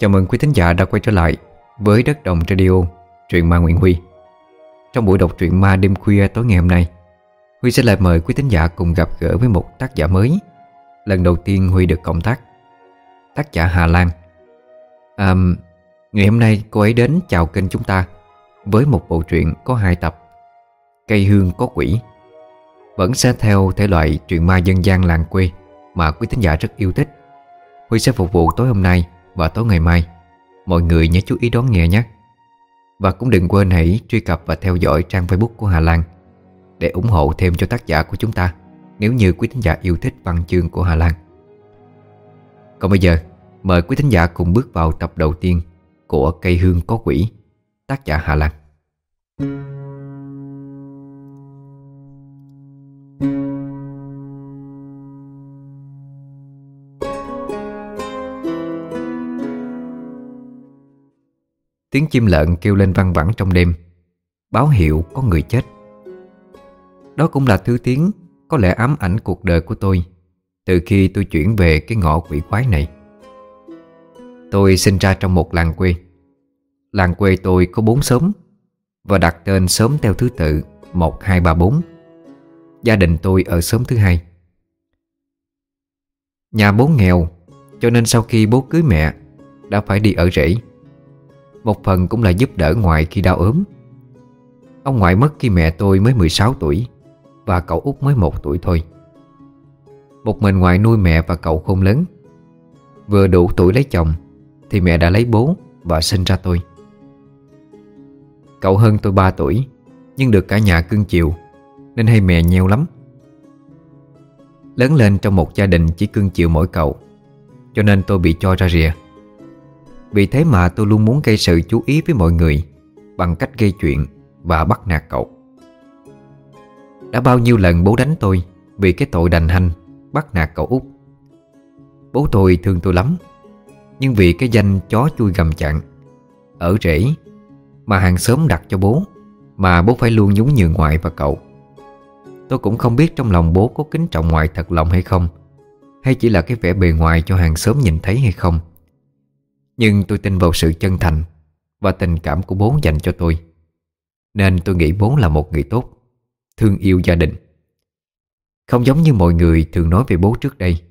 Chào mừng quý thính giả đã quay trở lại với Đất Đồng Radio, truyện ma Nguyễn Huy. Trong buổi đọc truyện ma đêm khuya tối ngày hôm nay Huy sẽ lại mời quý thính giả cùng gặp gỡ với một tác giả mới. Lần đầu tiên Huy được cộng tác Tác giả Hà Lan. À, Ngày hôm nay cô ấy đến chào kênh chúng ta Với một bộ truyện có hai tập Cây hương có quỷ. Vẫn sẽ theo thể loại truyện ma dân gian làng quê Mà quý thính giả rất yêu thích. Huy sẽ phục vụ tối hôm nay và tối ngày mai, Mọi người nhớ chú ý đón nghe nhé. Và cũng đừng quên hãy truy cập và theo dõi trang facebook của Hà Lan Để ủng hộ thêm cho tác giả của chúng ta Nếu như quý thính giả yêu thích văn chương của Hà Lan. Còn bây giờ, Mời quý thính giả cùng bước vào tập đầu tiên Của Cây Hương Có Quỷ, Tác giả Hà Lan. Tiếng chim lợn kêu lên văng vẳng trong đêm. Báo hiệu có người chết. Đó cũng là thứ tiếng Có lẽ ám ảnh cuộc đời của tôi Từ khi tôi chuyển về cái ngõ quỷ quái này. Tôi sinh ra trong một làng quê. Làng quê tôi có bốn xóm Và đặt tên xóm theo thứ tự 1, 2, 3, 4 Gia đình tôi ở xóm thứ hai. Nhà bố nghèo Cho nên sau khi bố cưới mẹ Đã phải đi ở rể một phần cũng là giúp đỡ ngoại khi đau ốm. Ông ngoại mất khi mẹ tôi mới 16 tuổi Và cậu út mới 1 tuổi thôi. Một mình ngoại nuôi mẹ và cậu khôn lớn. Vừa đủ tuổi lấy chồng Thì mẹ đã lấy bố và sinh ra tôi. Cậu hơn tôi 3 tuổi Nhưng được cả nhà cưng chiều Nên hay mẹ nheo lắm. Lớn lên trong một gia đình chỉ cưng chiều mỗi cậu, Cho nên tôi bị cho ra rìa vì thế mà tôi luôn muốn gây sự chú ý với mọi người Bằng cách gây chuyện và bắt nạt cậu. Đã bao nhiêu lần bố đánh tôi Vì cái tội đành hành Bắt nạt cậu út. Bố tôi thương tôi lắm, Nhưng vì cái danh chó chui gầm chặn Ở rễ Mà hàng xóm đặt cho bố Mà bố phải luôn nhún nhường ngoại và cậu. Tôi cũng không biết trong lòng bố có kính trọng ngoại thật lòng hay không, Hay chỉ là cái vẻ bề ngoài cho hàng xóm nhìn thấy hay không nhưng tôi tin vào sự chân thành Và tình cảm của bố dành cho tôi. Nên tôi nghĩ bố là một người tốt, Thương yêu gia đình. Không giống như mọi người thường nói về bố trước đây.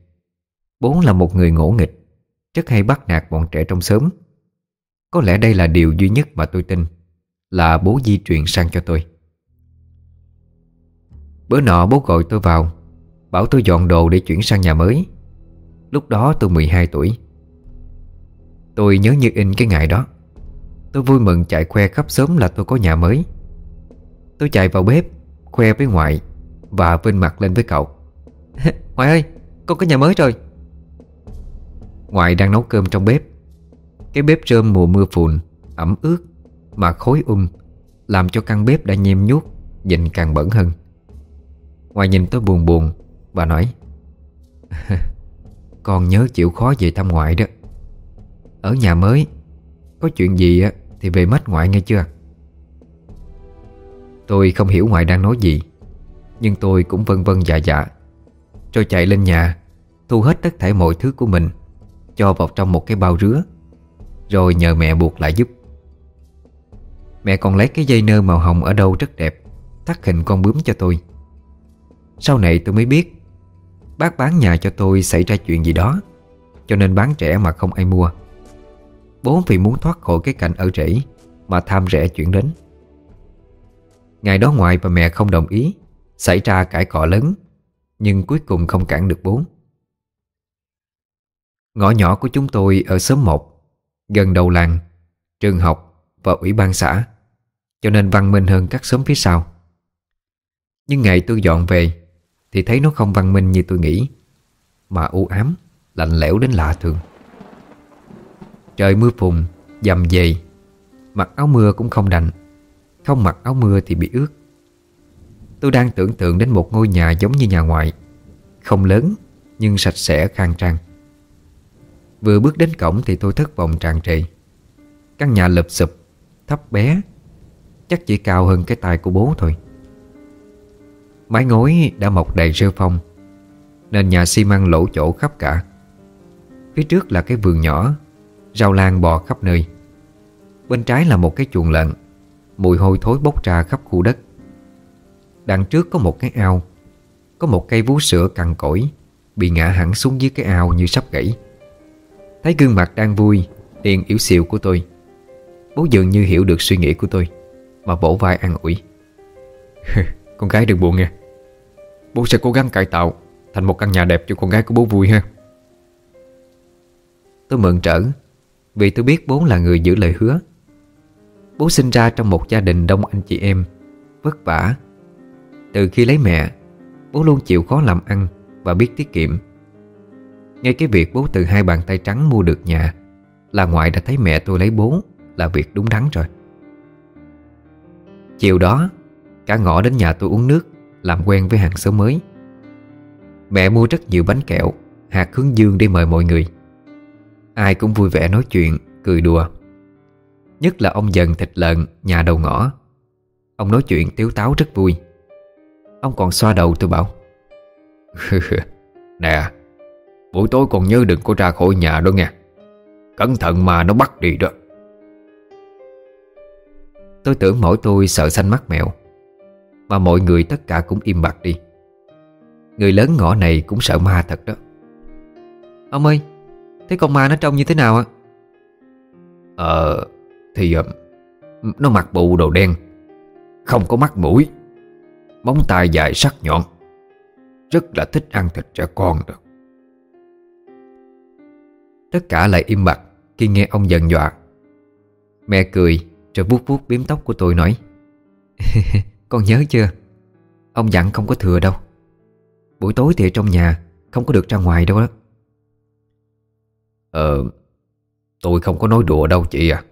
Bố là một người ngỗ nghịch, Rất hay bắt nạt bọn trẻ trong xóm. Có lẽ đây là điều duy nhất mà tôi tin, Là bố di truyền sang cho tôi. Bữa nọ bố gọi tôi vào, Bảo tôi dọn đồ để chuyển sang nhà mới. Lúc đó tôi 12 tuổi. Tôi nhớ như in cái ngày đó. Tôi vui mừng chạy khoe khắp sớm là tôi có nhà mới. Tôi chạy vào bếp, Khoe với ngoại Và vinh mặt lên với cậu. Ngoại ơi, con có nhà mới rồi. Ngoại đang nấu cơm trong bếp. Cái bếp rơm mùa mưa phùn, Ẩm ướt Mà khối um Làm cho căn bếp đã nhem nhuốc, Nhìn càng bẩn hơn. Ngoại nhìn tôi buồn buồn Và nói, Con nhớ chịu khó về thăm ngoại đó ở nhà mới. Có chuyện gì thì về mất ngoại nghe chưa? Tôi không hiểu ngoại đang nói gì, Nhưng tôi cũng vân vân dạ dạ. Rồi chạy lên nhà, Thu hết tất thảy mọi thứ của mình, Cho vào trong một cái bao rứa, Rồi nhờ mẹ buộc lại giúp. Mẹ còn lấy cái dây nơ màu hồng ở đâu rất đẹp, Thắt hình con bướm cho tôi. Sau này tôi mới biết, Bác bán nhà cho tôi xảy ra chuyện gì đó, Cho nên bán trẻ mà không ai mua. Bố vì muốn thoát khỏi cái cảnh ở rẫy Mà tham rẻ chuyển đến. Ngày đó ngoại và mẹ không đồng ý, Xảy ra cãi cọ lớn, Nhưng cuối cùng không cản được bố. Ngõ nhỏ của chúng tôi ở xóm 1 Gần đầu làng, Trường học và ủy ban xã, Cho nên văn minh hơn các xóm phía sau. Nhưng ngày tôi dọn về Thì thấy nó không văn minh như tôi nghĩ, Mà u ám, Lạnh lẽo đến lạ thường. Trời mưa phùn, dầm dề. Mặc áo mưa cũng không đành. Không mặc áo mưa thì bị ướt. Tôi đang tưởng tượng đến một ngôi nhà giống như nhà ngoại. Không lớn Nhưng sạch sẽ khang trang. Vừa bước đến cổng thì tôi thất vọng tràn trề. Căn nhà lụp sụp Thấp bé. Chắc chỉ cao hơn cái tay của bố thôi. Mái ngói đã mọc đầy rêu phong Nên nhà xi măng lỗ chỗ khắp cả. Phía trước là cái vườn nhỏ. Rau lan bò khắp nơi. Bên trái là một cái chuồng lợn, Mùi hôi thối bốc ra khắp khu đất. Đằng trước có một cái ao, Có một cây vú sữa cằn cỗi Bị ngã hẳn xuống dưới cái ao như sắp gãy. Thấy gương mặt đang vui, Điền yếu xìu của tôi. Bố dường như hiểu được suy nghĩ của tôi, Mà bổ vai an ủi. Con gái đừng buồn nha. Bố sẽ cố gắng cải tạo Thành một căn nhà đẹp cho con gái của bố vui ha. Tôi mừng trở vì tôi biết bố là người giữ lời hứa. Bố sinh ra trong một gia đình đông anh chị em, Vất vả. Từ khi lấy mẹ, Bố luôn chịu khó làm ăn Và biết tiết kiệm. Ngay cái việc bố từ hai bàn tay trắng mua được nhà Là ngoại đã thấy mẹ tôi lấy bố Là việc đúng đắn rồi. Chiều đó, Cả ngõ đến nhà tôi uống nước, Làm quen với hàng xóm mới. Mẹ mua rất nhiều bánh kẹo, Hạt hướng dương để mời mọi người. Ai cũng vui vẻ nói chuyện, Cười đùa. Nhất là ông dần thịt lợn, nhà đầu ngõ. Ông nói chuyện tiếu táo rất vui. Ông còn xoa đầu, tôi bảo. Nè, Buổi tối còn nhớ đừng có ra khỏi nhà đó nghe. Cẩn thận mà nó bắt đi đó. Tôi tưởng mỗi tôi sợ xanh mắt mèo, Mà mọi người tất cả cũng im bặt đi. Người lớn ngõ này cũng sợ ma thật đó. Ông ơi Thế con ma nó trông như thế nào ạ? Ờ Thì ờ, Nó mặc bộ đồ đen, Không có mắt mũi, Móng tay dài sắc nhọn, Rất là thích ăn thịt trẻ con được. Tất cả lại im bặt Khi nghe ông dần dọa. Mẹ cười rồi vuốt vuốt biếm tóc của tôi nói, Con nhớ chưa? Ông dặn không có thừa đâu. Buổi tối thì trong nhà, Không có được ra ngoài đâu đó Ờ Tôi không có nói đùa đâu chị à.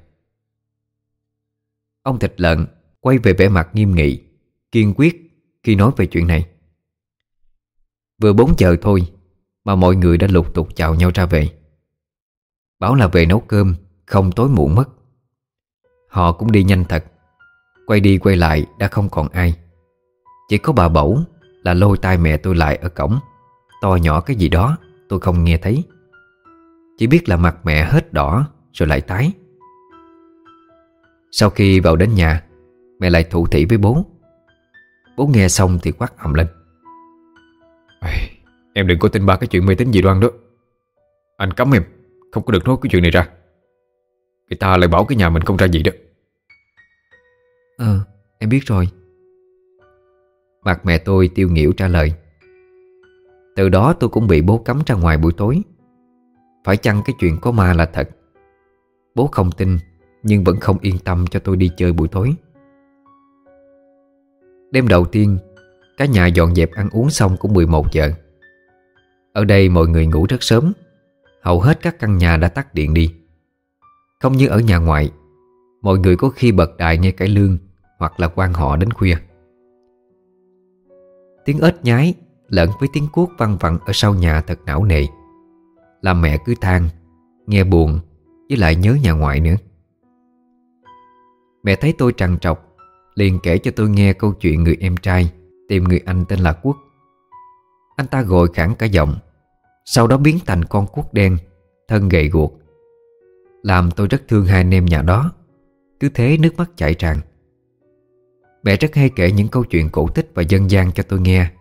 Ông thịt lợn Quay về vẻ mặt nghiêm nghị, Kiên quyết khi nói về chuyện này. Vừa bốn giờ thôi Mà mọi người đã lục tục chào nhau ra về. Bảo là về nấu cơm, Không tối muộn mất. Họ cũng đi nhanh thật, Quay đi quay lại đã không còn ai. Chỉ có bà Bẩu Là lôi tay mẹ tôi lại ở cổng. To nhỏ cái gì đó Tôi không nghe thấy. Chỉ biết là mặt mẹ hết đỏ Rồi lại tái. Sau khi vào đến nhà Mẹ lại thủ thỉ với bố. Bố nghe xong thì quát ầm lên. Em đừng có tin ba cái chuyện mê tín dị đoan đó. Anh cấm em Không có được nói cái chuyện này ra. Người ta lại bảo cái nhà mình không ra gì đó. Ờ em biết rồi. Mặt mẹ tôi tiêu nghỉu trả lời. Từ đó tôi cũng bị bố cấm ra ngoài buổi tối phải chăng cái chuyện có ma là thật? Bố không tin, Nhưng vẫn không yên tâm cho tôi đi chơi buổi tối. Đêm đầu tiên, Cả nhà dọn dẹp ăn uống xong cũng 11 giờ. Ở đây mọi người ngủ rất sớm, Hầu hết các căn nhà đã tắt điện đi. Không như ở nhà ngoại, Mọi người có khi bật đài nghe cải lương Hoặc là quan họ đến khuya. Tiếng ếch nhái Lẫn với tiếng cuốc văng vẳng Ở sau nhà thật não nề. Làm mẹ cứ than, Nghe buồn Với lại nhớ nhà ngoại nữa. Mẹ thấy tôi trằn trọc, Liền kể cho tôi nghe câu chuyện người em trai Tìm người anh tên là Quốc. Anh ta gội khẳng cả giọng, Sau đó biến thành con Quốc đen, Thân gầy guộc. Làm tôi rất thương hai anh em nhà đó, Cứ thế nước mắt chảy tràn. Mẹ rất hay kể những câu chuyện cổ tích và dân gian cho tôi nghe.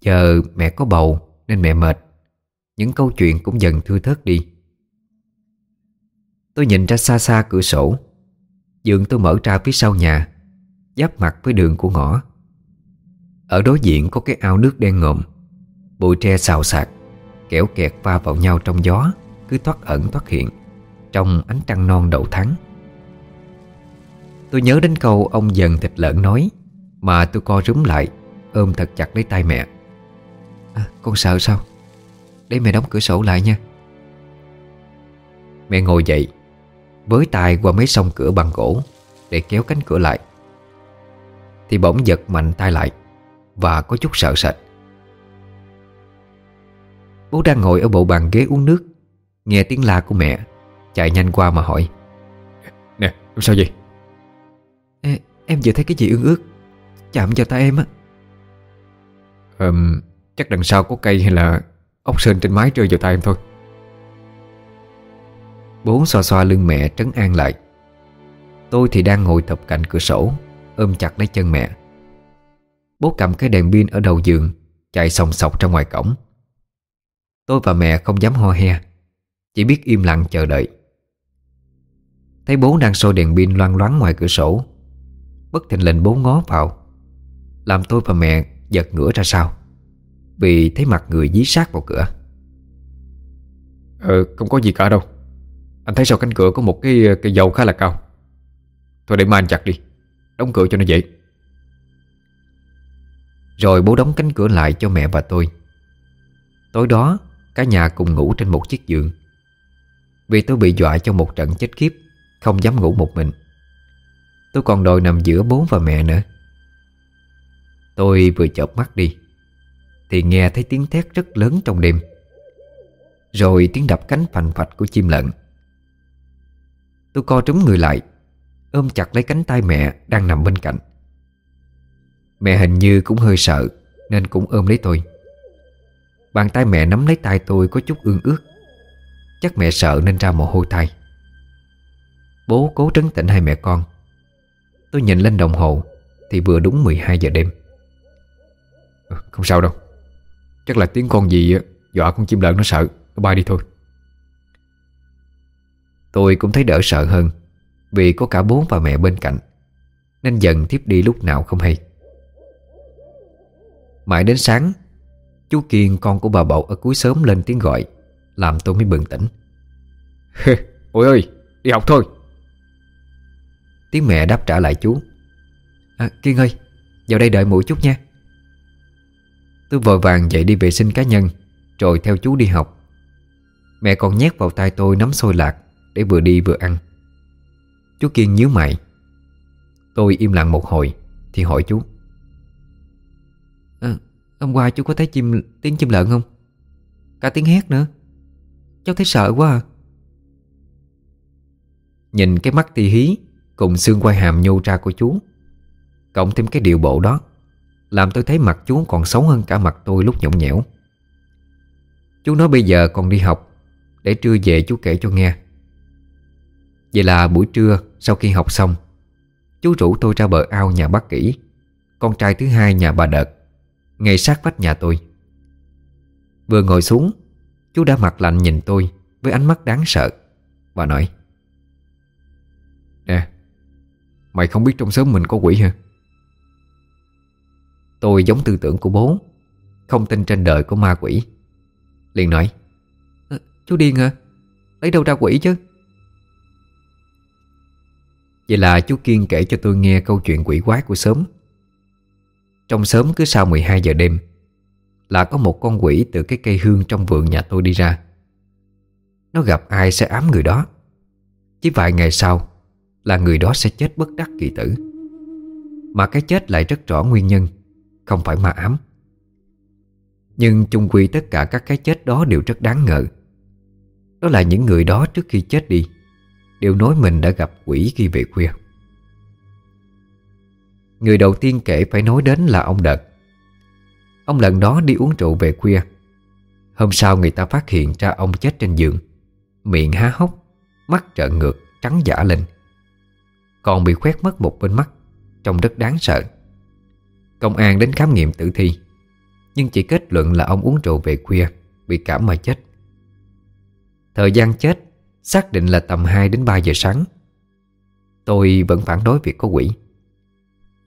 Giờ mẹ có bầu nên mẹ mệt. Những câu chuyện cũng dần thưa thớt đi. Tôi nhìn ra xa xa cửa sổ. Giường tôi mở ra phía sau nhà Giáp mặt với đường của ngõ. Ở đối diện có cái ao nước đen ngộm Bụi tre xào xạc Kẻo kẹt va vào nhau trong gió Cứ thoát ẩn thoát hiện Trong ánh trăng non đầu tháng. Tôi nhớ đến câu ông dần thịt lợn nói Mà tôi co rúm lại Ôm thật chặt lấy tay mẹ. À, Con sợ sao? Để mẹ đóng cửa sổ lại nha. Mẹ ngồi dậy Với tay qua mấy song cửa bằng gỗ Để kéo cánh cửa lại. Thì bỗng giật mạnh tay lại Và có chút sợ sệt. Bố đang ngồi ở bộ bàn ghế uống nước Nghe tiếng la của mẹ Chạy nhanh qua mà hỏi. Nè, sao vậy? Ê, em vừa thấy cái gì ương ướt Chạm vào tay em á. Um, Chắc đằng sau có cây hay là Ốc sên trên mái rơi vào tay em thôi. Bố xoa xoa lưng mẹ trấn an lại. Tôi thì đang ngồi thập cạnh cửa sổ, Ôm chặt lấy chân mẹ. Bố cầm cái đèn pin ở đầu giường, Chạy sòng sọc ra ngoài cổng. Tôi và mẹ không dám ho he, Chỉ biết im lặng chờ đợi. Thấy bố đang soi đèn pin loang loáng ngoài cửa sổ, Bất thình lình bố ngó vào, Làm tôi và mẹ giật ngửa ra sau. Vì thấy mặt người dí sát vào cửa. Ờ không có gì cả đâu. Anh thấy sau cánh cửa có một cái cây dầu khá là cao. Thôi để mai anh chặt đi. Đóng cửa cho nó dễ. Rồi bố đóng cánh cửa lại cho mẹ và tôi. Tối đó Cả nhà cùng ngủ trên một chiếc giường. Vì tôi bị dọa cho một trận chết khiếp Không dám ngủ một mình. Tôi còn đòi nằm giữa bố và mẹ nữa. Tôi vừa chợp mắt đi thì nghe thấy tiếng thét rất lớn trong đêm. Rồi tiếng đập cánh phành phạch của chim lợn. Tôi co trúng người lại, Ôm chặt lấy cánh tay mẹ đang nằm bên cạnh. Mẹ hình như cũng hơi sợ, Nên cũng ôm lấy tôi. Bàn tay mẹ nắm lấy tay tôi có chút ương ước. Chắc mẹ sợ nên ra mồ hôi tay Bố cố trấn tĩnh hai mẹ con. Tôi nhìn lên đồng hồ, Thì vừa đúng 12 giờ đêm. Ờ, không sao đâu. Chắc là tiếng con gì Dọa con chim lợn nó sợ. Nó bay đi thôi. Tôi cũng thấy đỡ sợ hơn Vì có cả bố và mẹ bên cạnh Nên dần tiếp đi lúc nào không hay. Mãi đến sáng Chú Kiên con của bà Bậu ở cuối sớm lên tiếng gọi Làm tôi mới bừng tỉnh. Ôi ơi đi học thôi. Tiếng mẹ đáp trả lại chú. À, Kiên ơi Vào đây đợi muội chút nha. Tôi vội vàng dậy đi vệ sinh cá nhân Rồi theo chú đi học. Mẹ còn nhét vào tay tôi nắm xôi lạc Để vừa đi vừa ăn. Chú Kiên nhíu mày. Tôi im lặng một hồi Thì hỏi chú. À, Hôm qua chú có thấy chim tiếng chim lợn không? Cả tiếng hét nữa. Cháu thấy sợ quá à. Nhìn cái mắt ti hí Cùng xương quai hàm nhô ra của chú Cộng thêm cái điệu bộ đó làm tôi thấy mặt chú còn xấu hơn cả mặt tôi lúc nhõng nhẽo. Chú nói bây giờ còn đi học, Để trưa về chú kể cho nghe. Vậy là buổi trưa Sau khi học xong, Chú rủ tôi ra bờ ao nhà bác kỹ Con trai thứ hai nhà bà Đợt, Ngay sát vách nhà tôi. Vừa ngồi xuống, Chú đã mặt lạnh nhìn tôi Với ánh mắt đáng sợ. Và nói, Nè, Mày không biết trong xóm mình có quỷ hả? Tôi giống tư tưởng của bố Không tin trên đời có ma quỷ. Liền nói ờ, à, Chú điên hả Lấy đâu ra quỷ chứ? Vậy là chú Kiên kể cho tôi nghe câu chuyện quỷ quái của sớm. Trong sớm cứ sau 12 giờ đêm Là có một con quỷ từ cái cây hương trong vườn nhà tôi đi ra. Nó gặp ai sẽ ám người đó. Chỉ vài ngày sau Là người đó sẽ chết bất đắc kỳ tử. Mà cái chết lại rất rõ nguyên nhân. Không phải ma ám. Nhưng chung quy tất cả các cái chết đó đều rất đáng ngờ. Đó là những người đó trước khi chết đi, Đều nói mình đã gặp quỷ khi về khuya. Người đầu tiên kể phải nói đến là ông Đợt. Ông lần đó đi uống rượu về khuya. Hôm sau người ta phát hiện ra ông chết trên giường. Miệng há hốc, Mắt trợn ngược, trắng giả lên. Còn bị khoét mất một bên mắt, Trông rất đáng sợ. Công an đến khám nghiệm tử thi. Nhưng chỉ kết luận là ông uống rượu về khuya Bị cảm mà chết. Thời gian chết Xác định là tầm 2 đến 3 giờ sáng. Tôi vẫn phản đối việc có quỷ.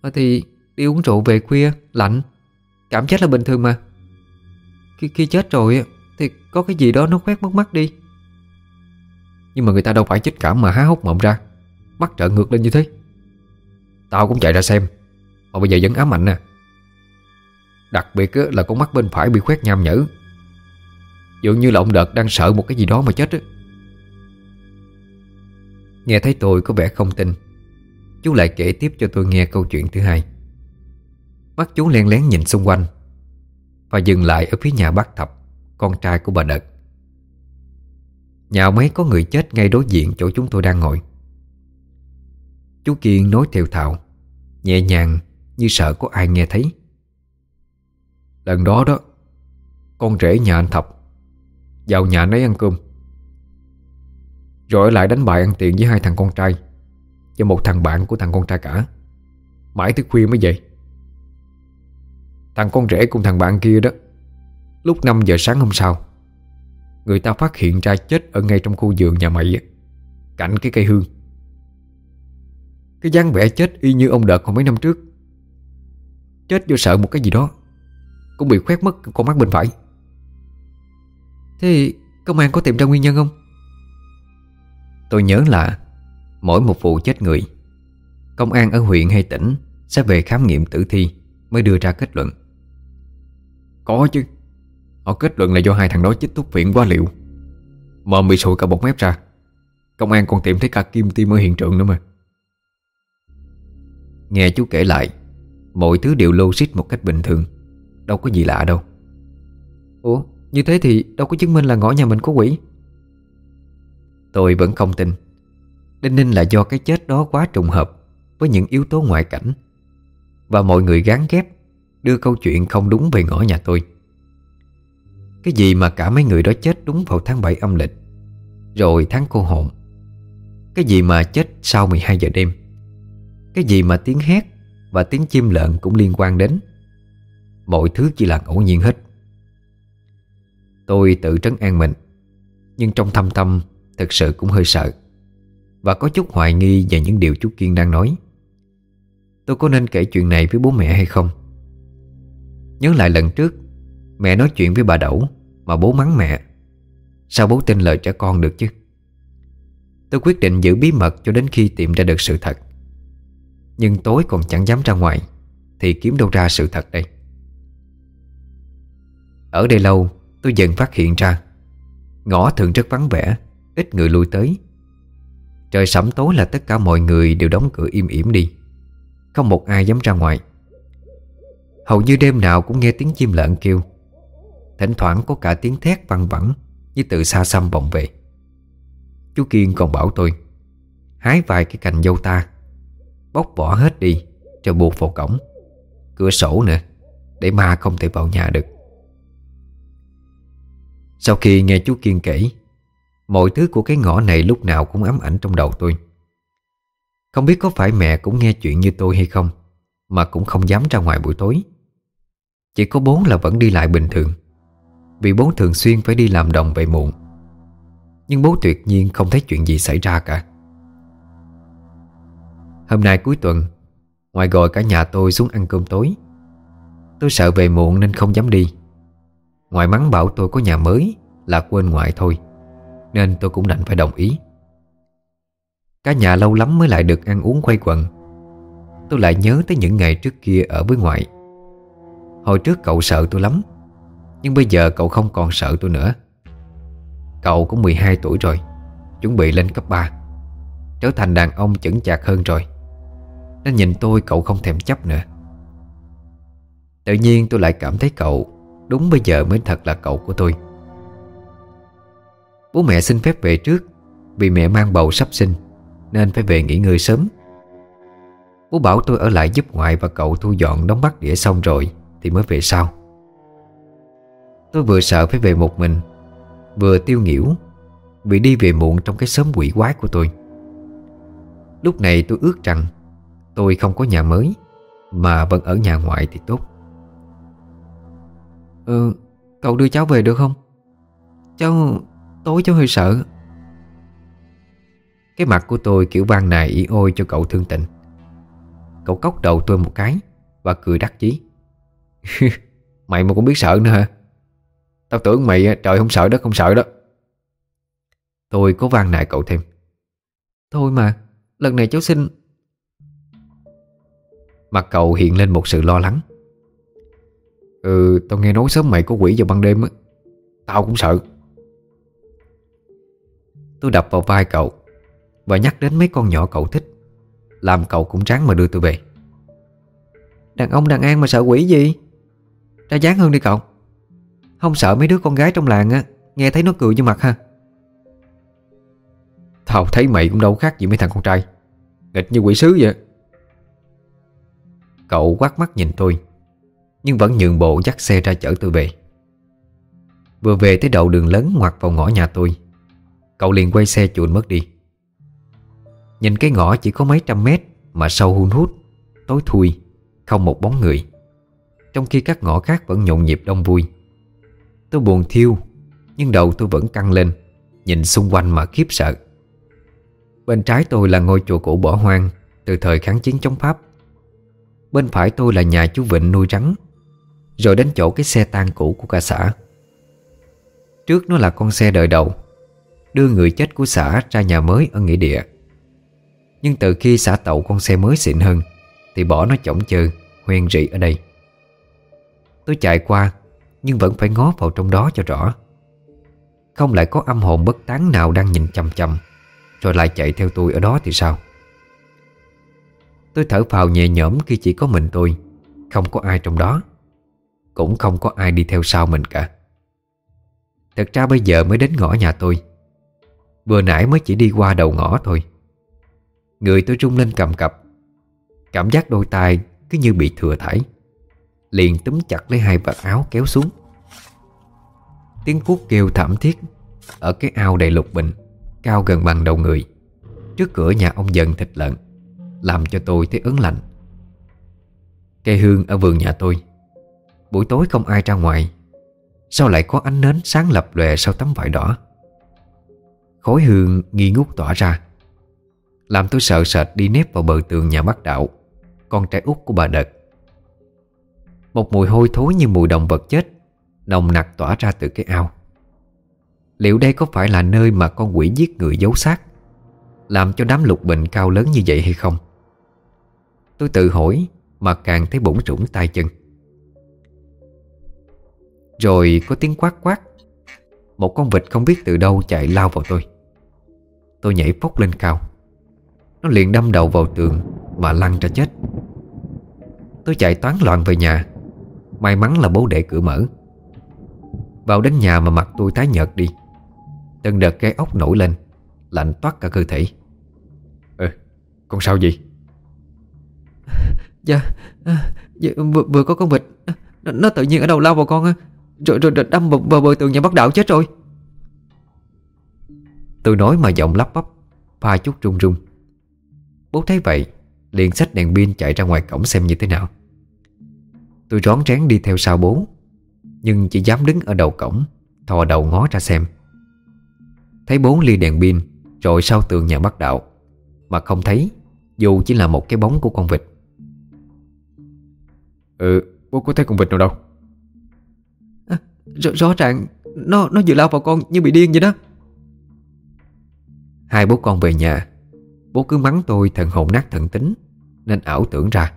À, Thì đi uống rượu về khuya Lạnh. Cảm chết là bình thường mà. Khi, khi chết rồi Thì có cái gì đó nó khoét mất mắt đi. Nhưng mà người ta đâu phải chết cảm mà há hốc mộng ra Mắt trợn ngược lên như thế. Tao cũng chạy ra xem. Mà bây giờ vẫn ám ảnh nè Đặc biệt là con mắt bên phải bị khoét nham nhở. Dường như là ông Đợt đang sợ một cái gì đó mà chết á. Nghe thấy tôi có vẻ không tin. Chú lại kể tiếp cho tôi nghe câu chuyện thứ hai. Mắt chú len lén nhìn xung quanh Và dừng lại ở phía nhà bác thập, Con trai của bà Đợt. Nhà mấy có người chết ngay đối diện chỗ chúng tôi đang ngồi. Chú Kiên nói theo thạo, Nhẹ nhàng như sợ có ai nghe thấy. Lần đó đó, Con rể nhà anh Thập Vào nhà nấy ăn cơm, Rồi lại đánh bài ăn tiền với hai thằng con trai Và một thằng bạn của thằng con trai cả. Mãi tới khuya mới về. Thằng con rể cùng thằng bạn kia đó, Lúc 5 giờ sáng hôm sau, Người ta phát hiện ra chết Ở ngay trong khu vườn nhà mày Cạnh cái cây hương. Cái dáng vẻ chết y như ông đợt hồi mấy năm trước. Chết do sợ một cái gì đó. Cũng bị khoét mất con mắt bên phải. Thế công an có tìm ra nguyên nhân không? Tôi nhớ là Mỗi một vụ chết người, Công an ở huyện hay tỉnh Sẽ về khám nghiệm tử thi Mới đưa ra kết luận. Có chứ. Họ kết luận là do hai thằng đó chích thuốc viện quá liệu Mà bị sụi cả bột mép ra. Công an còn tìm thấy cả kim tim ở hiện trường nữa mà. Nghe chú kể lại Mọi thứ đều logic một cách bình thường. Đâu có gì lạ đâu. Ủa, như thế thì đâu có chứng minh là ngõ nhà mình có quỷ? Tôi vẫn không tin. Đinh ninh là do cái chết đó quá trùng hợp Với những yếu tố ngoại cảnh. Và mọi người gán ghép, Đưa câu chuyện không đúng về ngõ nhà tôi. Cái gì mà cả mấy người đó chết đúng vào tháng 7 âm lịch, Rồi tháng cô hồn? Cái gì mà chết sau 12 giờ đêm? Cái gì mà tiếng hét và tiếng chim lợn cũng liên quan đến. Mọi thứ chỉ là ngẫu nhiên hết. Tôi tự trấn an mình, Nhưng trong thâm tâm thật sự cũng hơi sợ Và có chút hoài nghi về những điều chú Kiên đang nói. Tôi có nên kể chuyện này với bố mẹ hay không? Nhớ lại lần trước, Mẹ nói chuyện với bà Đẩu Mà bố mắng mẹ. Sao bố tin lời trẻ con được chứ? Tôi quyết định giữ bí mật cho đến khi tìm ra được sự thật. Nhưng tối còn chẳng dám ra ngoài, Thì kiếm đâu ra sự thật đây. Ở đây lâu, tôi dần phát hiện ra, Ngõ thường rất vắng vẻ, Ít người lui tới. Trời sẩm tối là tất cả mọi người đều đóng cửa im ỉm đi, Không một ai dám ra ngoài. Hầu như đêm nào cũng nghe tiếng chim lợn kêu. Thỉnh thoảng có cả tiếng thét văng vẳng Như từ xa xăm vọng về. Chú Kiên còn bảo tôi, Hái vài cái cành dâu ta. Bóc vỏ hết đi Rồi buộc vào cổng. Cửa sổ nữa, Để ma không thể vào nhà được. Sau khi nghe chú Kiên kể, Mọi thứ của cái ngõ này lúc nào cũng ám ảnh trong đầu tôi. Không biết có phải mẹ cũng nghe chuyện như tôi hay không, Mà cũng không dám ra ngoài buổi tối. Chỉ có bố là vẫn đi lại bình thường, Vì bố thường xuyên phải đi làm đồng về muộn. Nhưng bố tuyệt nhiên không thấy chuyện gì xảy ra cả. Hôm nay cuối tuần, Ngoài gọi cả nhà tôi xuống ăn cơm tối. Tôi sợ về muộn nên không dám đi. Ngoài mắng bảo tôi có nhà mới Là quên ngoại thôi, nên tôi cũng đành phải đồng ý. Cả nhà lâu lắm mới lại được ăn uống quay quần. Tôi lại nhớ tới những ngày trước kia ở với ngoại. Hồi trước cậu sợ tôi lắm, Nhưng bây giờ cậu không còn sợ tôi nữa. Cậu cũng 12 tuổi rồi, Chuẩn bị lên cấp 3 Trở thành đàn ông chững chạc hơn rồi. Nên nhìn tôi, cậu không thèm chấp nữa. Tự nhiên tôi lại cảm thấy cậu Đúng bây giờ mới thật là cậu của tôi. Bố mẹ xin phép về trước, Vì mẹ mang bầu sắp sinh, Nên phải về nghỉ ngơi sớm. Bố bảo tôi ở lại giúp ngoại và cậu thu dọn đóng bắt đĩa xong rồi Thì mới về sau. Tôi vừa sợ phải về một mình, Vừa tiêu nghỉu, Vì đi về muộn trong cái xóm quỷ quái của tôi. Lúc này tôi ước rằng Tôi không có nhà mới, Mà vẫn ở nhà ngoại thì tốt. Ừ Cậu đưa cháu về được không? Cháu, Tối cháu hơi sợ. Cái mặt của tôi kiểu vang này ý ôi cho cậu thương tình. Cậu cốc đầu tôi một cái Và cười đắc chí. Mày mà cũng biết sợ nữa hả? Tao tưởng mày à, trời không sợ đất không sợ đó. Tôi có van nài cậu thêm. Thôi mà, Lần này cháu xin Mặt cậu hiện lên một sự lo lắng. Ừ tao nghe nói sớm mày có quỷ vào ban đêm á. Tao cũng sợ. Tôi đập vào vai cậu Và nhắc đến mấy con nhỏ cậu thích, Làm cậu cũng ráng mà đưa tôi về. Đàn ông đàn an mà sợ quỷ gì? Ra dáng hơn đi cậu. Không sợ mấy đứa con gái trong làng á, Nghe thấy nó cười vô mặt ha. Tao thấy mày cũng đâu khác gì mấy thằng con trai. Nghịch như quỷ sứ vậy. Cậu quát mắt nhìn tôi, Nhưng vẫn nhượng bộ dắt xe ra chở tôi về. Vừa về tới đầu đường lớn ngoặt vào ngõ nhà tôi, Cậu liền quay xe chuồn mất đi. Nhìn cái ngõ chỉ có mấy trăm mét Mà sâu hun hút, Tối thui, Không một bóng người. Trong khi các ngõ khác vẫn nhộn nhịp đông vui. Tôi buồn thiêu, Nhưng đầu tôi vẫn căng lên, Nhìn xung quanh mà khiếp sợ. Bên trái tôi là ngôi chùa cũ bỏ hoang Từ thời kháng chiến chống Pháp. Bên phải tôi là nhà chú Vịnh nuôi rắn. Rồi đến chỗ cái xe tang cũ của cả xã. Trước nó là con xe đợi đầu, Đưa người chết của xã ra nhà mới ở nghĩa địa. Nhưng từ khi xã tậu con xe mới xịn hơn, Thì bỏ nó chổng chơ Hoen rị ở đây. Tôi chạy qua, Nhưng vẫn phải ngó vào trong đó cho rõ. Không lại có âm hồn bất tán nào đang nhìn chầm chầm Rồi lại chạy theo tôi ở đó thì sao? Tôi thở phào nhẹ nhõm khi chỉ có mình tôi. Không có ai trong đó. Cũng không có ai đi theo sau mình cả. Thật ra bây giờ mới đến ngõ nhà tôi. Vừa nãy mới chỉ đi qua đầu ngõ thôi. Người tôi rung lên cầm cập. Cảm giác đôi tay cứ như bị thừa thải. Liền túm chặt lấy hai vạt áo kéo xuống. Tiếng cuốc kêu thảm thiết Ở cái ao đầy lục bình, Cao gần bằng đầu người. Trước cửa nhà ông dần thịt lợn. Làm cho tôi thấy ớn lạnh. Cây hương ở vườn nhà tôi, Buổi tối không ai ra ngoài, Sao lại có ánh nến sáng lập lòe sau tấm vải đỏ? Khói hương nghi ngút tỏa ra, Làm tôi sợ sệt đi nép vào bờ tường nhà bác đạo, Con trai út của bà Đợt Một mùi hôi thối như mùi động vật chết, Nồng nặc tỏa ra từ cái ao. Liệu đây có phải là nơi mà con quỷ giết người giấu xác, Làm cho đám lục bình cao lớn như vậy hay không? Tôi tự hỏi Mà càng thấy bụng rủng tay chân. Rồi có tiếng quát quát. Một con vịt không biết từ đâu chạy lao vào tôi. Tôi nhảy phốc lên cao. Nó liền đâm đầu vào tường Mà lăn ra chết. Tôi chạy toán loạn về nhà. May mắn là bố để cửa mở. Vào đến nhà mà mặt tôi tái nhợt đi. Từng đợt cái ốc nổi lên Lạnh toát cả cơ thể. Ờ, con sao vậy? Dạ, à, dạ, vừa, vừa có con vịt. À, nó, nó tự nhiên ở đầu lao vào con Rồi, rồi, rồi đâm vào, bờ, bờ tường nhà bắt đạo chết rồi. Tôi nói mà giọng lắp bắp Pha chút run run. Bố thấy vậy Liền xách đèn pin chạy ra ngoài cổng xem như thế nào. Tôi rón rén đi theo sau bố Nhưng chỉ dám đứng ở đầu cổng Thò đầu ngó ra xem. Thấy bốn ly đèn pin Rồi sau tường nhà bắt đạo Mà không thấy Dù chỉ là một cái bóng của con vịt. Ừ Bố có thấy con vịt nào đâu. À, rõ, rõ ràng Nó nó vừa lao vào con như bị điên vậy đó. Hai bố con về nhà Bố cứ mắng tôi thần hồn nát thần tính Nên ảo tưởng ra.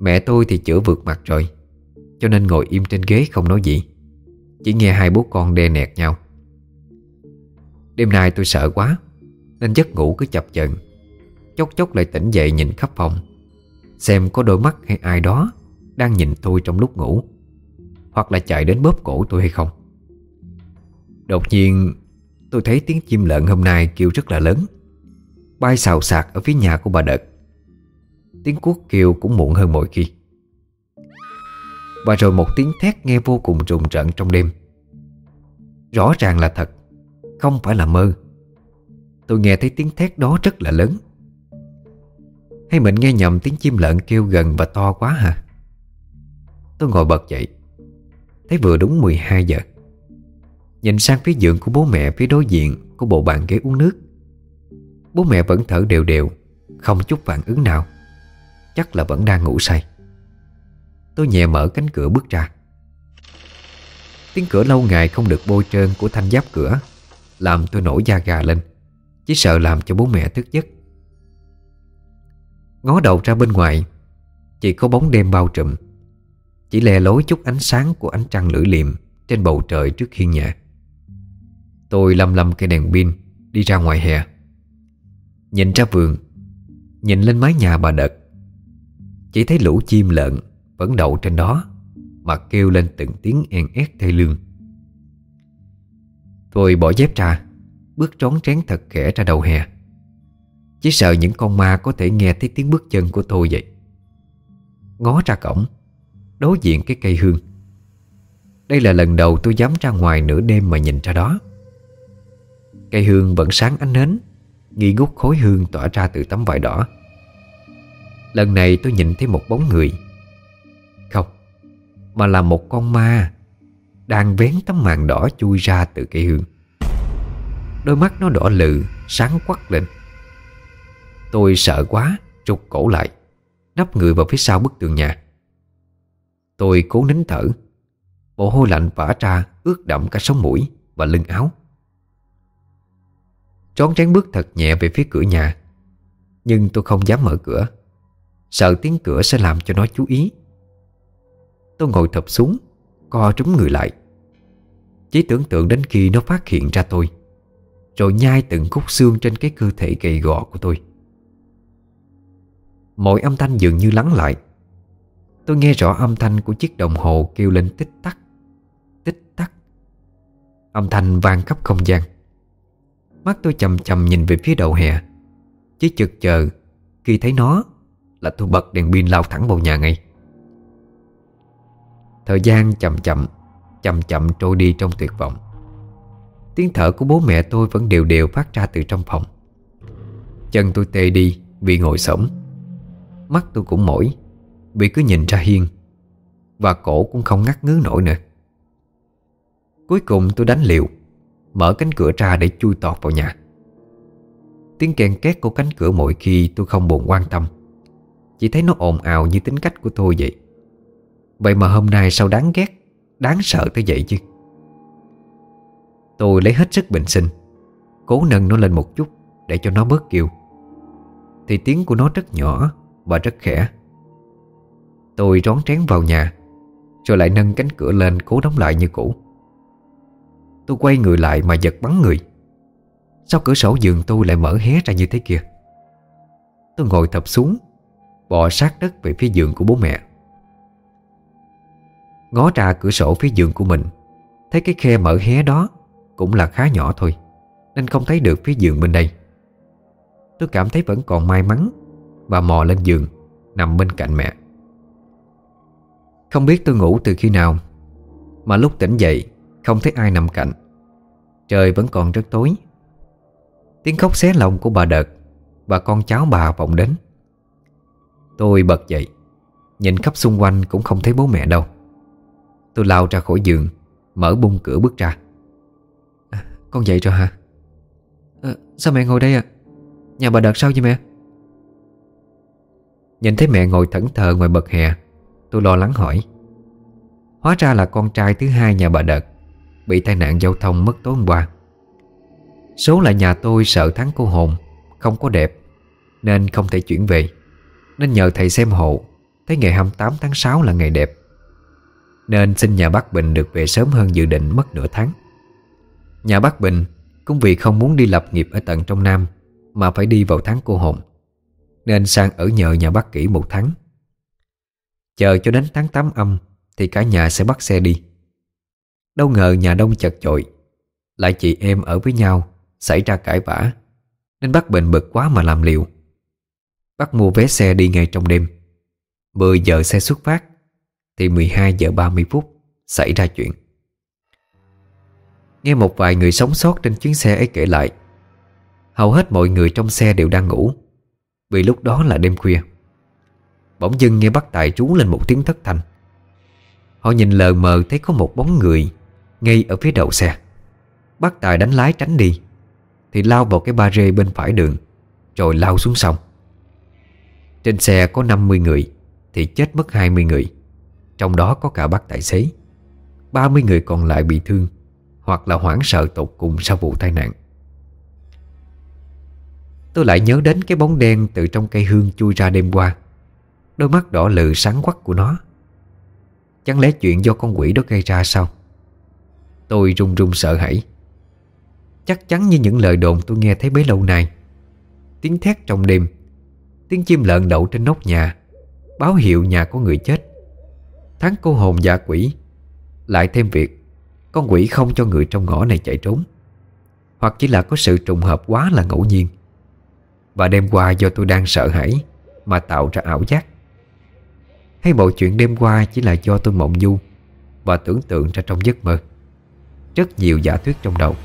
Mẹ tôi thì chữa vượt mặt rồi Cho nên ngồi im trên ghế không nói gì Chỉ nghe hai bố con đe nẹt nhau. Đêm nay tôi sợ quá Nên giấc ngủ cứ chập chờn Chốc chốc lại tỉnh dậy nhìn khắp phòng Xem có đôi mắt hay ai đó Đang nhìn tôi trong lúc ngủ, Hoặc là chạy đến bóp cổ tôi hay không. Đột nhiên, Tôi thấy tiếng chim lợn hôm nay kêu rất là lớn, Bay xào xạc ở phía nhà của bà Đợt. Tiếng cuốc kêu cũng muộn hơn mọi khi. Và rồi một tiếng thét nghe vô cùng rùng rợn trong đêm. Rõ ràng là thật, Không phải là mơ. Tôi nghe thấy tiếng thét đó rất là lớn. Hay mình nghe nhầm tiếng chim lợn kêu gần và to quá hả? Tôi ngồi bật dậy. Thấy vừa đúng 12 giờ. Nhìn sang phía giường của bố mẹ, phía đối diện Của bộ bàn ghế uống nước. Bố mẹ vẫn thở đều đều, Không chút phản ứng nào. Chắc là vẫn đang ngủ say. Tôi nhẹ mở cánh cửa bước ra. Tiếng cửa lâu ngày không được bôi trơn Của thanh giáp cửa, Làm tôi nổi da gà lên. Chỉ sợ làm cho bố mẹ thức giấc. Ngó đầu ra bên ngoài. Chỉ có bóng đêm bao trùm. Chỉ lè lối chút ánh sáng Của ánh trăng lưỡi liềm Trên bầu trời trước hiên nhà. Tôi lăm lăm cây đèn pin, Đi ra ngoài hè. Nhìn ra vườn, Nhìn lên mái nhà bà đợt Chỉ thấy lũ chim lợn Vẫn đậu trên đó, Mà kêu lên từng tiếng en ét thê lương. Tôi bỏ dép ra, Bước trón trén thật khẽ ra đầu hè. Chỉ sợ những con ma có thể nghe thấy tiếng bước chân của tôi vậy. Ngó ra cổng, Đối diện cái cây hương. Đây là lần đầu tôi dám ra ngoài nửa đêm mà nhìn ra đó. Cây hương vẫn sáng ánh nến, Nghi ngút khối hương tỏa ra từ tấm vải đỏ. Lần này tôi nhìn thấy một bóng người. Không, Mà là một con ma Đang vén tấm màn đỏ chui ra từ cây hương. Đôi mắt nó đỏ lự Sáng quắc lên. Tôi sợ quá, Trục cổ lại Nắp người vào phía sau bức tường nhà. Tôi cố nín thở, Mồ hôi lạnh vã ra, ướt đậm cả sống mũi và lưng áo. Trón tránh bước thật nhẹ về phía cửa nhà, Nhưng tôi không dám mở cửa, Sợ tiếng cửa sẽ làm cho nó chú ý. Tôi ngồi thập xuống, Co trúng người lại. Chỉ tưởng tượng đến khi nó phát hiện ra tôi, Rồi nhai từng khúc xương trên cái cơ thể gầy gò của tôi. Mọi âm thanh dường như lắng lại. Tôi nghe rõ âm thanh của chiếc đồng hồ kêu lên tích tắc Tích tắc. Âm thanh vang khắp không gian. Mắt tôi chầm chầm nhìn về phía đầu hè. Chỉ chực chờ, Khi thấy nó Là tôi bật đèn pin lao thẳng vào nhà ngay. Thời gian chậm chậm Chậm chậm trôi đi trong tuyệt vọng. Tiếng thở của bố mẹ tôi vẫn đều đều phát ra từ trong phòng. Chân tôi tê đi vì ngồi sống Mắt tôi cũng mỏi, Vì cứ nhìn ra hiên, Và cổ cũng không ngắt ngứ nổi nữa. Cuối cùng tôi đánh liều, Mở cánh cửa ra để chui tọt vào nhà. Tiếng kèn két của cánh cửa mỗi khi tôi không buồn quan tâm. Chỉ thấy nó ồn ào như tính cách của tôi vậy. Vậy mà hôm nay sao đáng ghét, Đáng sợ tới vậy chứ? Tôi lấy hết sức bình sinh, Cố nâng nó lên một chút Để cho nó bớt kêu. Thì tiếng của nó rất nhỏ và rất khẽ. Tôi rón trén vào nhà, Rồi lại nâng cánh cửa lên cố đóng lại như cũ. Tôi quay người lại mà giật bắn người. Sao cửa sổ giường tôi lại mở hé ra như thế kia. Tôi ngồi thập xuống, Bò sát đất về phía giường của bố mẹ. Ngó ra cửa sổ phía giường của mình, Thấy cái khe mở hé đó Cũng là khá nhỏ thôi, Nên không thấy được phía giường bên đây. Tôi cảm thấy vẫn còn may mắn và mò lên giường Nằm bên cạnh mẹ. Không biết tôi ngủ từ khi nào Mà lúc tỉnh dậy Không thấy ai nằm cạnh. Trời vẫn còn rất tối. Tiếng khóc xé lòng của bà Đợt Và con cháu bà vọng đến. Tôi bật dậy Nhìn khắp xung quanh cũng không thấy bố mẹ đâu. Tôi lao ra khỏi giường Mở bung cửa bước ra. À, Con dậy rồi hả? À, Sao mẹ ngồi đây à Nhà bà Đợt sao vậy mẹ? Nhìn thấy mẹ ngồi thẫn thờ ngoài bậc hè, Tôi lo lắng hỏi. Hóa ra là con trai thứ hai nhà bà Đợt Bị tai nạn giao thông mất tối hôm qua. Số là nhà tôi sợ tháng cô hồn, Không có đẹp, Nên không thể chuyển về. Nên nhờ thầy xem hộ Thấy ngày 28 tháng 6 là ngày đẹp. Nên xin nhà bác Bình được về sớm hơn dự định mất nửa tháng. Nhà bác Bình cũng vì không muốn đi lập nghiệp ở tận trong Nam, Mà phải đi vào tháng cô hồn. Nên sang ở nhờ nhà bác kỹ một tháng. Chờ cho đến tháng 8 âm, Thì cả nhà sẽ bắt xe đi. Đâu ngờ nhà đông chật chội, Lại chị em ở với nhau, Xảy ra cãi vã. Nên bác bệnh bực quá mà làm liều. Bác mua vé xe đi ngay trong đêm. 10 giờ xe xuất phát, Thì 12 giờ 30 phút Xảy ra chuyện. Nghe một vài người sống sót trên chuyến xe ấy kể lại, Hầu hết mọi người trong xe đều đang ngủ. Vì lúc đó là đêm khuya. Bỗng dưng nghe bác Tài trú lên một tiếng thất thanh. Họ nhìn lờ mờ thấy có một bóng người ngay ở phía đầu xe. Bác Tài đánh lái tránh đi, Thì lao vào cái ba rê bên phải đường, Rồi lao xuống sông. Trên xe có 50 người, Thì chết mất 20 người, Trong đó có cả bác tài xế. 30 người còn lại bị thương, Hoặc là hoảng sợ tột cùng sau vụ tai nạn. Tôi lại nhớ đến cái bóng đen Từ trong cây hương chui ra đêm qua. Đôi mắt đỏ lự sáng quắc của nó. Chẳng lẽ chuyện do con quỷ đó gây ra sao? Tôi run run sợ hãi. Chắc chắn như những lời đồn tôi nghe thấy bấy lâu nay. Tiếng thét trong đêm. Tiếng chim lợn đậu trên nóc nhà. Báo hiệu nhà có người chết. Tháng cô hồn giả quỷ. Lại thêm việc, Con quỷ không cho người trong ngõ này chạy trốn. Hoặc chỉ là có sự trùng hợp quá là ngẫu nhiên. Và đêm qua do tôi đang sợ hãi Mà tạo ra ảo giác. Hay mọi chuyện đêm qua chỉ là do tôi mộng du Và tưởng tượng ra trong giấc mơ. Rất nhiều giả thuyết trong đầu.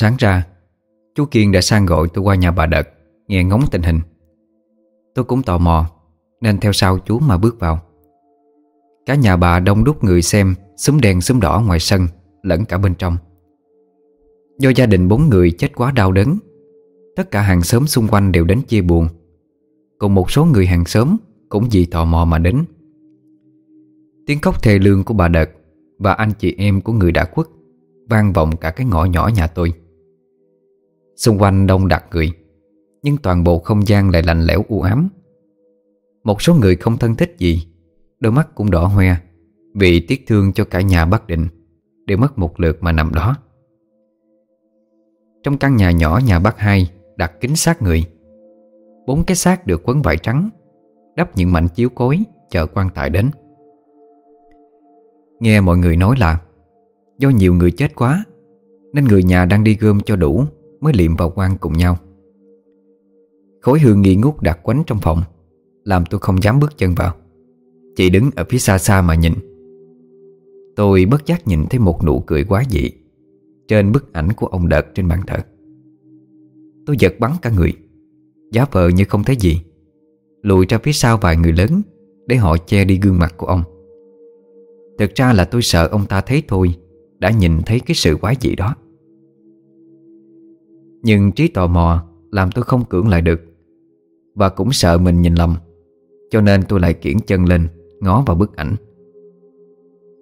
Sáng ra, Chú Kiên đã sang gọi tôi qua nhà bà Đợt Nghe ngóng tình hình. Tôi cũng tò mò, Nên theo sau chú mà bước vào. Cả nhà bà đông đúc người xem súng đèn súng đỏ ngoài sân, Lẫn cả bên trong. Do gia đình bốn người chết quá đau đớn, Tất cả hàng xóm xung quanh đều đến chia buồn. Cùng một số người hàng xóm Cũng vì tò mò mà đến. Tiếng khóc thề lương của bà Đợt Và anh chị em của người đã khuất Vang vọng cả cái ngõ nhỏ nhà tôi. Xung quanh đông đặc người, Nhưng toàn bộ không gian lại lạnh lẽo u ám. Một số người không thân thích gì, Đôi mắt cũng đỏ hoe Vì tiếc thương cho cả nhà Bắc định Để mất một lượt mà nằm đó. Trong căn nhà nhỏ nhà bác hai Đặt kính sát người, Bốn cái xác được quấn vải trắng, Đắp những mảnh chiếu cối Chờ quan tài đến. Nghe mọi người nói là Do nhiều người chết quá, Nên người nhà đang đi gom cho đủ. Mới liệm vào quan cùng nhau. Khối hương nghi ngút đặt quánh trong phòng, Làm tôi không dám bước chân vào. Chỉ đứng ở phía xa xa mà nhìn. Tôi bất giác nhìn thấy một nụ cười quá dị Trên bức ảnh của ông Đợt trên bàn thờ. Tôi giật bắn cả người Giá vờ như không thấy gì, Lùi ra phía sau vài người lớn Để họ che đi gương mặt của ông. Thực ra là tôi sợ ông ta thấy thôi Đã nhìn thấy cái sự quái dị đó. Nhưng trí tò mò Làm tôi không cưỡng lại được. Và cũng sợ mình nhìn lầm, Cho nên tôi lại kiển chân lên, Ngó vào bức ảnh.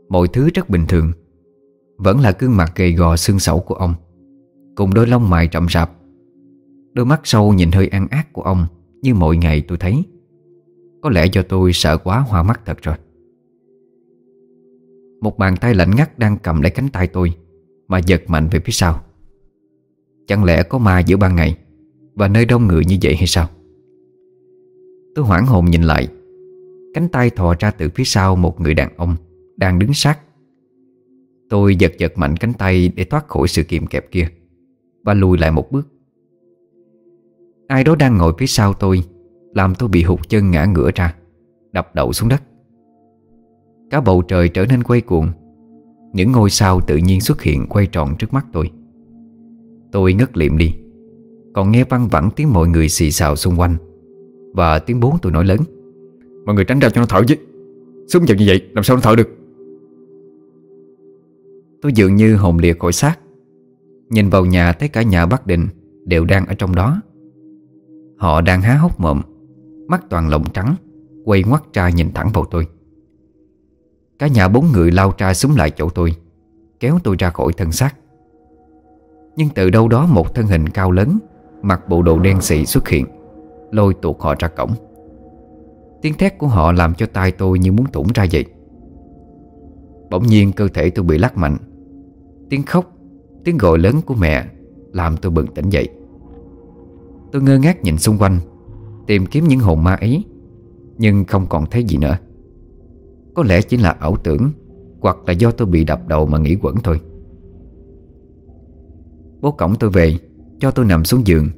Mọi thứ rất bình thường, Vẫn là gương mặt gầy gò xương sẩu của ông, Cùng đôi lông mày rậm rạp. Đôi mắt sâu nhìn hơi ăn ác của ông Như mọi ngày tôi thấy. Có lẽ do tôi sợ quá hoa mắt thật rồi. Một bàn tay lạnh ngắt đang cầm lấy cánh tay tôi, Mà giật mạnh về phía sau. Chẳng lẽ có ma giữa ban ngày Và nơi đông người như vậy hay sao? Tôi hoảng hồn nhìn lại. Cánh tay thò ra từ phía sau một người đàn ông Đang đứng sát. Tôi giật giật mạnh cánh tay Để thoát khỏi sự kiềm kẹp kia Và lùi lại một bước. Ai đó đang ngồi phía sau tôi Làm tôi bị hụt chân ngã ngửa ra, Đập đầu xuống đất. Cả bầu trời trở nên quay cuồng. Những ngôi sao tự nhiên xuất hiện Quay tròn trước mắt tôi. Tôi ngất liệm đi. Còn nghe văng vẳng tiếng mọi người xì xào xung quanh. Và tiếng bố tôi nói lớn Mọi người tránh ra cho nó thở chứ. Súng chậm như vậy làm sao nó thở được? Tôi dường như hồn liệt khỏi xác Nhìn vào nhà thấy cả nhà Bắc Định Đều đang ở trong đó. Họ đang há hốc mồm, Mắt toàn lộng trắng Quay ngoắt ra nhìn thẳng vào tôi. Cả nhà bốn người lao ra súng lại chỗ tôi Kéo tôi ra khỏi thân xác. Nhưng từ đâu đó một thân hình cao lớn, Mặc bộ đồ đen xị xuất hiện, Lôi tuột họ ra cổng. Tiếng thét của họ làm cho tai tôi như muốn tủng ra vậy. Bỗng nhiên cơ thể tôi bị lắc mạnh. Tiếng khóc, Tiếng gọi lớn của mẹ Làm tôi bừng tỉnh dậy. Tôi ngơ ngác nhìn xung quanh, Tìm kiếm những hồn ma ấy, Nhưng không còn thấy gì nữa. Có lẽ chỉ là ảo tưởng, Hoặc là do tôi bị đập đầu mà nghĩ quẩn thôi. Bố cổng tôi về Cho tôi nằm xuống giường.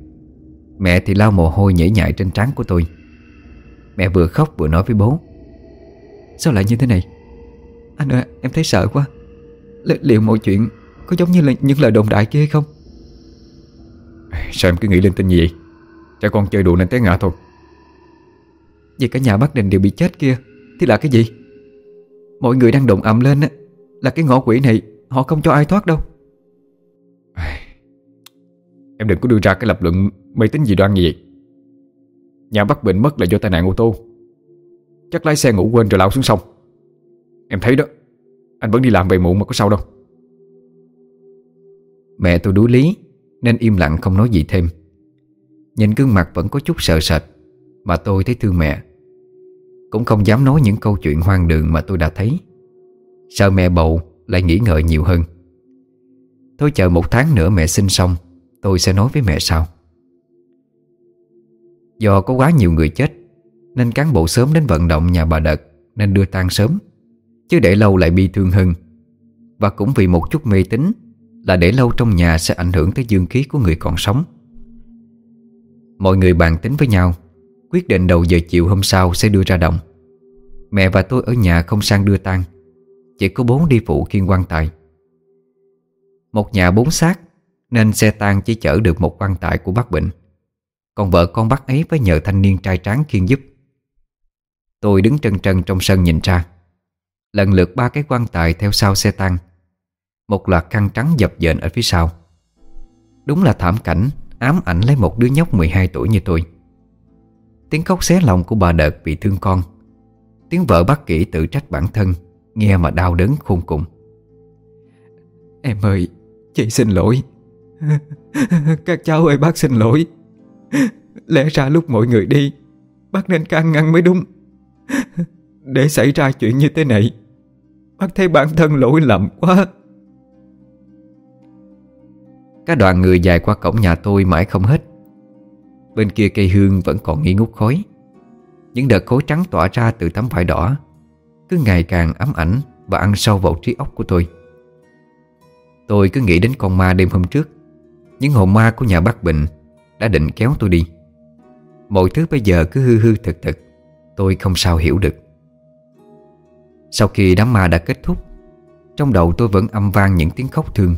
Mẹ thì lau mồ hôi nhễ nhại trên trán của tôi. Mẹ vừa khóc vừa nói với bố. Sao lại như thế này? Anh ơi em thấy sợ quá. L Liệu mọi chuyện có giống như là những lời đồn đại kia hay không? Sao em cứ nghĩ lên tin gì vậy? Cha con chơi đùa nên té ngã thôi. Vậy cả nhà bác Đình đều bị chết kia Thì là cái gì? Mọi người đang đụng ầm lên á Là cái ngõ quỷ này Họ không cho ai thoát đâu Em đừng có đưa ra cái lập luận mê tín gì đoan như vậy. Nhà bắt Bình mất là do tai nạn ô tô. Chắc lái xe ngủ quên rồi lao xuống sông. Em thấy đó, Anh vẫn đi làm về muộn mà có sao đâu. Mẹ tôi đuối lý, Nên im lặng không nói gì thêm. Nhìn gương mặt vẫn có chút sợ sệt, Mà tôi thấy thương mẹ. Cũng không dám nói những câu chuyện hoang đường mà tôi đã thấy. Sợ mẹ bầu lại nghĩ ngợi nhiều hơn. Tôi chờ một tháng nữa mẹ sinh xong Tôi sẽ nói với mẹ sau. Do có quá nhiều người chết, Nên cán bộ sớm đến vận động nhà bà Đợt Nên đưa tang sớm, Chứ để lâu lại bi thương hơn. Và cũng vì một chút mê tín Là để lâu trong nhà sẽ ảnh hưởng tới dương khí của người còn sống. Mọi người bàn tính với nhau, Quyết định đầu giờ chiều hôm sau sẽ đưa ra đồng. Mẹ và tôi ở nhà không sang đưa tang, Chỉ có bố đi phụ khiên quan tài. Một nhà bốn xác nên xe tang chỉ chở được một quan tài của bác Bình. Còn vợ con bác ấy phải nhờ thanh niên trai tráng khiên giúp. Tôi đứng trân trân trong sân nhìn ra. Lần lượt ba cái quan tài theo sau xe tăng Một loạt khăn trắng dập dềnh ở phía sau. Đúng là thảm cảnh, Ám ảnh lấy một đứa nhóc 12 tuổi như tôi. Tiếng khóc xé lòng của bà đợt bị thương con. Tiếng vợ bác kỹ tự trách bản thân, Nghe mà đau đớn khôn cùng. Em ơi, Chị xin lỗi. Các cháu ơi, bác xin lỗi. Lẽ ra lúc mọi người đi, Bác nên can ngăn mới đúng. Để xảy ra chuyện như thế này, Bác thấy bản thân lỗi lầm quá. Các đoàn người dài qua cổng nhà tôi mãi không hết. Bên kia cây hương vẫn còn nghi ngút khói. Những đợt khối trắng tỏa ra từ tấm vải đỏ, Cứ ngày càng ấm ảnh Và ăn sâu vào trí óc của tôi. Tôi cứ nghĩ đến con ma đêm hôm trước. Những hồn ma của nhà bác Bình Đã định kéo tôi đi. Mọi thứ bây giờ cứ hư hư thực thực, Tôi không sao hiểu được. Sau khi đám ma đã kết thúc, Trong đầu tôi vẫn âm vang những tiếng khóc thương.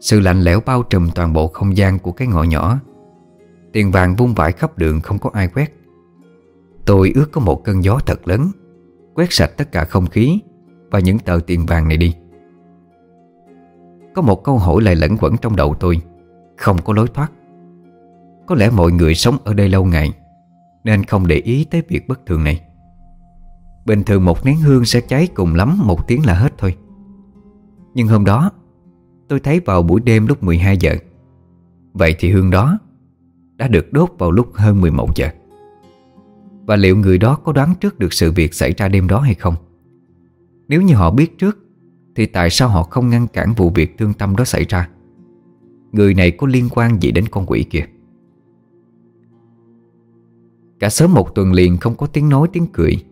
Sự lạnh lẽo bao trùm toàn bộ không gian của cái ngõ nhỏ. Tiền vàng vung vãi khắp đường không có ai quét. Tôi ước có một cơn gió thật lớn, Quét sạch tất cả không khí Và những tờ tiền vàng này đi. Có một câu hỏi lại lẫn quẩn trong đầu tôi. Không có lối thoát. Có lẽ mọi người sống ở đây lâu ngày, Nên không để ý tới việc bất thường này. Bình thường một nén hương sẽ cháy cùng lắm một tiếng là hết thôi. Nhưng hôm đó, Tôi thấy vào buổi đêm lúc 12 giờ. Vậy thì hương đó Đã được đốt vào lúc hơn 11 giờ. Và liệu người đó có đoán trước được sự việc xảy ra đêm đó hay không? Nếu như họ biết trước, Thì tại sao họ không ngăn cản vụ việc thương tâm đó xảy ra? Người này có liên quan gì đến con quỷ kia? Cả sớm một tuần liền không có tiếng nói, tiếng cười.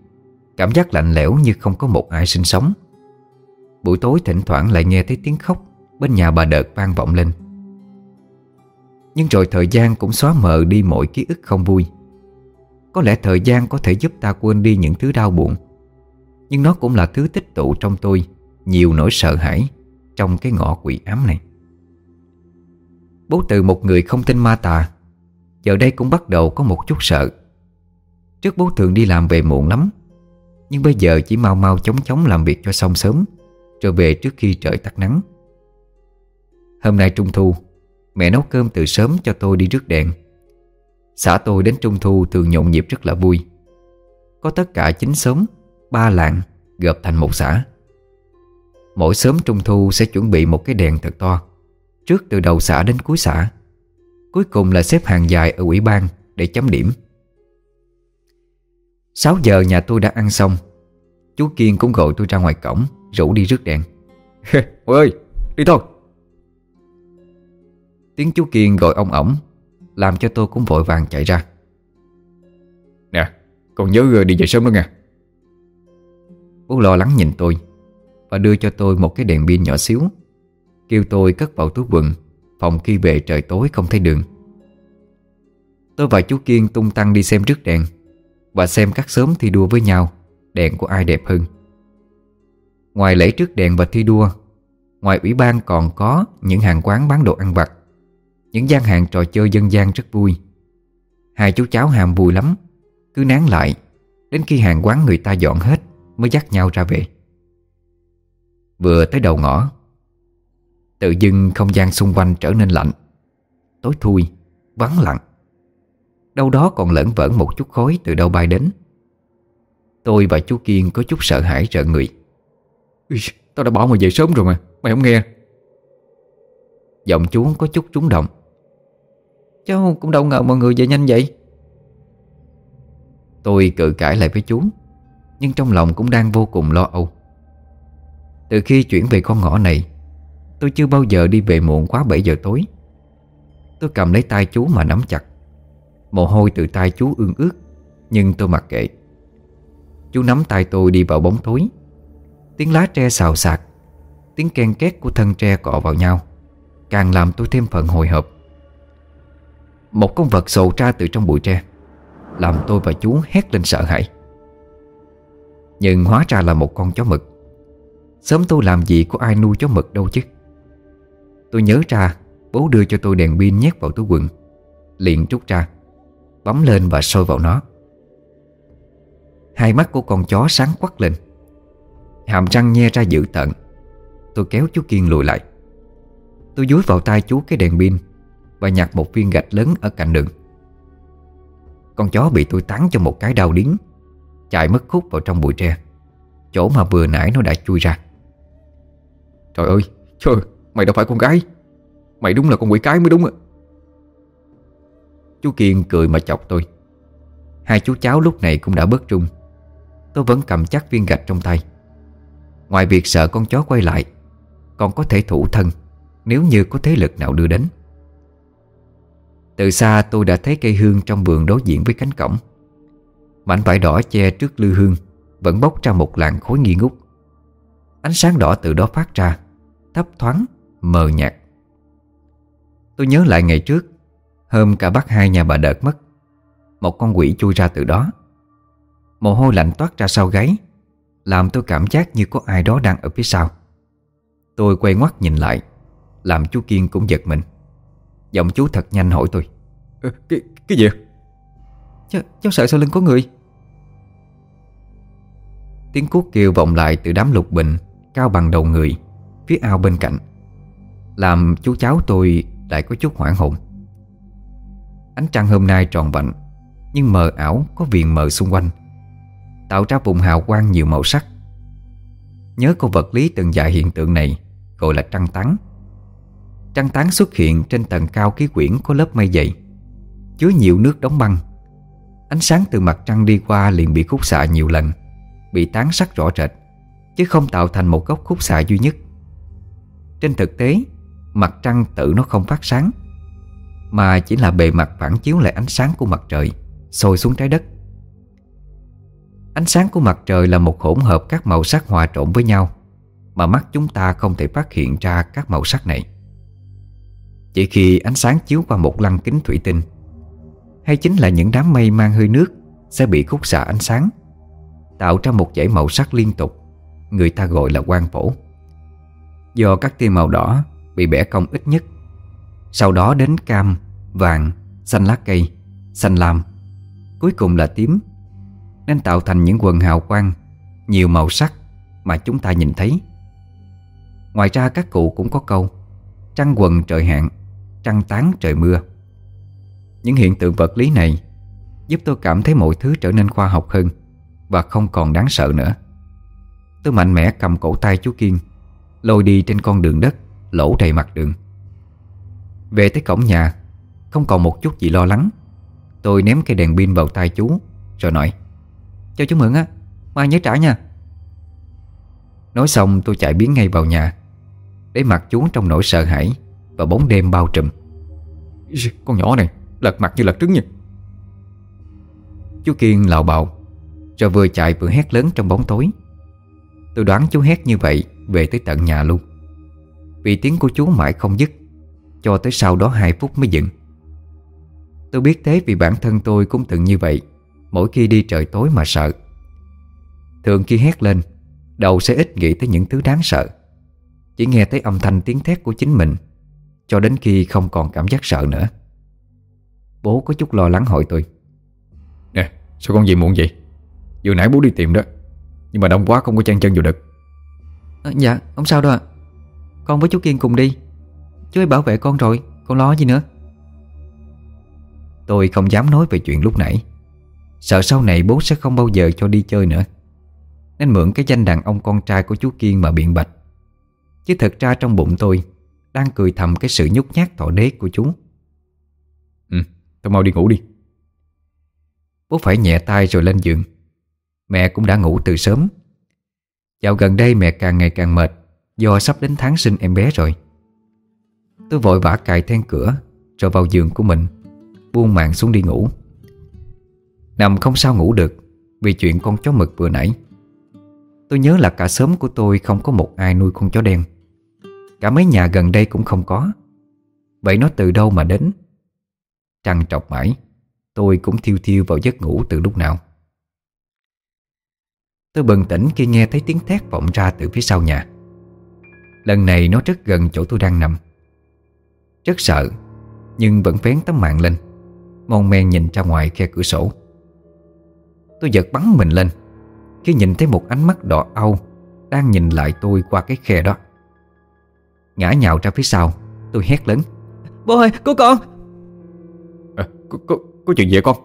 Cảm giác lạnh lẽo như không có một ai sinh sống. Buổi tối thỉnh thoảng lại nghe thấy tiếng khóc Bên nhà bà đợt vang vọng lên. Nhưng rồi thời gian cũng xóa mờ đi mọi ký ức không vui. Có lẽ thời gian có thể giúp ta quên đi những thứ đau buồn, Nhưng nó cũng là thứ tích tụ trong tôi, Nhiều nỗi sợ hãi Trong cái ngõ quỷ ám này. Bố từ một người không tin ma tà. Giờ đây cũng bắt đầu có một chút sợ. Trước bố thường đi làm về muộn lắm, Nhưng bây giờ chỉ mau mau chóng chóng làm việc cho xong sớm, Rồi về trước khi trời tắt nắng. Hôm nay Trung Thu, Mẹ nấu cơm từ sớm cho tôi đi rước đèn. Xã tôi đến Trung Thu thường nhộn nhịp rất là vui. Có tất cả chín xóm, Ba làng gộp thành một xã. Mỗi sớm Trung Thu sẽ chuẩn bị một cái đèn thật to. Trước từ đầu xã đến cuối xã. Cuối cùng là xếp hàng dài ở ủy ban Để chấm điểm. 6 giờ nhà tôi đã ăn xong. Chú Kiên cũng gọi tôi ra ngoài cổng Rủ đi rước đèn. Ôi ơi, đi thôi. Tiếng chú Kiên gọi ông ổng Làm cho tôi cũng vội vàng chạy ra. Nè, còn nhớ ờ, đi về sớm đó nha Bố lo lắng nhìn tôi Và đưa cho tôi một cái đèn pin nhỏ xíu. Kêu tôi cất vào túi quần, Phòng khi về trời tối không thấy đường. Tôi và chú Kiên tung tăng đi xem rước đèn, Và xem các sớm thi đua với nhau, Đèn của ai đẹp hơn. Ngoài lễ trước đèn và thi đua, Ngoài ủy ban còn có những hàng quán bán đồ ăn vặt, Những gian hàng trò chơi dân gian rất vui. Hai chú cháu hàm vui lắm, Cứ nán lại, Đến khi hàng quán người ta dọn hết Mới dắt nhau ra về. Vừa tới đầu ngõ Tự dưng không gian xung quanh trở nên lạnh. Tối thui Vắng lặng. Đâu đó còn lẫn vẩn một chút khói từ đâu bay đến. Tôi và chú Kiên có chút sợ hãi rợn người. Ui, Tao đã bỏ mày về sớm rồi mà Mày không nghe. Giọng chú có chút trúng động. Cháu cũng đâu ngờ mọi người về nhanh vậy. Tôi cự cãi lại với chú Nhưng trong lòng cũng đang vô cùng lo âu. Từ khi chuyển về con ngõ này Tôi chưa bao giờ đi về muộn quá 7 giờ tối. Tôi cầm lấy tay chú mà nắm chặt. Mồ hôi từ tay chú ương ướt, Nhưng tôi mặc kệ. Chú nắm tay tôi đi vào bóng tối. Tiếng lá tre xào xạc, Tiếng ken két của thân tre cọ vào nhau, Càng làm tôi thêm phần hồi hộp. Một con vật sầu ra từ trong bụi tre, Làm tôi và chú hét lên sợ hãi. Nhưng hóa ra là một con chó mực. Sớm tôi làm gì có ai nuôi chó mực đâu chứ? Tôi nhớ ra, Bố đưa cho tôi đèn pin nhét vào túi quần. Liền rút ra, Bấm lên và sôi vào nó. Hai mắt của con chó sáng quắc lên. Hàm răng nhe ra dữ tận Tôi kéo chú Kiên lùi lại. Tôi dúi vào tay chú cái đèn pin Và nhặt một viên gạch lớn ở cạnh đường. Con chó bị tôi tán cho một cái đau điếng, Chạy mất khúc vào trong bụi tre. Chỗ mà vừa nãy nó đã chui ra. Trời ơi, Trời mày đâu phải con gái. Mày đúng là con quỷ cái mới đúng ạ. Chú Kiên cười mà chọc tôi. Hai chú cháu lúc này cũng đã bớt trung. Tôi vẫn cầm chắc viên gạch trong tay. Ngoài việc sợ con chó quay lại Còn có thể thủ thân Nếu như có thế lực nào đưa đến. Từ xa tôi đã thấy cây hương trong vườn đối diện với cánh cổng. Mảnh vải đỏ che trước lư hương Vẫn bốc ra một làn khối nghi ngút. Ánh sáng đỏ từ đó phát ra Thấp thoáng, mờ nhạt. Tôi nhớ lại ngày trước Hôm cả bắt hai nhà bà đợt mất Một con quỷ chui ra từ đó. Mồ hôi lạnh toát ra sau gáy Làm tôi cảm giác như có ai đó đang ở phía sau. Tôi quay ngoắt nhìn lại Làm chú Kiên cũng giật mình. Giọng chú thật nhanh hỏi tôi. Ừ, Cái, cái gì Ch Cháu sợ sau lưng có người. Tiếng cuốc kêu vọng lại từ đám lục bình Cao bằng đầu người Phía ao bên cạnh làm chú cháu tôi lại có chút hoảng hồn. Ánh trăng hôm nay tròn vạnh Nhưng mờ ảo có viền mờ xung quanh, Tạo ra vùng hào quang nhiều màu sắc. Nhớ câu vật lý từng dạy hiện tượng này Gọi là trăng tán Trăng tán xuất hiện trên tầng cao khí quyển có lớp mây dày, Chứa nhiều nước đóng băng. Ánh sáng từ mặt trăng đi qua liền bị khúc xạ nhiều lần, Bị tán sắc rõ rệt, Chứ không tạo thành một góc khúc xạ duy nhất. Trên thực tế Mặt trăng tự nó không phát sáng, Mà chỉ là bề mặt phản chiếu lại ánh sáng của mặt trời Sôi xuống trái đất. Ánh sáng của mặt trời là một hỗn hợp các màu sắc hòa trộn với nhau, Mà mắt chúng ta không thể phát hiện ra các màu sắc này. Chỉ khi ánh sáng chiếu qua một lăng kính thủy tinh, Hay chính là những đám mây mang hơi nước, Sẽ bị khúc xạ ánh sáng, Tạo ra một dãy màu sắc liên tục, Người ta gọi là quang phổ. Do các tia màu đỏ Bị bẻ cong ít nhất. Sau đó đến cam, vàng, xanh lá cây Xanh lam. Cuối cùng là tím Nên tạo thành những quần hào quang Nhiều màu sắc mà chúng ta nhìn thấy. Ngoài ra các cụ cũng có câu Trăng quần trời hạn Trăng tán trời mưa. Những hiện tượng vật lý này Giúp tôi cảm thấy mọi thứ trở nên khoa học hơn Và không còn đáng sợ nữa. Tôi mạnh mẽ cầm cổ tay chú Kiên Lôi đi trên con đường đất. Lỗ đầy mặt đường. Về tới cổng nhà Không còn một chút gì lo lắng. Tôi ném cây đèn pin vào tay chú Rồi nói Cho chú mượn á Mai nhớ trả nha. Nói xong tôi chạy biến ngay vào nhà Để mặt chú trong nỗi sợ hãi Và bóng đêm bao trùm. Con nhỏ này Lật mặt như lật trứng nha. Chú Kiên lạo bạo Rồi vừa chạy vừa hét lớn trong bóng tối. Tôi đoán chú hét như vậy Về tới tận nhà luôn Vì tiếng của chú mãi không dứt Cho tới sau đó 2 phút mới dừng. Tôi biết thế vì bản thân tôi cũng từng như vậy Mỗi khi đi trời tối mà sợ. Thường khi hét lên Đầu sẽ ít nghĩ tới những thứ đáng sợ. Chỉ nghe thấy âm thanh tiếng thét của chính mình Cho đến khi không còn cảm giác sợ nữa. Bố có chút lo lắng hỏi tôi. Nè sao con gì muộn vậy? Vừa nãy bố đi tìm đó Nhưng mà đông quá không có chen chân vào được. À, Dạ không sao đâu ạ Con với chú Kiên cùng đi. Chú ấy bảo vệ con rồi Con lo gì nữa? Tôi không dám nói về chuyện lúc nãy. Sợ sau này bố sẽ không bao giờ cho đi chơi nữa. Nên mượn cái danh đàn ông con trai của chú Kiên mà biện bạch. Chứ thật ra trong bụng tôi Đang cười thầm cái sự nhút nhát thọ đế của chú. Ừ, tôi mau đi ngủ đi. Bố phải nhẹ tay rồi lên giường. Mẹ cũng đã ngủ từ sớm. Dạo gần đây mẹ càng ngày càng mệt Do sắp đến tháng sinh em bé rồi. Tôi vội vã cài then cửa Rồi vào giường của mình, Buông màn xuống đi ngủ. Nằm không sao ngủ được, Vì chuyện con chó mực vừa nãy. Tôi nhớ là cả xóm của tôi Không có một ai nuôi con chó đen. Cả mấy nhà gần đây cũng không có. Vậy nó từ đâu mà đến? Trăng trọc mãi, Tôi cũng thiêu thiêu vào giấc ngủ từ lúc nào. Tôi bừng tỉnh khi nghe thấy tiếng thét vọng ra từ phía sau nhà. Lần này nó rất gần chỗ tôi đang nằm. Rất sợ Nhưng vẫn vén tấm mạng lên. Mon men nhìn ra ngoài khe cửa sổ. Tôi giật bắn mình lên Khi nhìn thấy một ánh mắt đỏ au Đang nhìn lại tôi qua cái khe đó. Ngã nhào ra phía sau Tôi hét lớn Bố ơi cứu con! À, có, có, có chuyện gì vậy con?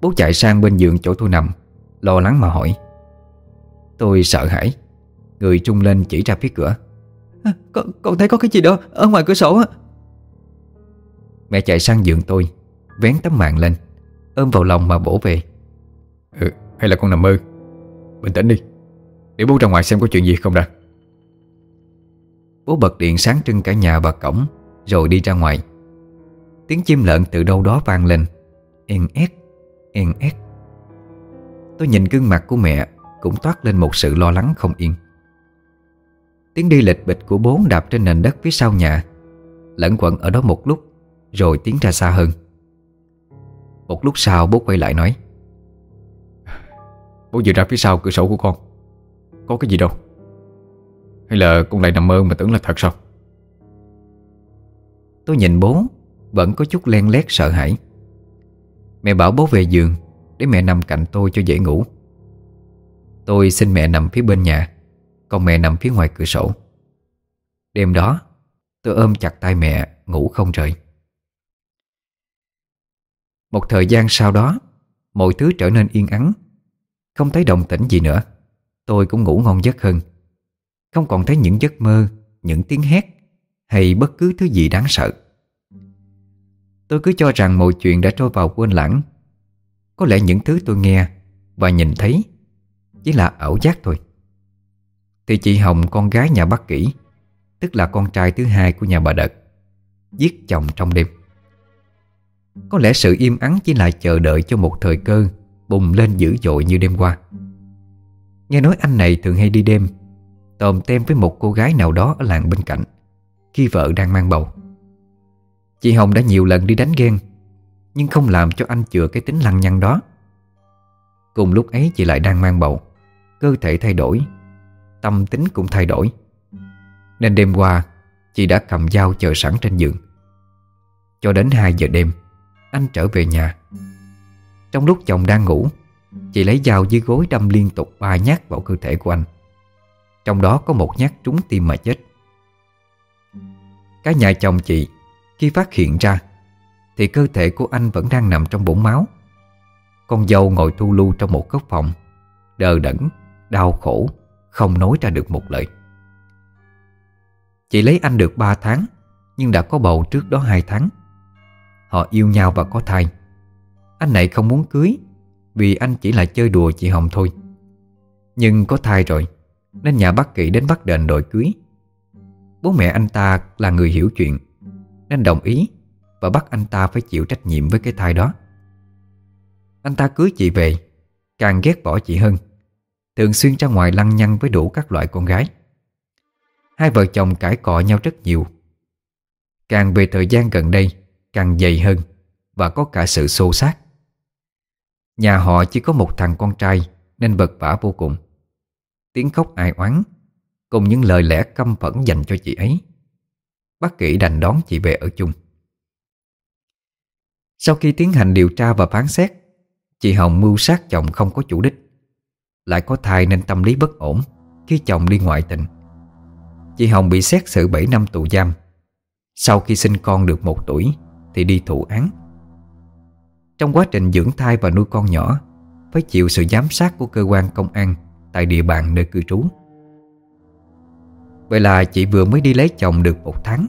Bố chạy sang bên giường chỗ tôi nằm Lo lắng mà hỏi. Tôi sợ hãi Người trung lên chỉ ra phía cửa. À, con, con thấy có cái gì đó Ở ngoài cửa sổ á? Mẹ chạy sang giường tôi Vén tấm màn lên Ôm vào lòng mà bổ về. Ừ hay là con nằm mơ. Bình tĩnh đi Để bố ra ngoài xem có chuyện gì không ra Bố bật điện sáng trưng cả nhà và cổng Rồi đi ra ngoài. Tiếng chim lợn từ đâu đó vang lên En ét, en ét. Tôi nhìn gương mặt của mẹ Cũng toát lên một sự lo lắng không yên Tiếng đi lịch bịch của bố đạp trên nền đất phía sau nhà. Lẫn quẩn ở đó một lúc, Rồi tiến ra xa hơn. Một lúc sau, bố quay lại nói, Bố vừa ra phía sau cửa sổ của con. Có cái gì đâu? Hay là con lại nằm mơ mà tưởng là thật sao? Tôi nhìn bố, Vẫn có chút len lét sợ hãi. Mẹ bảo bố về giường Để mẹ nằm cạnh tôi cho dễ ngủ. Tôi xin mẹ nằm phía bên nhà. Còn mẹ nằm phía ngoài cửa sổ. Đêm đó, Tôi ôm chặt tay mẹ, Ngủ không rời. Một thời gian sau đó, Mọi thứ trở nên yên ắng. Không thấy đồng tĩnh gì nữa. Tôi cũng ngủ ngon giấc hơn. Không còn thấy những giấc mơ, Những tiếng hét, Hay bất cứ thứ gì đáng sợ. Tôi cứ cho rằng mọi chuyện đã trôi vào quên lãng. Có lẽ những thứ tôi nghe Và nhìn thấy Chỉ là ảo giác thôi. Thì chị Hồng con gái nhà bác kỹ Tức là con trai thứ hai của nhà bà Đợt Giết chồng trong đêm. Có lẽ sự im ắng chỉ là chờ đợi cho một thời cơ Bùng lên dữ dội như đêm qua. Nghe nói anh này thường hay đi đêm, Tòm tem với một cô gái nào đó ở làng bên cạnh, Khi vợ đang mang bầu. Chị Hồng đã nhiều lần đi đánh ghen, Nhưng không làm cho anh chừa cái tính lăng nhăng đó. Cùng lúc ấy, chị lại đang mang bầu, Cơ thể thay đổi Tâm tính cũng thay đổi. Nên đêm qua Chị đã cầm dao chờ sẵn trên giường. Cho đến 2 giờ đêm Anh trở về nhà. Trong lúc chồng đang ngủ Chị lấy dao dưới gối đâm liên tục ba nhát vào cơ thể của anh. Trong đó có một nhát trúng tim mà chết. Cái nhà chồng chị Khi phát hiện ra Thì cơ thể của anh vẫn đang nằm trong bụng máu. Con dâu ngồi thu lưu trong một góc phòng Đờ đẫn, đau khổ. Không nói ra được một lời. Chị lấy anh được 3 tháng, Nhưng đã có bầu trước đó 2 tháng. Họ yêu nhau và có thai. Anh này không muốn cưới, Vì anh chỉ là chơi đùa chị Hồng thôi. Nhưng có thai rồi, Nên nhà bác kỵ đến bắt đền đòi cưới. Bố mẹ anh ta là người hiểu chuyện, Nên đồng ý Và bắt anh ta phải chịu trách nhiệm với cái thai đó. Anh ta cưới chị về, Càng ghét bỏ chị hơn. Thường xuyên ra ngoài lăng nhăng với đủ các loại con gái. Hai vợ chồng cãi cọ nhau rất nhiều. Càng về thời gian gần đây, Càng dày hơn Và có cả sự xô xát. Nhà họ chỉ có một thằng con trai Nên vật vả vô cùng. Tiếng khóc ai oán, Cùng những lời lẽ căm phẫn dành cho chị ấy. Bác kỹ đành đón chị về ở chung. Sau khi tiến hành điều tra và phán xét, Chị Hồng mưu sát chồng không có chủ đích. Lại có thai nên tâm lý bất ổn Khi chồng đi ngoại tình. Chị Hồng bị xét xử 7 năm tù giam. Sau khi sinh con được một tuổi Thì đi thụ án. Trong quá trình dưỡng thai và nuôi con nhỏ, Phải chịu sự giám sát của cơ quan công an Tại địa bàn nơi cư trú. Vậy là chị vừa mới đi lấy chồng được một tháng,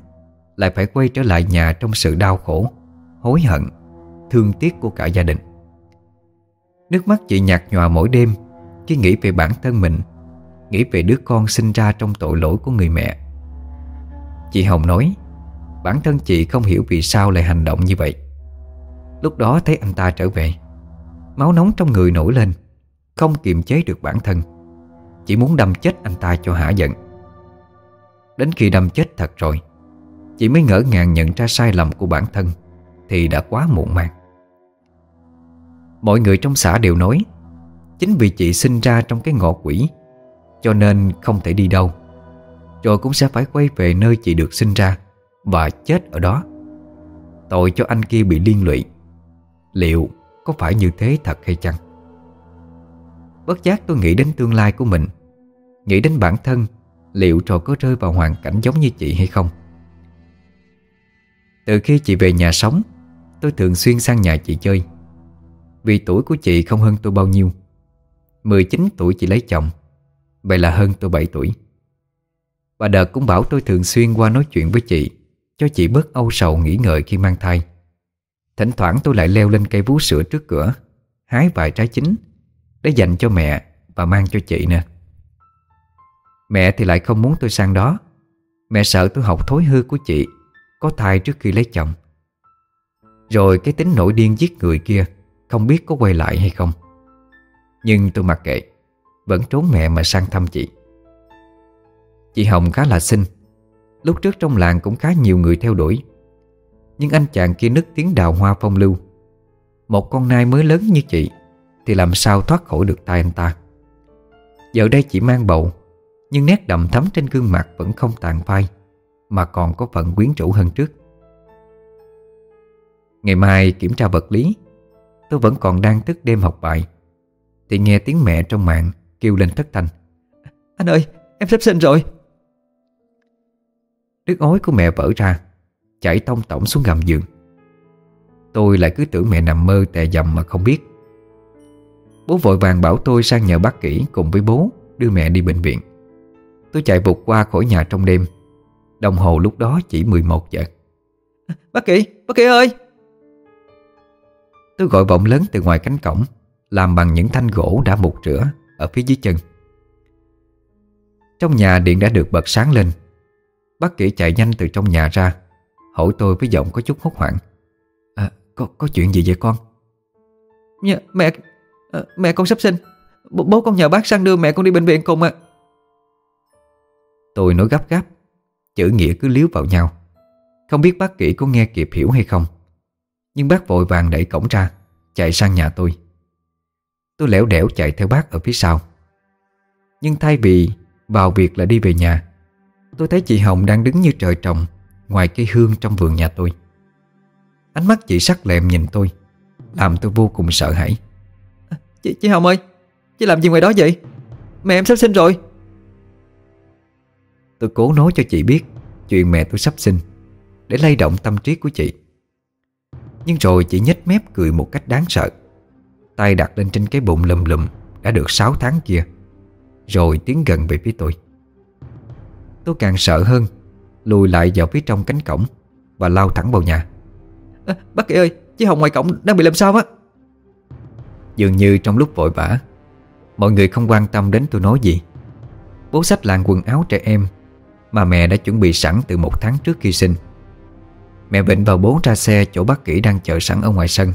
Lại phải quay trở lại nhà trong sự đau khổ, Hối hận, Thương tiếc của cả gia đình. Nước mắt chị nhạt nhòa mỗi đêm khi nghĩ về bản thân mình, Nghĩ về đứa con sinh ra trong tội lỗi của người mẹ. Chị Hồng nói, Bản thân chị không hiểu vì sao lại hành động như vậy. Lúc đó thấy anh ta trở về, Máu nóng trong người nổi lên, Không kiềm chế được bản thân. Chỉ muốn đâm chết anh ta cho hả giận. Đến khi đâm chết thật rồi, Chị mới ngỡ ngàng nhận ra sai lầm của bản thân Thì đã quá muộn màng. Mọi người trong xã đều nói Chính vì chị sinh ra trong cái ngọ quỷ, Cho nên không thể đi đâu. Rồi cũng sẽ phải quay về nơi chị được sinh ra Và chết ở đó. Tội cho anh kia bị liên lụy. Liệu có phải như thế thật hay chăng? Bất giác tôi nghĩ đến tương lai của mình, Nghĩ đến bản thân, Liệu trò có rơi vào hoàn cảnh giống như chị hay không? Từ khi chị về nhà sống, Tôi thường xuyên sang nhà chị chơi. Vì tuổi của chị không hơn tôi bao nhiêu. 19 tuổi chị lấy chồng. Vậy là hơn tôi 7 tuổi. Bà đợt cũng bảo tôi thường xuyên qua nói chuyện với chị, Cho chị bớt âu sầu nghỉ ngợi khi mang thai. Thỉnh thoảng tôi lại leo lên cây vú sữa trước cửa, Hái vài trái chín, Để dành cho mẹ Và mang cho chị nè. Mẹ thì lại không muốn tôi sang đó. Mẹ sợ tôi học thối hư của chị, Có thai trước khi lấy chồng. Rồi cái tính nổi điên giết người kia, Không biết có quay lại hay không. Nhưng tôi mặc kệ, Vẫn trốn mẹ mà sang thăm chị. Chị Hồng khá là xinh, Lúc trước trong làng cũng khá nhiều người theo đuổi. Nhưng anh chàng kia nức tiếng đào hoa phong lưu. Một con nai mới lớn như chị Thì làm sao thoát khỏi được tay anh ta? Giờ đây chị mang bầu, Nhưng nét đậm thắm trên gương mặt vẫn không tàn phai, Mà còn có phần quyến rũ hơn trước. Ngày mai kiểm tra vật lý, Tôi vẫn còn đang thức đêm học bài. Thì nghe tiếng mẹ trong mạng Kêu lên thất thanh. Anh ơi em sắp sinh rồi. Nước ối của mẹ vỡ ra Chảy tông tổng xuống gầm giường. Tôi lại cứ tưởng mẹ nằm mơ tè dầm mà không biết. Bố vội vàng bảo tôi sang nhờ bác kỹ cùng với bố Đưa mẹ đi bệnh viện. Tôi chạy vụt qua khỏi nhà trong đêm. Đồng hồ lúc đó chỉ 11 giờ. Bác kỹ, bác kỹ ơi! Tôi gọi vọng lớn từ ngoài cánh cổng. Làm bằng những thanh gỗ đã mục rửa Ở phía dưới chân. Trong nhà điện đã được bật sáng lên. Bác kỹ chạy nhanh từ trong nhà ra Hỏi tôi với giọng có chút hốt hoảng. À, có, có chuyện gì vậy con? Nhà, mẹ à, Mẹ con sắp sinh. B Bố con nhờ bác sang đưa mẹ con đi bệnh viện cùng ạ. Tôi nói gấp gáp Chữ nghĩa cứ liếu vào nhau. Không biết bác kỹ có nghe kịp hiểu hay không Nhưng bác vội vàng đẩy cổng ra Chạy sang nhà tôi. Tôi lẻo đẻo chạy theo bác ở phía sau. Nhưng thay vì vào việc là đi về nhà Tôi thấy chị Hồng đang đứng như trời trồng Ngoài cây hương trong vườn nhà tôi. Ánh mắt chị sắc lẹm nhìn tôi Làm tôi vô cùng sợ hãi. À, chị, chị Hồng ơi Chị làm gì ngoài đó vậy? Mẹ em sắp sinh rồi. Tôi cố nói cho chị biết Chuyện mẹ tôi sắp sinh Để lay động tâm trí của chị. Nhưng rồi chị nhếch mép cười một cách đáng sợ Tay đặt lên trên cái bụng lùm lùm Đã được 6 tháng kia. Rồi tiến gần về phía tôi. Tôi càng sợ hơn Lùi lại vào phía trong cánh cổng Và lao thẳng vào nhà. À, Bác ơi Chị Hồng ngoài cổng đang bị làm sao á? Dường như trong lúc vội vã Mọi người không quan tâm đến tôi nói gì. Bố sách làng quần áo trẻ em Mà mẹ đã chuẩn bị sẵn từ một tháng trước khi sinh. Mẹ bệnh vào bố ra xe chỗ bác kỹ đang chờ sẵn ở ngoài sân.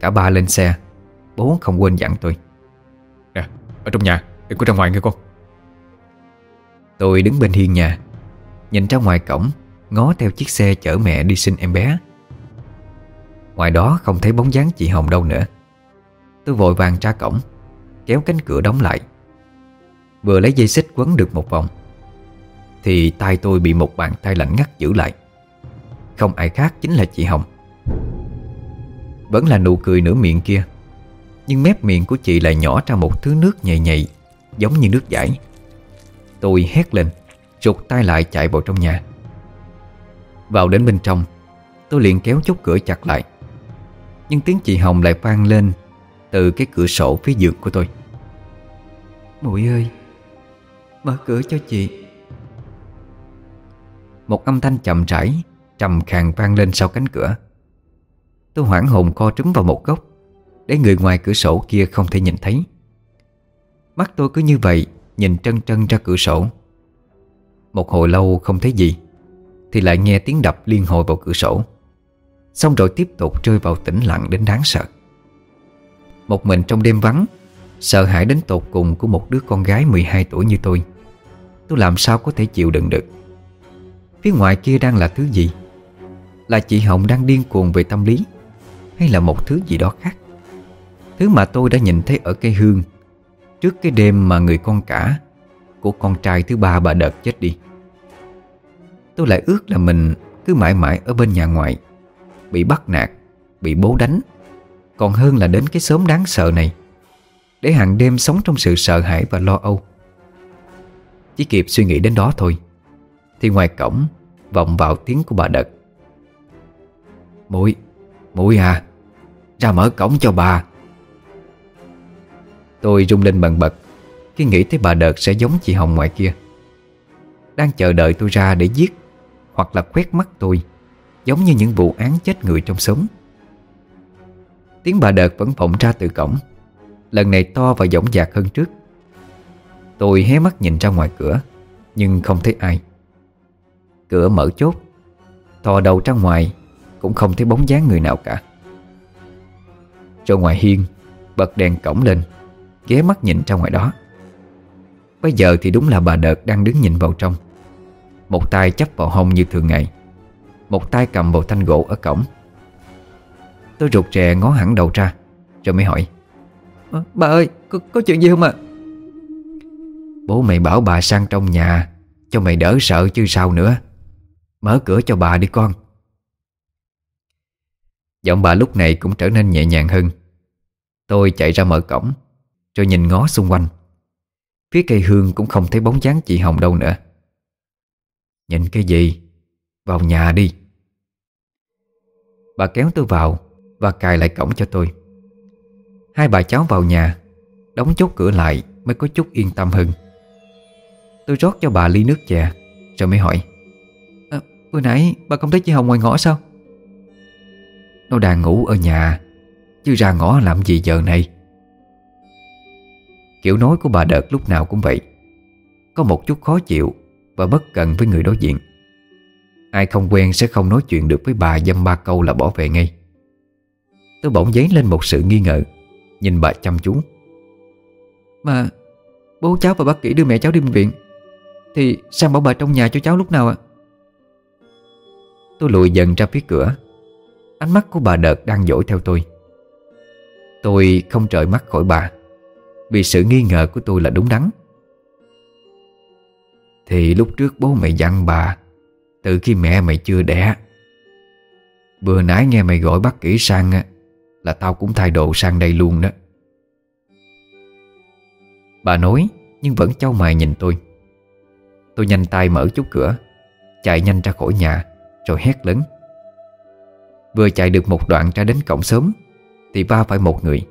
Cả ba lên xe. Bố không quên dặn tôi. Nè, ở trong nhà, đừng có ra ngoài nghe con. Tôi đứng bên hiên nhà Nhìn ra ngoài cổng Ngó theo chiếc xe chở mẹ đi sinh em bé. Ngoài đó không thấy bóng dáng chị Hồng đâu nữa. Tôi vội vàng ra cổng Kéo cánh cửa đóng lại. Vừa lấy dây xích quấn được một vòng Thì tay tôi bị một bàn tay lạnh ngắt giữ lại. Không ai khác chính là chị Hồng. Vẫn là nụ cười nửa miệng kia Nhưng mép miệng của chị lại nhỏ ra một thứ nước nhầy nhầy Giống như nước giải. Tôi hét lên Rụt tay lại chạy vào trong nhà. Vào đến bên trong Tôi liền kéo chốt cửa chặt lại. Nhưng tiếng chị Hồng lại vang lên Từ cái cửa sổ phía giường của tôi. Muội ơi Mở cửa cho chị. Một âm thanh chậm rãi Trầm khàn vang lên sau cánh cửa. Tôi hoảng hồn co trúm vào một góc để người ngoài cửa sổ kia không thể nhìn thấy. Mắt tôi cứ như vậy, Nhìn trân trân ra cửa sổ. Một hồi lâu không thấy gì, Thì lại nghe tiếng đập liên hồi vào cửa sổ. Xong rồi tiếp tục rơi vào tĩnh lặng đến đáng sợ. Một mình trong đêm vắng, Sợ hãi đến tột cùng của một đứa con gái 12 tuổi như tôi. Tôi làm sao có thể chịu đựng được? Phía ngoài kia đang là thứ gì? Là chị Hồng đang điên cuồng về tâm lý, Hay là một thứ gì đó khác? Thứ mà tôi đã nhìn thấy ở cây hương, Trước cái đêm mà người con cả, Của con trai thứ ba bà đợt chết đi. Tôi lại ước là mình cứ mãi mãi ở bên nhà ngoại, Bị bắt nạt, Bị bố đánh. Còn hơn là đến cái xóm đáng sợ này, Để hàng đêm sống trong sự sợ hãi và lo âu. Chỉ kịp suy nghĩ đến đó thôi, Thì ngoài cổng Vọng vào tiếng của bà Đợt. Mũi mũi à Ra mở cổng cho bà. Tôi rung lên bần bật, Khi nghĩ tới bà Đợt sẽ giống chị Hồng ngoài kia. Đang chờ đợi tôi ra để giết, Hoặc là quét mắt tôi, Giống như những vụ án chết người trong sống Tiếng bà Đợt vẫn vọng ra từ cổng, Lần này to và dõng dạc hơn trước. Tôi hé mắt nhìn ra ngoài cửa, Nhưng không thấy ai. Cửa mở chốt, Thò đầu ra ngoài, Cũng không thấy bóng dáng người nào cả. Rồi ngoài hiên, Bật đèn cổng lên. Ghé mắt nhìn ra ngoài đó. Bây giờ thì đúng là bà Đợt đang đứng nhìn vào trong. Một tay chấp vào hông như thường ngày Một tay cầm vào thanh gỗ ở cổng. Tôi rụt rè ngó hẳn đầu ra Rồi mới hỏi à, Bà ơi có, có chuyện gì không ạ? Bố mày bảo bà sang trong nhà Cho mày đỡ sợ chứ sao nữa. Mở cửa cho bà đi con. Giọng bà lúc này cũng trở nên nhẹ nhàng hơn. Tôi chạy ra mở cổng. Rồi nhìn ngó xung quanh. Phía cây hương cũng không thấy bóng dáng chị Hồng đâu nữa. Nhìn cái gì? Vào nhà đi. Bà kéo tôi vào Và cài lại cổng cho tôi. Hai bà cháu vào nhà Đóng chốt cửa lại mới có chút yên tâm hơn. Tôi rót cho bà ly nước chè Rồi mới hỏi à, Bữa nãy bà không thấy chị Hồng ngoài ngõ sao? Nó đang ngủ ở nhà Chứ ra ngõ làm gì giờ này? Kiểu nói của bà đợt lúc nào cũng vậy. Có một chút khó chịu Và bất cần với người đối diện. Ai không quen sẽ không nói chuyện được với bà dăm ba câu là bỏ về ngay. Tôi bỗng dấy lên một sự nghi ngờ Nhìn bà chăm chú. Mà bố cháu và bác kỹ đưa mẹ cháu đi bệnh viện Thì sao bảo bà trong nhà cho cháu lúc nào ạ? Tôi lùi dần ra phía cửa. Ánh mắt của bà đợt đang dỗi theo tôi. Tôi không rời mắt khỏi bà vì sự nghi ngờ của tôi là đúng đắn. Thì lúc trước bố mày dặn bà, Từ khi mẹ mày chưa đẻ Vừa nãy nghe mày gọi bác kỹ sang Là tao cũng thay đồ sang đây luôn đó. Bà nói, Nhưng vẫn trao mày nhìn tôi. Tôi nhanh tay mở chút cửa, Chạy nhanh ra khỏi nhà, Rồi hét lớn. Vừa chạy được một đoạn ra đến cổng sớm, Thì va phải một người.